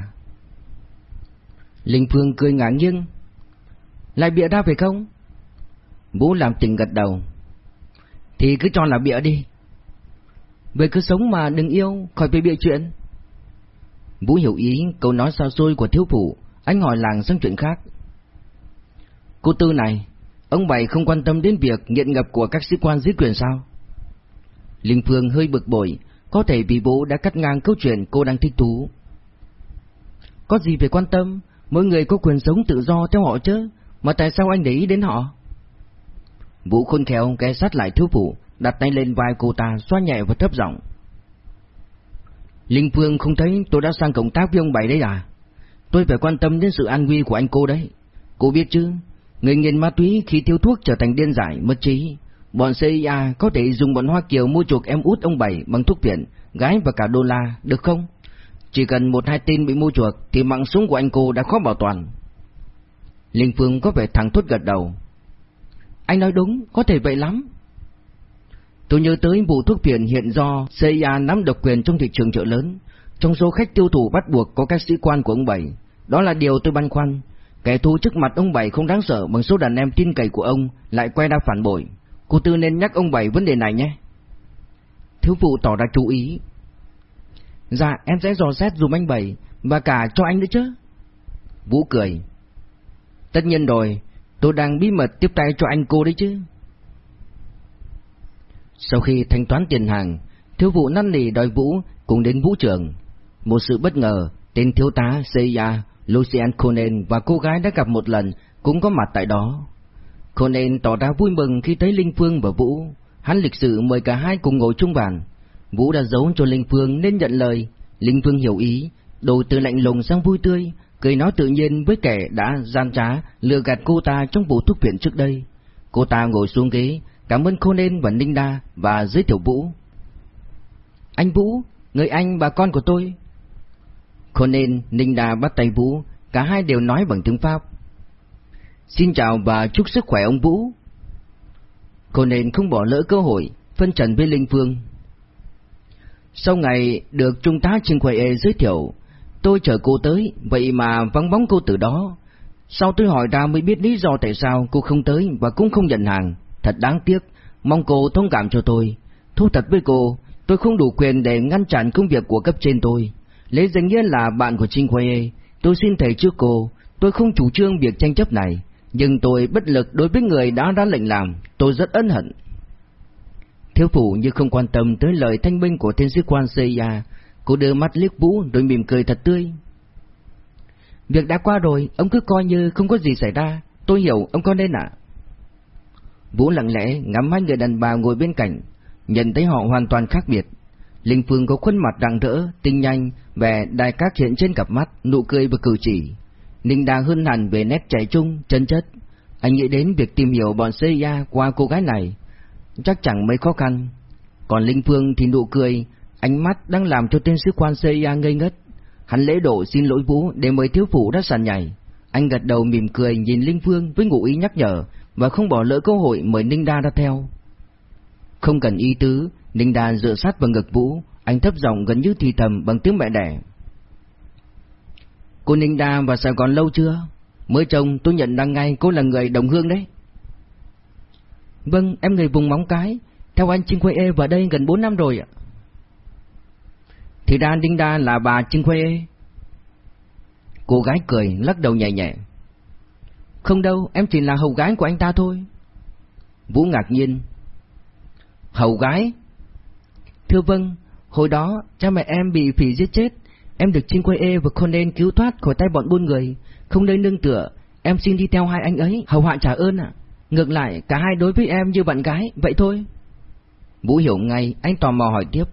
Linh Phương cười ngả nghiêng. Lại bịa ra phải không? Vũ làm tình gật đầu. Thì cứ cho là bịa đi. Vậy cứ sống mà đừng yêu, khỏi phải bịa chuyện. Vũ hiểu ý câu nói xa xôi của thiếu phụ, anh hỏi làng sang chuyện khác. Cô Tư này, ông Bảy không quan tâm đến việc nghiện ngập của các sĩ quan dưới quyền sao? Linh Phương hơi bực bội, có thể vì bố đã cắt ngang câu chuyện cô đang thích thú. Có gì phải quan tâm, mỗi người có quyền sống tự do theo họ chứ, mà tại sao anh để ý đến họ? Vũ khôn khéo ghé sát lại thiếu phụ, đặt tay lên vai cô ta xoa nhẹ và thấp giọng. Linh Phương không thấy tôi đã sang cộng tác với ông Bảy đấy à? Tôi phải quan tâm đến sự an nguy của anh cô đấy. Cô biết chứ, người nghiện ma túy khi tiêu thuốc trở thành điên giải, mất trí. Bọn CIA có thể dùng bọn Hoa Kiều mua chuộc em út ông Bảy bằng thuốc viện, gái và cả đô la, được không? Chỉ cần một hai tin bị mua chuộc thì mạng sống của anh cô đã khó bảo toàn. Linh Phương có vẻ thẳng thốt gật đầu. Anh nói đúng, có thể vậy lắm. Tôi nhớ tới vụ thuốc phiện hiện do CIA nắm độc quyền trong thị trường chợ lớn. Trong số khách tiêu thụ bắt buộc có các sĩ quan của ông Bảy. Đó là điều tôi băn khoăn. Kẻ thù trước mặt ông Bảy không đáng sợ bằng số đàn em tin cậy của ông lại quay ra phản bội. Cô Tư nên nhắc ông Bảy vấn đề này nhé. Thiếu phụ tỏ ra chú ý. Dạ em sẽ dò xét dùm anh Bảy và cả cho anh nữa chứ. Vũ cười. Tất nhiên rồi, tôi đang bí mật tiếp tay cho anh cô đấy chứ. Sau khi thanh toán tiền hàng, thiếu vụ năn nỉ đòi Vũ cùng đến vũ trường. Một sự bất ngờ, tên thiếu tá Seiya, Lucien Conan và cô gái đã gặp một lần cũng có mặt tại đó. Conan tỏ ra vui mừng khi thấy Linh Phương và Vũ. Hắn lịch sự mời cả hai cùng ngồi chung bàn. Vũ đã giấu cho Linh Phương nên nhận lời. Linh Phương hiểu ý, đổi từ lạnh lùng sang vui tươi, cười nói tự nhiên với kẻ đã gian trá lừa gạt cô ta trong vụ thuốc viện trước đây. Cô ta ngồi xuống ghế, cảm ơn Conan và Ninh Đa và giới thiệu Vũ. Anh Vũ, người anh bà con của tôi. Conan, Ninh Đa bắt tay Vũ, cả hai đều nói bằng tiếng Pháp. Xin chào và chúc sức khỏe ông Vũ. cô nên không bỏ lỡ cơ hội, phân trần với Linh Phương. Sau ngày được Trung tá Trinh Quầy giới thiệu, tôi chờ cô tới, vậy mà vắng bóng cô từ đó. Sau tôi hỏi ra mới biết lý do tại sao cô không tới và cũng không nhận hàng. Thật đáng tiếc, mong cô thông cảm cho tôi. Thú thật với cô, tôi không đủ quyền để ngăn chặn công việc của cấp trên tôi. Lấy danh nghĩa là bạn của Trinh Khuê, tôi xin thầy trước cô, tôi không chủ trương việc tranh chấp này, nhưng tôi bất lực đối với người đã ra lệnh làm, tôi rất ân hận. Thiếu phụ như không quan tâm tới lời thanh minh của thiên sĩ quan Seiya, cô đưa mắt liếc Vũ rồi mỉm cười thật tươi. Việc đã qua rồi, ông cứ coi như không có gì xảy ra, tôi hiểu ông có nên ạ. Vũ lặng lẽ ngắm hai người đàn bà ngồi bên cạnh, nhận thấy họ hoàn toàn khác biệt. Linh Phương có khuôn mặt rạng rỡ, tinh nhanh, vẻ đài các hiện trên cặp mắt, nụ cười và cử chỉ. Ninh Đa hơn hẳn về nét trẻ trung, chân chất. Anh nghĩ đến việc tìm hiểu bọn CIA qua cô gái này, chắc chẳng mấy khó khăn. Còn Linh Phương thì nụ cười, ánh mắt đang làm cho tên sứ quan CIA ngây ngất. Hắn lễ độ xin lỗi Vũ để mời thiếu phụ đã sàn nhảy. Anh gật đầu mỉm cười nhìn Linh Phương với ngụ ý nhắc nhở và không bỏ lỡ cơ hội mời Ninh Đa ra theo. Không cần ý tứ, Ninh Đa dựa sát vào ngực Vũ, anh thấp giọng gần như thì thầm bằng tiếng mẹ đẻ. Cô Ninh Đa vào Sài Gòn lâu chưa? Mới chồng tôi nhận ra ngay cô là người đồng hương đấy. Vâng, em người vùng móng cái, theo anh Trinh Khuê Ê vào đây gần 4 năm rồi ạ. Thì ra Ninh Đa là bà Trinh Khuê Ê. Cô gái cười, lắc đầu nhẹ nhẹ. Không đâu, em chỉ là hầu gái của anh ta thôi. Vũ ngạc nhiên. Hầu gái? Thưa vâng, hồi đó cha mẹ em bị phỉ giết chết, em được Trinh Quay E và Conan cứu thoát khỏi tay bọn buôn người, không nơi nương tựa, em xin đi theo hai anh ấy, hầu hạ trả ơn ạ. Ngược lại, cả hai đối với em như bạn gái, vậy thôi. Vũ hiểu ngay, anh tò mò hỏi tiếp.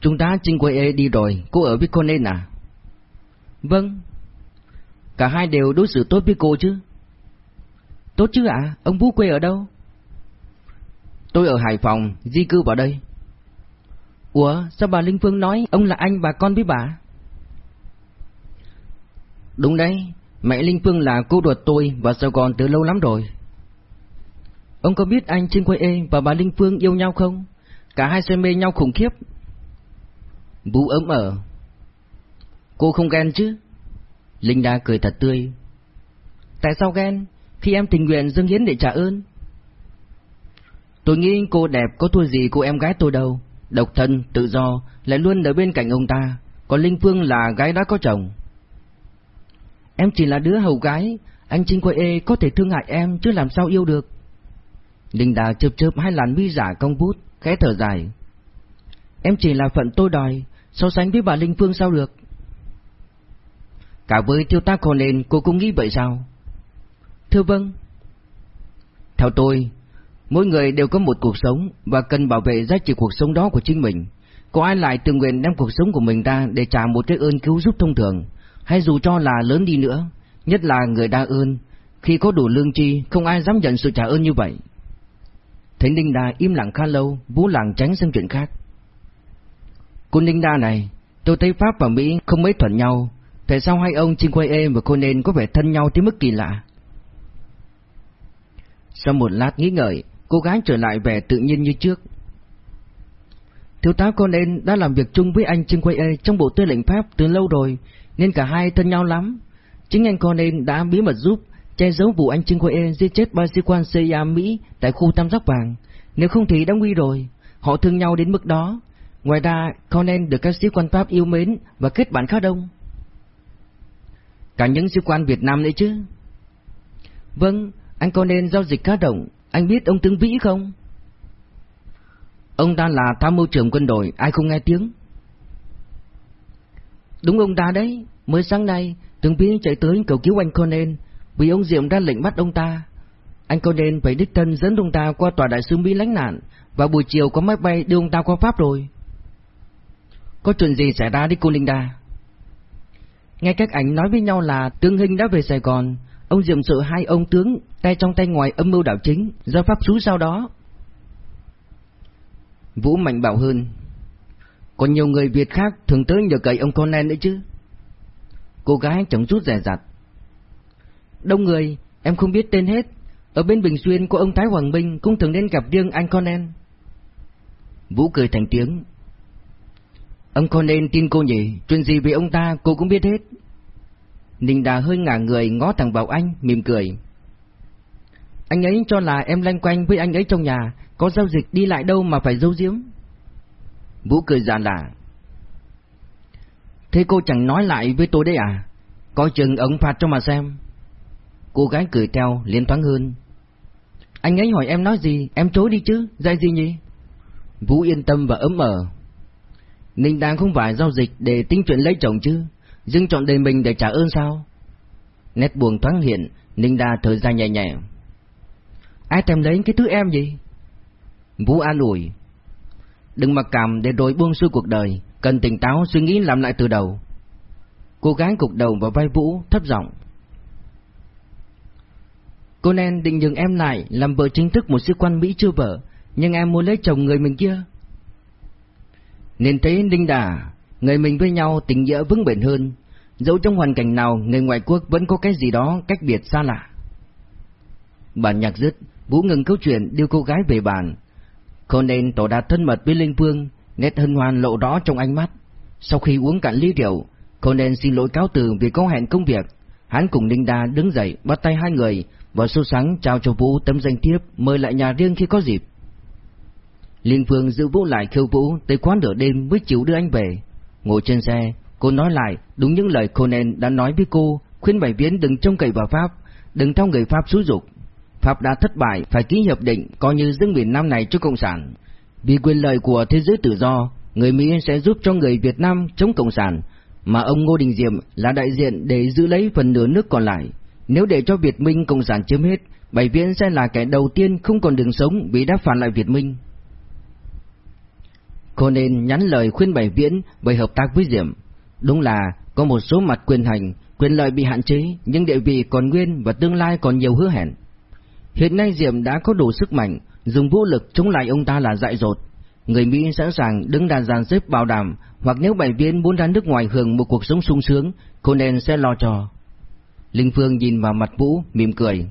Chúng ta Trinh Quay E đi rồi, cô ở với Conan à? Vâng, Cả hai đều đối xử tốt với cô chứ Tốt chứ ạ Ông Vũ quê ở đâu Tôi ở Hải Phòng Di cư vào đây Ủa sao bà Linh Phương nói Ông là anh bà con với bà Đúng đấy Mẹ Linh Phương là cô ruột tôi Và Sài Gòn từ lâu lắm rồi Ông có biết anh trên quê E Và bà Linh Phương yêu nhau không Cả hai say mê nhau khủng khiếp. Vũ ấm ở. Cô không ghen chứ? Linh Đa cười thật tươi. Tại sao ghen? Khi em tình nguyện dâng hiến để trả ơn. Tôi nghĩ cô đẹp có thua gì cô em gái tôi đâu. Độc thân, tự do, lại luôn ở bên cạnh ông ta. Còn Linh Phương là gái đã có chồng. Em chỉ là đứa hầu gái, anh Trinh Quay Ê có thể thương hại em chứ làm sao yêu được. Linh Đà chớp chớp hai làn mi giả công bút, khẽ thở dài. Em chỉ là phận tôi đòi, so sánh với bà Linh Phương sao được. Cả với tiêu tác còn nên cô cũng nghĩ vậy sao? Thưa vâng. Theo tôi, mỗi người đều có một cuộc sống và cần bảo vệ giá trị cuộc sống đó của chính mình. Có ai lại tự nguyện đem cuộc sống của mình ra để trả một cái ơn cứu giúp thông thường, hay dù cho là lớn đi nữa, nhất là người đa ơn, khi có đủ lương tri, không ai dám nhận sự trả ơn như vậy. Thấy Ninh Đa im lặng khá lâu, Vũ Làng tránh sang chuyện khác. Cô Ninh Đa này, tôi thấy Pháp và Mỹ không mấy thuận nhau, tại sao hai ông Trinh Quay và cô nên có vẻ thân nhau tới mức kỳ lạ? Sau một lát nghĩ ngợi, cô gái trở lại vẻ tự nhiên như trước. Thiếu tá Conan đã làm việc chung với anh Trinh Quay Ê trong bộ tư lệnh Pháp từ lâu rồi, nên cả hai thân nhau lắm. Chính anh Conan đã bí mật giúp che giấu vụ anh Trinh Quay giết chết ba sĩ quan CIA Mỹ tại khu Tam Giác Vàng. Nếu không thì đã nguy rồi, họ thương nhau đến mức đó. Ngoài ra, Conan được các sĩ quan Pháp yêu mến và kết bạn khá đông. Cả những sĩ quan Việt Nam nữa chứ? Vâng, anh Conan giao dịch khá động, anh biết ông tướng Vĩ không? Ông ta là tham mưu trưởng quân đội, ai không nghe tiếng? Đúng ông ta đấy, mới sáng nay, tướng Vĩ chạy tới cầu cứu anh Conan, vì ông Diệm ra lệnh bắt ông ta. Anh Conan phải đích thân dẫn ông ta qua tòa đại sứ Mỹ lánh nạn, và buổi chiều có máy bay đưa ông ta qua Pháp rồi. Có chuyện gì xảy ra đi cô Linda? Nghe các ảnh nói với nhau là tướng Hinh đã về Sài Gòn, ông Diệm sợ hai ông tướng tay trong tay ngoài âm mưu đảo chính, do Pháp xú sau đó. Vũ mạnh bảo hơn. Còn nhiều người Việt khác thường tới nhờ cậy ông Conan nữa chứ. Cô gái chẳng rút rẻ rặt. Đông người, em không biết tên hết. Ở bên Bình Xuyên có ông Thái Hoàng Minh cũng thường đến gặp riêng anh Conan. Vũ cười thành tiếng. Ông Conan tin cô nhỉ, chuyện gì về ông ta cô cũng biết hết. Ninh Đà hơi ngả người ngó thẳng vào anh, mỉm cười. Anh ấy cho là em lanh quanh với anh ấy trong nhà, có giao dịch đi lại đâu mà phải giấu giếm. Vũ cười già lạ. Thế cô chẳng nói lại với tôi đấy à? Coi chừng ông phạt cho mà xem. Cô gái cười theo, liên thoáng hơn. Anh ấy hỏi em nói gì, em chối đi chứ, dạy gì nhỉ? Vũ yên tâm và ấm ở. Ninh đang không phải giao dịch để tính chuyện lấy chồng chứ, dưng chọn đời mình để trả ơn sao? Nét buồn thoáng hiện, Ninh đa thở dài nhẹ nhẹ. Ai thèm lấy cái thứ em gì? Vũ an ủi. Đừng mặc cảm để rồi buông xuôi cuộc đời, cần tỉnh táo suy nghĩ làm lại từ đầu. Cô gái cục đầu vào vai Vũ, thấp giọng. Cô nên định dừng em lại làm vợ chính thức một sĩ quan Mỹ chưa vợ, nhưng em muốn lấy chồng người mình kia. Nên thế ninh Đà, người mình với nhau tình nghĩa vững bền hơn, dẫu trong hoàn cảnh nào người ngoại quốc vẫn có cái gì đó cách biệt xa lạ. Bản nhạc dứt, Vũ ngừng câu chuyện đưa cô gái về bàn. Cô nên tỏ đạt thân mật với Linh Phương, nét hân hoan lộ rõ trong ánh mắt. Sau khi uống cạn ly rượu, cô nên xin lỗi cáo từ vì có hẹn công việc. Hắn cùng ninh Đa đứng dậy bắt tay hai người và sâu sáng trao cho Vũ tấm danh thiếp mời lại nhà riêng khi có dịp. Liên Phương giữ Vũ lại khiêu Vũ tới quán nửa đêm mới chịu đưa anh về. Ngồi trên xe, cô nói lại đúng những lời Conan đã nói với cô, khuyên bảy biến đừng trông cậy vào Pháp, đừng theo người Pháp xúi dục. Pháp đã thất bại, phải ký hiệp định coi như dâng miền Nam này cho Cộng sản. Vì quyền lợi của thế giới tự do, người Mỹ sẽ giúp cho người Việt Nam chống Cộng sản, mà ông Ngô Đình Diệm là đại diện để giữ lấy phần nửa nước còn lại. Nếu để cho Việt Minh Cộng sản chiếm hết, Bảy Viễn sẽ là kẻ đầu tiên không còn đường sống vì đã phản lại Việt Minh. Cô nên nhắn lời khuyên Bảy Viễn về hợp tác với Diệm. Đúng là có một số mặt quyền hành, quyền lợi bị hạn chế, nhưng địa vị còn nguyên và tương lai còn nhiều hứa hẹn. Hiện nay Diệm đã có đủ sức mạnh, dùng vũ lực chống lại ông ta là dại dột. Người Mỹ sẵn sàng đứng đàn dàn xếp bảo đảm, hoặc nếu bảy Viễn muốn ra nước ngoài hưởng một cuộc sống sung sướng, cô nên sẽ lo cho. Linh Phương nhìn vào mặt Vũ, mỉm cười.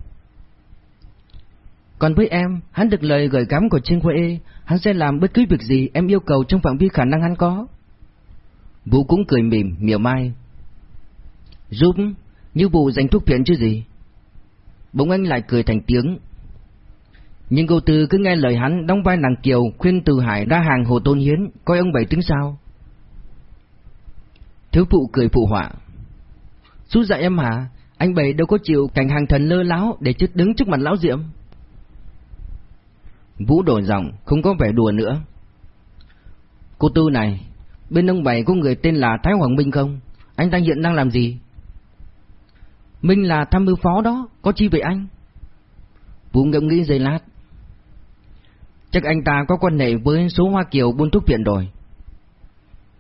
Còn với em, hắn được lời gửi gắm của Trương Huệ, hắn sẽ làm bất cứ việc gì em yêu cầu trong phạm vi khả năng hắn có. Vũ cũng cười mỉm, miều mai. Giúp, như vụ dành thuốc phiện chứ gì? Bỗng anh lại cười thành tiếng. Nhưng cô Tư cứ nghe lời hắn đóng vai nàng Kiều khuyên Từ Hải ra hàng Hồ Tôn Hiến, coi ông bảy tính sao? Thiếu phụ cười phụ họa. Xú dạy em hả? Anh bảy đâu có chịu cảnh hàng thần lơ láo để chết đứng trước mặt lão Diệm. Vũ đổi giọng, không có vẻ đùa nữa. Cô Tư này, bên ông bảy có người tên là Thái Hoàng Minh không? Anh ta hiện đang làm gì? Minh là tham mưu phó đó, có chi về anh? Vũ ngẫm nghĩ giây lát. Chắc anh ta có quan hệ với số Hoa Kiều buôn thuốc viện rồi.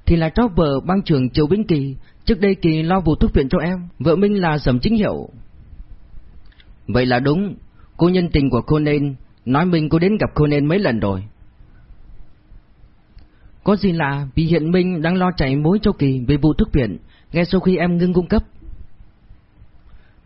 Thì là cháu vợ băng trưởng Triều Vĩnh Kỳ, trước đây Kỳ lo vụ thuốc viện cho em, vợ Minh là Sầm Chính Hiệu. Vậy là đúng, cô nhân tình của cô nên, nói mình cô đến gặp cô nên mấy lần rồi. Có gì lạ vì hiện mình đang lo chạy mối cho Kỳ về vụ thuốc viện, ngay sau khi em ngưng cung cấp.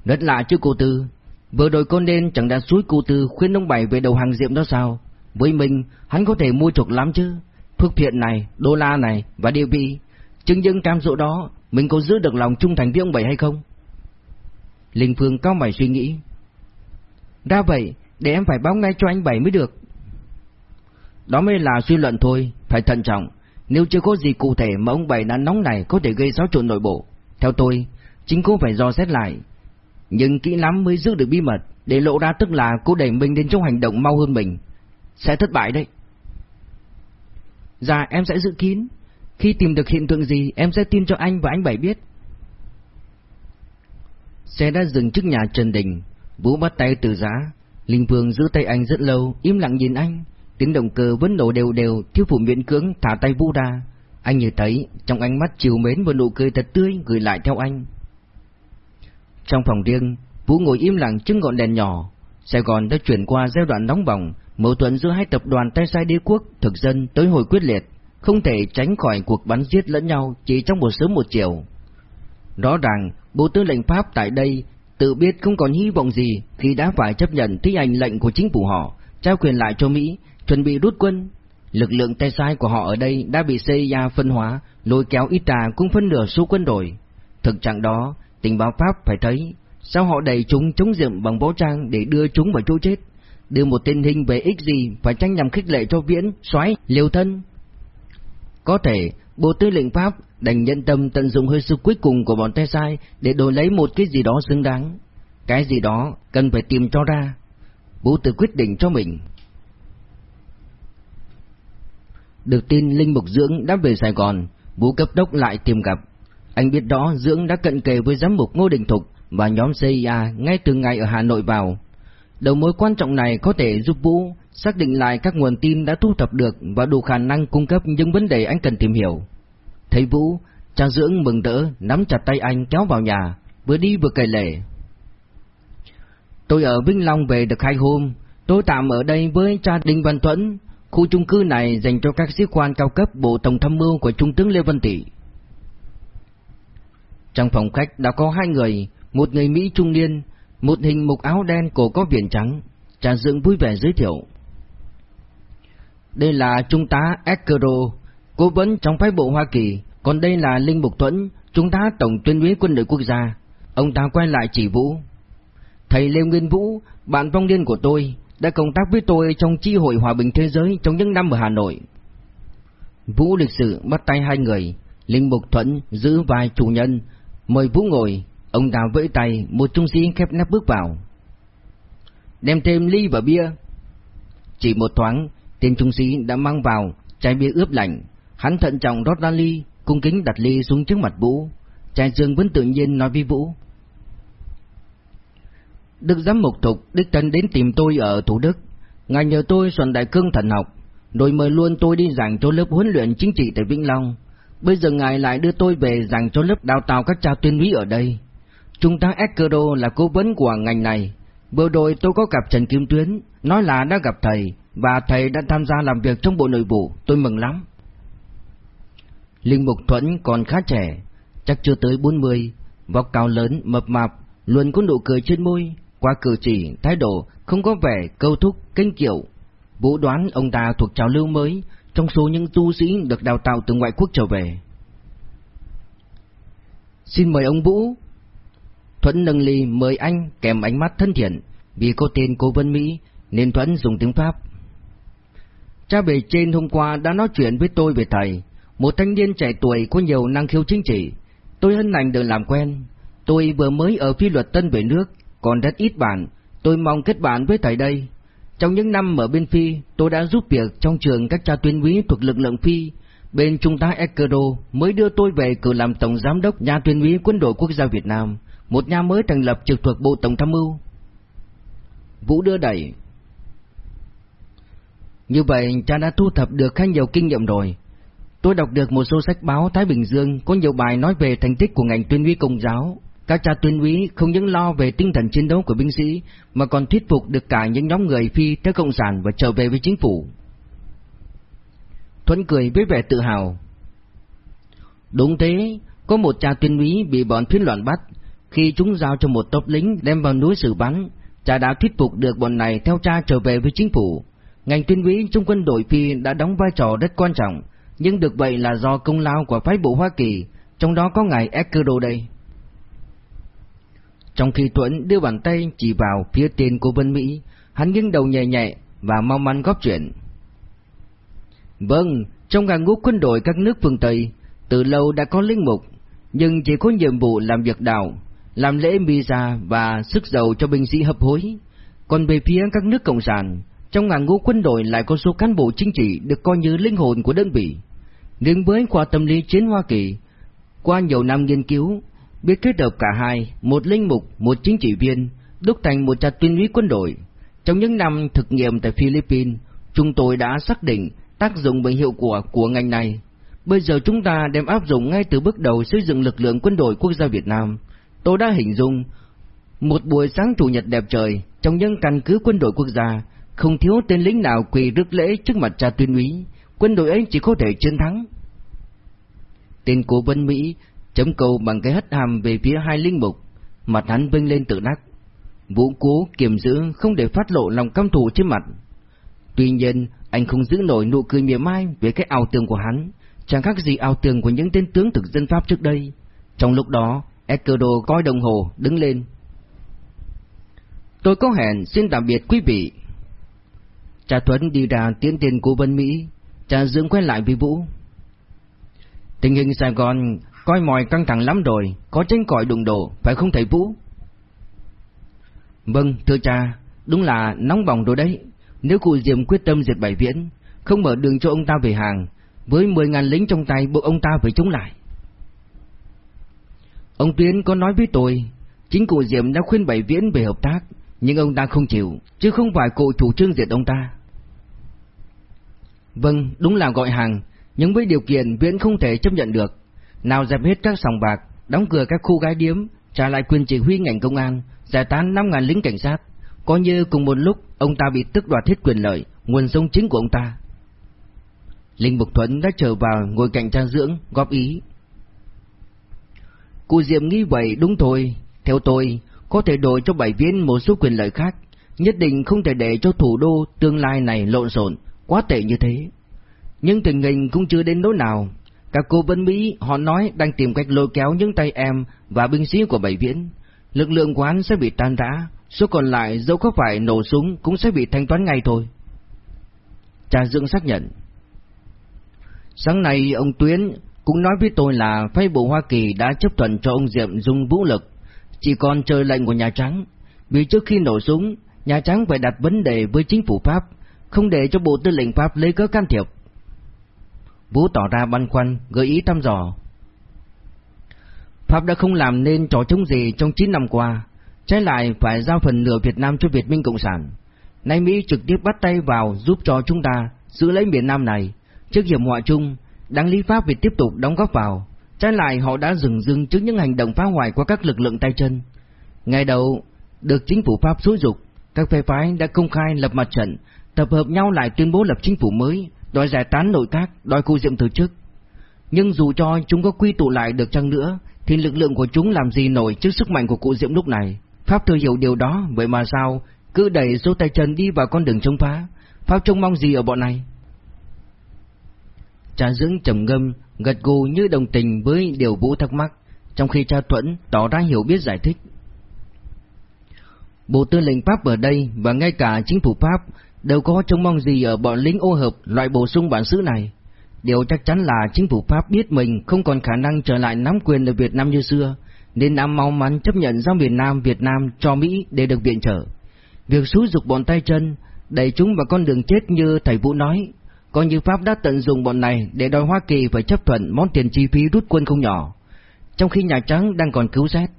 Rất lạ chứ cô Tư, vừa rồi cô nên chẳng đã suối cô Tư khuyên ông Bảy về đầu hàng diệm đó sao? Với mình, hắn có thể mua chuộc lắm chứ. Thuốc viện này, đô la này và địa vị, chứng những cam dỗ đó, mình có giữ được lòng trung thành với ông Bảy hay không? Linh Phương cao mày suy nghĩ. Ra vậy, để em phải báo ngay cho anh Bảy mới được. Đó mới là suy luận thôi, phải thận trọng. Nếu chưa có gì cụ thể mà ông Bảy đã nóng này có thể gây xáo trộn nội bộ. Theo tôi, chính cô phải do xét lại. Nhưng kỹ lắm mới giữ được bí mật, để lộ ra tức là cô đẩy mình đến trong hành động mau hơn mình sẽ thất bại đấy. Dạ em sẽ giữ kín, khi tìm được hiện tượng gì em sẽ tin cho anh và anh Bảy biết. Xe đã dừng trước nhà Trần Đình, Vũ bắt tay từ giá, Linh Vương giữ tay anh rất lâu, im lặng nhìn anh, tiếng động cơ vẫn nổ đều đều, thiếu phụ miễn cưỡng thả tay Vũ ra. Anh như thấy, trong ánh mắt chiều mến và nụ cười thật tươi gửi lại theo anh. Trong phòng riêng, Vũ ngồi im lặng trước ngọn đèn nhỏ, Sài Gòn đã chuyển qua giai đoạn nóng bỏng, Mâu thuẫn giữa hai tập đoàn tay sai đế quốc thực dân tới hồi quyết liệt, không thể tránh khỏi cuộc bắn giết lẫn nhau chỉ trong một sớm một chiều. Rõ ràng, Bộ Tư lệnh Pháp tại đây tự biết không còn hy vọng gì khi đã phải chấp nhận thi hành lệnh của chính phủ họ, trao quyền lại cho Mỹ, chuẩn bị rút quân. Lực lượng tay sai của họ ở đây đã bị CIA phân hóa, lôi kéo ít trà cũng phân nửa số quân đội. Thực trạng đó, tình báo Pháp phải thấy, sao họ đẩy chúng chống diệm bằng võ trang để đưa chúng vào chỗ chết đưa một tên hình về ích gì phải tranh nhằm khích lệ cho viễn, soái liều thân. Có thể, Bộ Tư lệnh Pháp đành nhân tâm tận dụng hơi sức cuối cùng của bọn tay sai để đổi lấy một cái gì đó xứng đáng. Cái gì đó cần phải tìm cho ra. Bố tự quyết định cho mình. Được tin Linh Mục Dưỡng đã về Sài Gòn, bố cấp đốc lại tìm gặp. Anh biết đó Dưỡng đã cận kề với giám mục Ngô Đình Thục và nhóm CIA ngay từ ngày ở Hà Nội vào. Đầu mối quan trọng này có thể giúp Vũ xác định lại các nguồn tin đã thu thập được và đủ khả năng cung cấp những vấn đề anh cần tìm hiểu. Thấy Vũ, Trang Dưỡng mừng đỡ, nắm chặt tay anh kéo vào nhà, vừa đi vừa kể lể. Tôi ở Vĩnh Long về được hai hôm, tôi tạm ở đây với cha Đinh Văn Tuấn, khu chung cư này dành cho các sĩ quan cao cấp Bộ Tổng tham mưu của Trung tướng Lê Văn Tỷ. Trong phòng khách đã có hai người, một người Mỹ trung niên, một hình mục áo đen cổ có viền trắng, Trà dưỡng vui vẻ giới thiệu. Đây là Trung tá Ekero, cố vấn trong phái bộ Hoa Kỳ, còn đây là Linh Mục Tuấn, chúng ta Tổng tuyên úy quân đội quốc gia. Ông ta quay lại chỉ Vũ. Thầy Lê Nguyên Vũ, bạn vong niên của tôi, đã công tác với tôi trong chi hội hòa bình thế giới trong những năm ở Hà Nội. Vũ lịch sự bắt tay hai người, Linh Mục Thuận giữ vai chủ nhân, mời Vũ ngồi, Ông ta vẫy tay, một trung sĩ khép nắp bước vào. Đem thêm ly và bia. Chỉ một thoáng, tên trung sĩ đã mang vào chai bia ướp lạnh. Hắn thận trọng rót ra ly, cung kính đặt ly xuống trước mặt Vũ. Trai Dương vẫn tự nhiên nói với Vũ. Đức giám mục thục đích thân đến tìm tôi ở Thủ Đức. Ngài nhờ tôi soạn đại cương thần học, rồi mời luôn tôi đi giảng cho lớp huấn luyện chính trị tại Vĩnh Long. Bây giờ ngài lại đưa tôi về giảng cho lớp đào tạo các cha tuyên úy ở đây. Trung tá Ekero là cố vấn của ngành này. Vừa rồi tôi có gặp Trần Kim Tuyến, nói là đã gặp thầy, và thầy đã tham gia làm việc trong bộ nội vụ, tôi mừng lắm. Linh Mục Thuẫn còn khá trẻ, chắc chưa tới 40, vóc cao lớn, mập mạp, luôn có nụ cười trên môi, Qua cử chỉ, thái độ không có vẻ câu thúc, kênh kiệu. Vũ đoán ông ta thuộc trào lưu mới, trong số những tu sĩ được đào tạo từ ngoại quốc trở về. Xin mời ông Vũ. Thuẫn nâng ly mời anh kèm ánh mắt thân thiện, vì cô tên cô Vân Mỹ nên Thuẫn dùng tiếng Pháp. Cha bề trên hôm qua đã nói chuyện với tôi về thầy, một thanh niên trẻ tuổi có nhiều năng khiếu chính trị. Tôi hân hạnh được làm quen. Tôi vừa mới ở phi luật tân về nước, còn rất ít bạn. Tôi mong kết bạn với thầy đây. Trong những năm ở bên Phi, tôi đã giúp việc trong trường các cha tuyên quý thuộc lực lượng Phi. Bên Trung tá Ecuador mới đưa tôi về cử làm Tổng Giám đốc nhà tuyên quý quân đội quốc gia Việt Nam, một nhà mới thành lập trực thuộc Bộ Tổng tham mưu. Vũ đưa đẩy. Như vậy cha đã thu thập được khá nhiều kinh nghiệm rồi. Tôi đọc được một số sách báo Thái Bình Dương có nhiều bài nói về thành tích của ngành tuyên uy công giáo. Các cha tuyên úy không những lo về tinh thần chiến đấu của binh sĩ mà còn thuyết phục được cả những nhóm người phi theo cộng sản và trở về với chính phủ. Thuấn cười với vẻ tự hào. Đúng thế, có một cha tuyên úy bị bọn phiến loạn bắt, khi chúng giao cho một tốp lính đem vào núi xử bắn, cha đã thuyết phục được bọn này theo cha trở về với chính phủ. Ngành tuyên úy trong quân đội Phi đã đóng vai trò rất quan trọng, nhưng được vậy là do công lao của phái bộ Hoa Kỳ, trong đó có ngài Ecuador đây. Trong khi Tuấn đưa bàn tay chỉ vào phía tiền của Vân Mỹ, hắn nghiêng đầu nhẹ nhẹ và mong mắn góp chuyện. Vâng, trong hàng ngũ quân đội các nước phương Tây, từ lâu đã có linh mục, nhưng chỉ có nhiệm vụ làm việc đạo, làm lễ misa và sức giàu cho binh sĩ hấp hối. Còn về phía các nước cộng sản, trong hàng ngũ quân đội lại có số cán bộ chính trị được coi như linh hồn của đơn vị. Nhưng với khoa tâm lý chiến Hoa Kỳ, qua nhiều năm nghiên cứu, biết kết hợp cả hai, một linh mục, một chính trị viên, đúc thành một trạch tuyên úy quân đội. Trong những năm thực nghiệm tại Philippines, chúng tôi đã xác định tác dụng và hiệu quả của ngành này. Bây giờ chúng ta đem áp dụng ngay từ bước đầu xây dựng lực lượng quân đội quốc gia Việt Nam. Tôi đã hình dung một buổi sáng chủ nhật đẹp trời trong những căn cứ quân đội quốc gia, không thiếu tên lính nào quỳ rước lễ trước mặt cha tuyên úy, quân đội ấy chỉ có thể chiến thắng. Tên cố Vân Mỹ chấm cầu bằng cái hất hàm về phía hai linh mục, mặt hắn vinh lên tự đắc. Vũ cố kiềm giữ không để phát lộ lòng căm thù trên mặt. Tuy nhiên, anh không giữ nổi nụ cười mỉa mai về cái ảo tưởng của hắn, chẳng khác gì ảo tưởng của những tên tướng thực dân Pháp trước đây. Trong lúc đó, Ecuador coi đồng hồ, đứng lên. Tôi có hẹn xin tạm biệt quý vị. Cha Tuấn đi ra tiến tiền của bên Mỹ, cha Dương quay lại với Vũ. Tình hình Sài Gòn coi mòi căng thẳng lắm rồi, có tranh cỏi đụng độ, phải không thầy Vũ? Vâng, thưa cha, đúng là nóng bỏng rồi đấy. Nếu cụ Diệm quyết tâm diệt Bảy Viễn, không mở đường cho ông ta về hàng, với 10.000 lính trong tay buộc ông ta phải chống lại. Ông tiến có nói với tôi, chính cụ Diệm đã khuyên Bảy Viễn về hợp tác, nhưng ông ta không chịu, chứ không phải cụ chủ trương diệt ông ta. Vâng, đúng là gọi hàng, nhưng với điều kiện Viễn không thể chấp nhận được. Nào dẹp hết các sòng bạc, đóng cửa các khu gái điếm, trả lại quyền chỉ huy ngành công an, giải tán 5.000 lính cảnh sát. Coi như cùng một lúc ông ta bị tức đoạt hết quyền lợi, nguồn sống chính của ông ta. Linh bục Thuấn đã trở vào ngồi cạnh cha dưỡng, góp ý. Cụ Diệm nghĩ vậy đúng thôi, theo tôi, có thể đổi cho bảy viên một số quyền lợi khác, nhất định không thể để cho thủ đô tương lai này lộn xộn, quá tệ như thế. Nhưng tình hình cũng chưa đến nỗi nào. Các cô bên Mỹ họ nói đang tìm cách lôi kéo những tay em và binh sĩ của Bảy Viễn. Lực lượng quán sẽ bị tan rã, số còn lại dẫu có phải nổ súng cũng sẽ bị thanh toán ngay thôi. Cha Dương xác nhận. Sáng nay ông Tuyến cũng nói với tôi là phái bộ Hoa Kỳ đã chấp thuận cho ông Diệm dùng vũ lực, chỉ còn chờ lệnh của Nhà Trắng. Vì trước khi nổ súng, Nhà Trắng phải đặt vấn đề với chính phủ Pháp, không để cho Bộ Tư lệnh Pháp lấy cớ can thiệp. Vũ tỏ ra băn khoăn, gợi ý thăm dò. Pháp đã không làm nên trò chống gì trong 9 năm qua, trái lại phải giao phần nửa Việt Nam cho Việt Minh Cộng sản. Nay Mỹ trực tiếp bắt tay vào giúp cho chúng ta giữ lấy miền Nam này, trước hiểm họa chung, đáng lý Pháp việc tiếp tục đóng góp vào. Trái lại họ đã dừng dưng trước những hành động phá hoại của các lực lượng tay chân. Ngày đầu, được chính phủ Pháp xúi dục, các phe phái đã công khai lập mặt trận, tập hợp nhau lại tuyên bố lập chính phủ mới, đòi giải tán nội các, đòi cô Diệm từ chức. Nhưng dù cho chúng có quy tụ lại được chăng nữa, thì lực lượng của chúng làm gì nổi trước sức mạnh của cụ Diệm lúc này, Pháp thừa hiểu điều đó, vậy mà sao cứ đẩy số tay chân đi vào con đường chống phá? Pháp trông mong gì ở bọn này? Cha dưỡng trầm ngâm, gật gù như đồng tình với điều Vũ thắc mắc, trong khi cha Thuẫn tỏ ra hiểu biết giải thích. Bộ tư lệnh Pháp ở đây và ngay cả chính phủ Pháp đều có trông mong gì ở bọn lính ô hợp loại bổ sung bản xứ này. Điều chắc chắn là chính phủ Pháp biết mình không còn khả năng trở lại nắm quyền ở Việt Nam như xưa, nên đã mau mắn chấp nhận giao miền Nam Việt Nam cho Mỹ để được viện trợ. Việc xúi dục bọn tay chân, đẩy chúng vào con đường chết như thầy Vũ nói, coi như Pháp đã tận dụng bọn này để đòi Hoa Kỳ phải chấp thuận món tiền chi phí rút quân không nhỏ, trong khi Nhà Trắng đang còn cứu xét.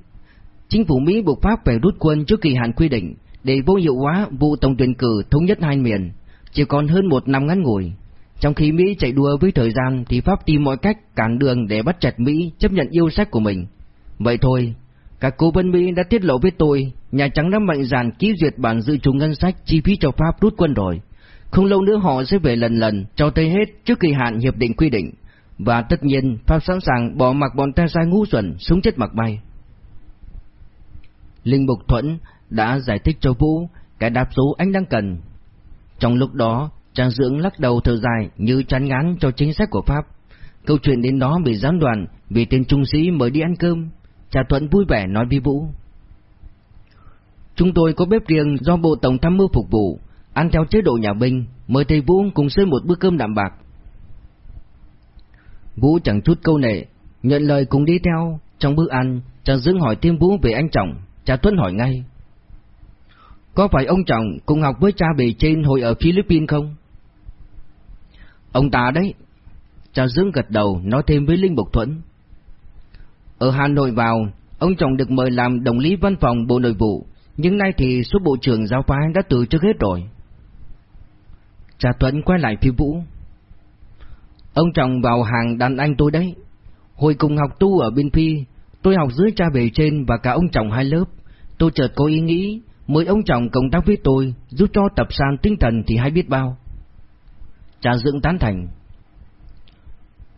Chính phủ Mỹ buộc Pháp phải rút quân trước kỳ hạn quy định để vô hiệu hóa vụ tổng tuyển cử thống nhất hai miền, chỉ còn hơn một năm ngắn ngủi. Trong khi Mỹ chạy đua với thời gian thì Pháp tìm mọi cách cản đường để bắt chặt Mỹ chấp nhận yêu sách của mình. Vậy thôi, các cố vấn Mỹ đã tiết lộ với tôi, Nhà Trắng đã mạnh dạn ký duyệt bản dự trù ngân sách chi phí cho Pháp rút quân rồi. Không lâu nữa họ sẽ về lần lần cho tới hết trước kỳ hạn hiệp định quy định. Và tất nhiên Pháp sẵn sàng bỏ mặc bọn ta sai ngu xuẩn xuống chết mặc bay. Linh Mục Thuẫn đã giải thích cho Vũ cái đáp số anh đang cần. Trong lúc đó, Trang Dưỡng lắc đầu thở dài như chán ngán cho chính sách của Pháp. Câu chuyện đến đó bị gián đoạn vì tên trung sĩ mới đi ăn cơm. Cha Thuận vui vẻ nói với Vũ. Chúng tôi có bếp riêng do Bộ Tổng tham mưu phục vụ, ăn theo chế độ nhà binh, mời thầy Vũ cùng xơi một bữa cơm đạm bạc. Vũ chẳng chút câu nệ, nhận lời cùng đi theo. Trong bữa ăn, Trang Dưỡng hỏi thêm Vũ về anh Trọng, cha Tuấn hỏi ngay. Có phải ông chồng cùng học với cha bề trên hồi ở Philippines không? Ông ta đấy. Cha Dương gật đầu nói thêm với Linh Bộc Thuẫn. Ở Hà Nội vào, ông chồng được mời làm đồng lý văn phòng Bộ Nội vụ, nhưng nay thì số bộ trưởng giáo phái đã từ trước hết rồi. Cha tuấn quay lại phía Vũ. Ông chồng vào hàng đàn anh tôi đấy. Hồi cùng học tu ở bên Phi, tôi học dưới cha bề trên và cả ông chồng hai lớp. Tôi chợt có ý nghĩ, mời ông Trọng công tác với tôi, giúp cho tập san tinh thần thì hay biết bao. Cha dưỡng tán thành.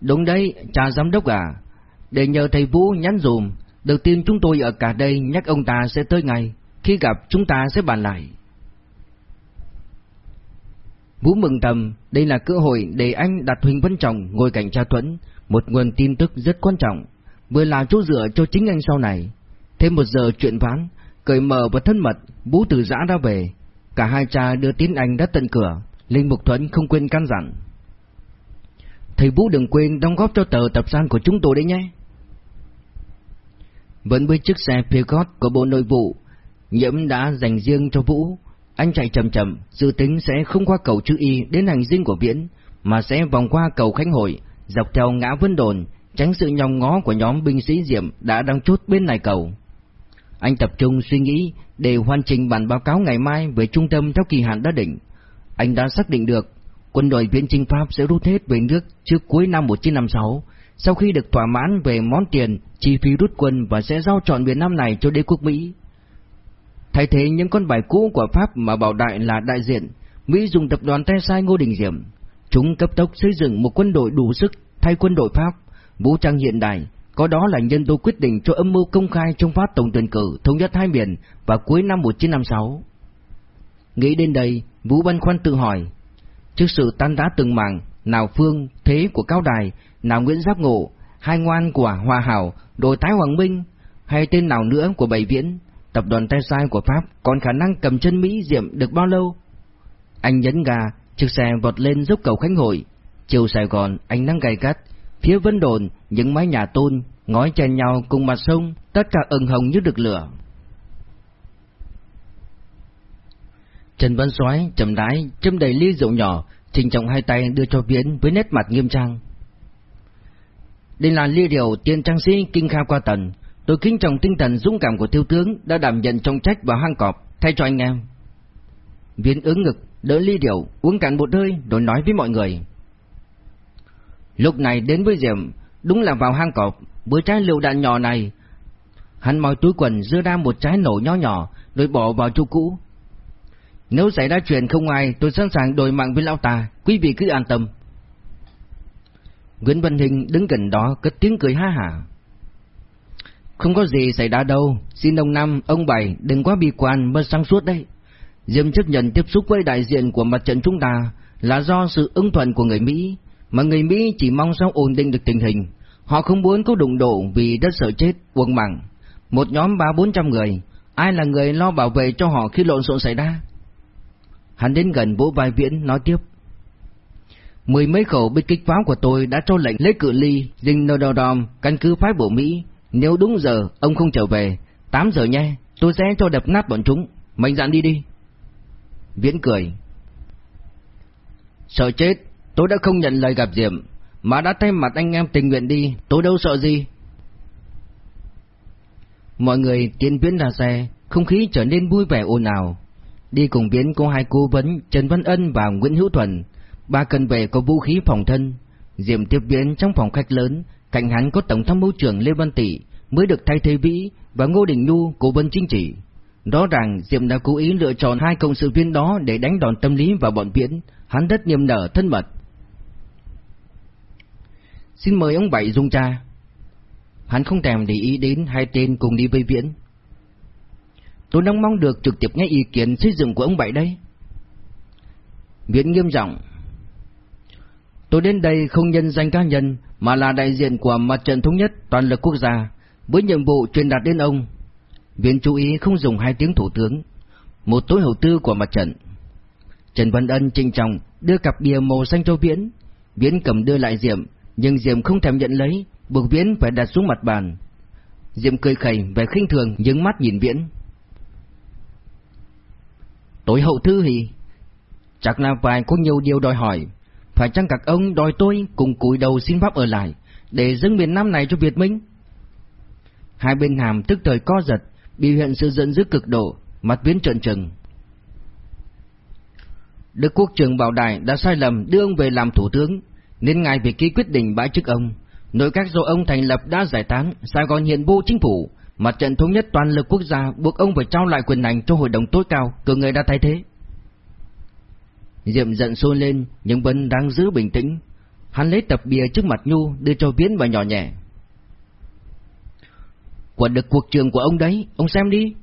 Đúng đấy, cha giám đốc à, để nhờ thầy Vũ nhắn dùm, đầu tiên chúng tôi ở cả đây nhắc ông ta sẽ tới ngay, khi gặp chúng ta sẽ bàn lại. Vũ mừng tầm đây là cơ hội để anh đặt Huỳnh Văn Trọng ngồi cạnh cha Thuẫn, một nguồn tin tức rất quan trọng, vừa là chỗ dựa cho chính anh sau này. Thêm một giờ chuyện ván, cởi mở và thân mật, Vũ từ giã đã về, cả hai cha đưa tín anh đã tận cửa, Linh Mục Thuấn không quên căn dặn. Thầy Vũ đừng quên đóng góp cho tờ tập san của chúng tôi đấy nhé. Vẫn với chiếc xe Peugeot của Bộ Nội vụ, Nhiễm đã dành riêng cho Vũ. Anh chạy chậm chậm, dự tính sẽ không qua cầu chữ Y đến hành dinh của Viễn, mà sẽ vòng qua cầu Khánh Hội, dọc theo ngã Vân Đồn, tránh sự nhòm ngó của nhóm binh sĩ Diệm đã đang chốt bên này cầu. Anh tập trung suy nghĩ để hoàn chỉnh bản báo cáo ngày mai về trung tâm theo kỳ hạn đã định. Anh đã xác định được quân đội viễn chinh Pháp sẽ rút hết về nước trước cuối năm 1956, sau khi được thỏa mãn về món tiền, chi phí rút quân và sẽ giao trọn miền Nam này cho đế quốc Mỹ. Thay thế những con bài cũ của Pháp mà bảo đại là đại diện, Mỹ dùng tập đoàn tay sai Ngô Đình Diệm. Chúng cấp tốc xây dựng một quân đội đủ sức thay quân đội Pháp, vũ trang hiện đại, có đó là nhân tố quyết định cho âm mưu công khai trong phát tổng tuyển cử thống nhất hai miền vào cuối năm 1956. Nghĩ đến đây, Vũ Văn Khoan tự hỏi, trước sự tan đá từng mảng, nào Phương, Thế của Cao Đài, nào Nguyễn Giáp Ngộ, hai ngoan của Hòa Hảo, đội tái Hoàng Minh, hay tên nào nữa của Bảy Viễn, tập đoàn tay sai của Pháp còn khả năng cầm chân Mỹ diệm được bao lâu? Anh nhấn gà, chiếc xe vọt lên dốc cầu Khánh Hội. Chiều Sài Gòn, ánh nắng gay gắt, phía Vân Đồn, những mái nhà tôn, ngói chen nhau cùng mặt sông, tất cả ửng hồng như được lửa. Trần Văn Soái chậm đái, châm đầy ly rượu nhỏ, trình trọng hai tay đưa cho Viễn với nét mặt nghiêm trang. Đây là ly rượu tiền trang sĩ kinh kha qua tần, tôi kính trọng tinh thần dũng cảm của thiếu tướng đã đảm nhận trọng trách vào hang cọp thay cho anh em. Viễn ứng ngực, đỡ ly rượu, uống cạn một hơi rồi nói với mọi người. Lúc này đến với Diệm, đúng là vào hang cọp, với trái lựu đạn nhỏ này. Hắn moi túi quần dưa ra một trái nổ nhỏ nhỏ, rồi bỏ vào chỗ cũ, nếu xảy ra chuyện không ai, tôi sẵn sàng đổi mạng với lão ta, quý vị cứ an tâm. Nguyễn Văn Hình đứng gần đó cất tiếng cười ha hả. Không có gì xảy ra đâu, xin ông Năm, ông Bảy đừng quá bi quan mất sáng suốt đấy. Diêm chấp nhận tiếp xúc với đại diện của mặt trận chúng ta là do sự ưng thuận của người Mỹ, mà người Mỹ chỉ mong sao ổn định được tình hình. Họ không muốn có đụng độ vì đất sợ chết, uổng mạng. Một nhóm ba bốn trăm người, ai là người lo bảo vệ cho họ khi lộn xộn xảy ra? Hắn đến gần bố vai Viễn nói tiếp. Mười mấy khẩu binh kích pháo của tôi đã cho lệnh lấy cự ly dinh Nododom căn cứ phái bộ Mỹ. Nếu đúng giờ ông không trở về, tám giờ nhé, tôi sẽ cho đập nát bọn chúng. Mạnh dạn đi đi. Viễn cười. Sợ chết, tôi đã không nhận lời gặp Diệm, mà đã thay mặt anh em tình nguyện đi, tôi đâu sợ gì. Mọi người tiến Viễn ra xe, không khí trở nên vui vẻ ồn ào. Đi cùng Viễn có hai cố vấn Trần Văn Ân và Nguyễn Hữu Thuần. Ba cần về có vũ khí phòng thân. Diệm tiếp Viễn trong phòng khách lớn, cạnh hắn có Tổng tham mưu trưởng Lê Văn Tỷ, mới được thay thế Vĩ và Ngô Đình Nhu, cố vấn chính trị. Rõ ràng Diệm đã cố ý lựa chọn hai cộng sự viên đó để đánh đòn tâm lý vào bọn Viễn, hắn rất niềm nở thân mật. Xin mời ông Bảy dung cha. Hắn không thèm để ý đến hai tên cùng đi với Viễn. Tôi đang mong được trực tiếp nghe ý kiến xây dựng của ông Bảy đây. Viễn nghiêm giọng. Tôi đến đây không nhân danh cá nhân mà là đại diện của mặt trận thống nhất toàn lực quốc gia với nhiệm vụ truyền đạt đến ông. Viễn chú ý không dùng hai tiếng thủ tướng. Một tối hậu tư của mặt trận. Trần Văn Ân trinh trọng đưa cặp bìa màu xanh cho Viễn. Viễn cầm đưa lại Diệm, nhưng Diệm không thèm nhận lấy, buộc Viễn phải đặt xuống mặt bàn. Diệm cười khẩy vẻ khinh thường nhướng mắt nhìn Viễn. Tối hậu thư thì chắc là vài có nhiều điều đòi hỏi. Phải chăng các ông đòi tôi cùng cúi đầu xin pháp ở lại để dâng miền Nam này cho Việt Minh? Hai bên hàm tức thời co giật, biểu hiện sự giận dữ cực độ, mặt Viễn trợn trừng. Đức quốc trưởng Bảo Đại đã sai lầm đưa ông về làm thủ tướng, nên ngài phải ký quyết định bãi chức ông. Nội các do ông thành lập đã giải tán, Sài Gòn hiện vô chính phủ, mặt trận thống nhất toàn lực quốc gia buộc ông phải trao lại quyền hành cho hội đồng tối cao, cử người đã thay thế. Diệm giận sôi lên, nhưng vẫn đang giữ bình tĩnh. Hắn lấy tập bìa trước mặt Nhu đưa cho Viễn và nhỏ nhẹ. Quả được cuộc trường của ông đấy, ông xem đi.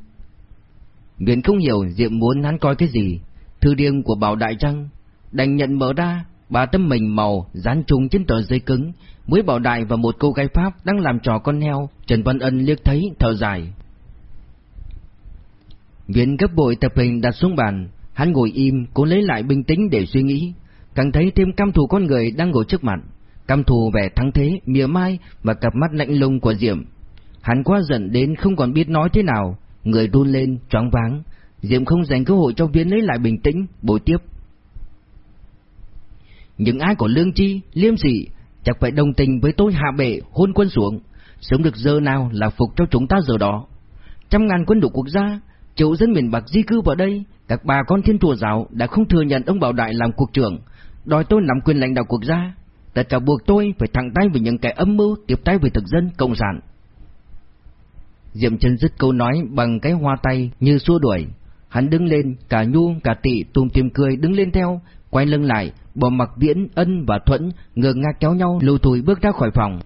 Viễn không hiểu Diệm muốn hắn coi cái gì, Thư điên của Bảo Đại Trăng đành nhận mở ra ba tấm mình màu dán chung trên tờ giấy cứng với Bảo Đại và một cô gái Pháp đang làm trò con heo. Trần Văn Ân liếc thấy thở dài. Viện gấp bội tập hình đặt xuống bàn. Hắn ngồi im cố lấy lại bình tĩnh để suy nghĩ. Càng thấy thêm căm thù con người đang ngồi trước mặt. Căm thù vẻ thắng thế, mỉa mai và cặp mắt lạnh lùng của Diệm. Hắn quá giận đến không còn biết nói thế nào. Người run lên, choáng váng. Diệm không dành cơ hội cho Viễn lấy lại bình tĩnh, bồi tiếp. Những ai có lương chi, liêm sỉ, chắc phải đồng tình với tôi hạ bệ, hôn quân xuống. Sống được giờ nào là phục cho chúng ta giờ đó. Trăm ngàn quân đủ quốc gia, triệu dân miền Bắc di cư vào đây, các bà con thiên chùa giáo đã không thừa nhận ông Bảo Đại làm cục trưởng, đòi tôi nắm quyền lãnh đạo quốc gia. Tất cả buộc tôi phải thẳng tay với những kẻ âm mưu tiếp tay với thực dân cộng sản. Diệm chân dứt câu nói bằng cái hoa tay như xua đuổi, Hắn đứng lên, cả Nhu, cả Tị tùm tìm cười đứng lên theo, quay lưng lại, bộ mặc Viễn, Ân và Thuẫn ngơ ngác kéo nhau lùi thùi bước ra khỏi phòng.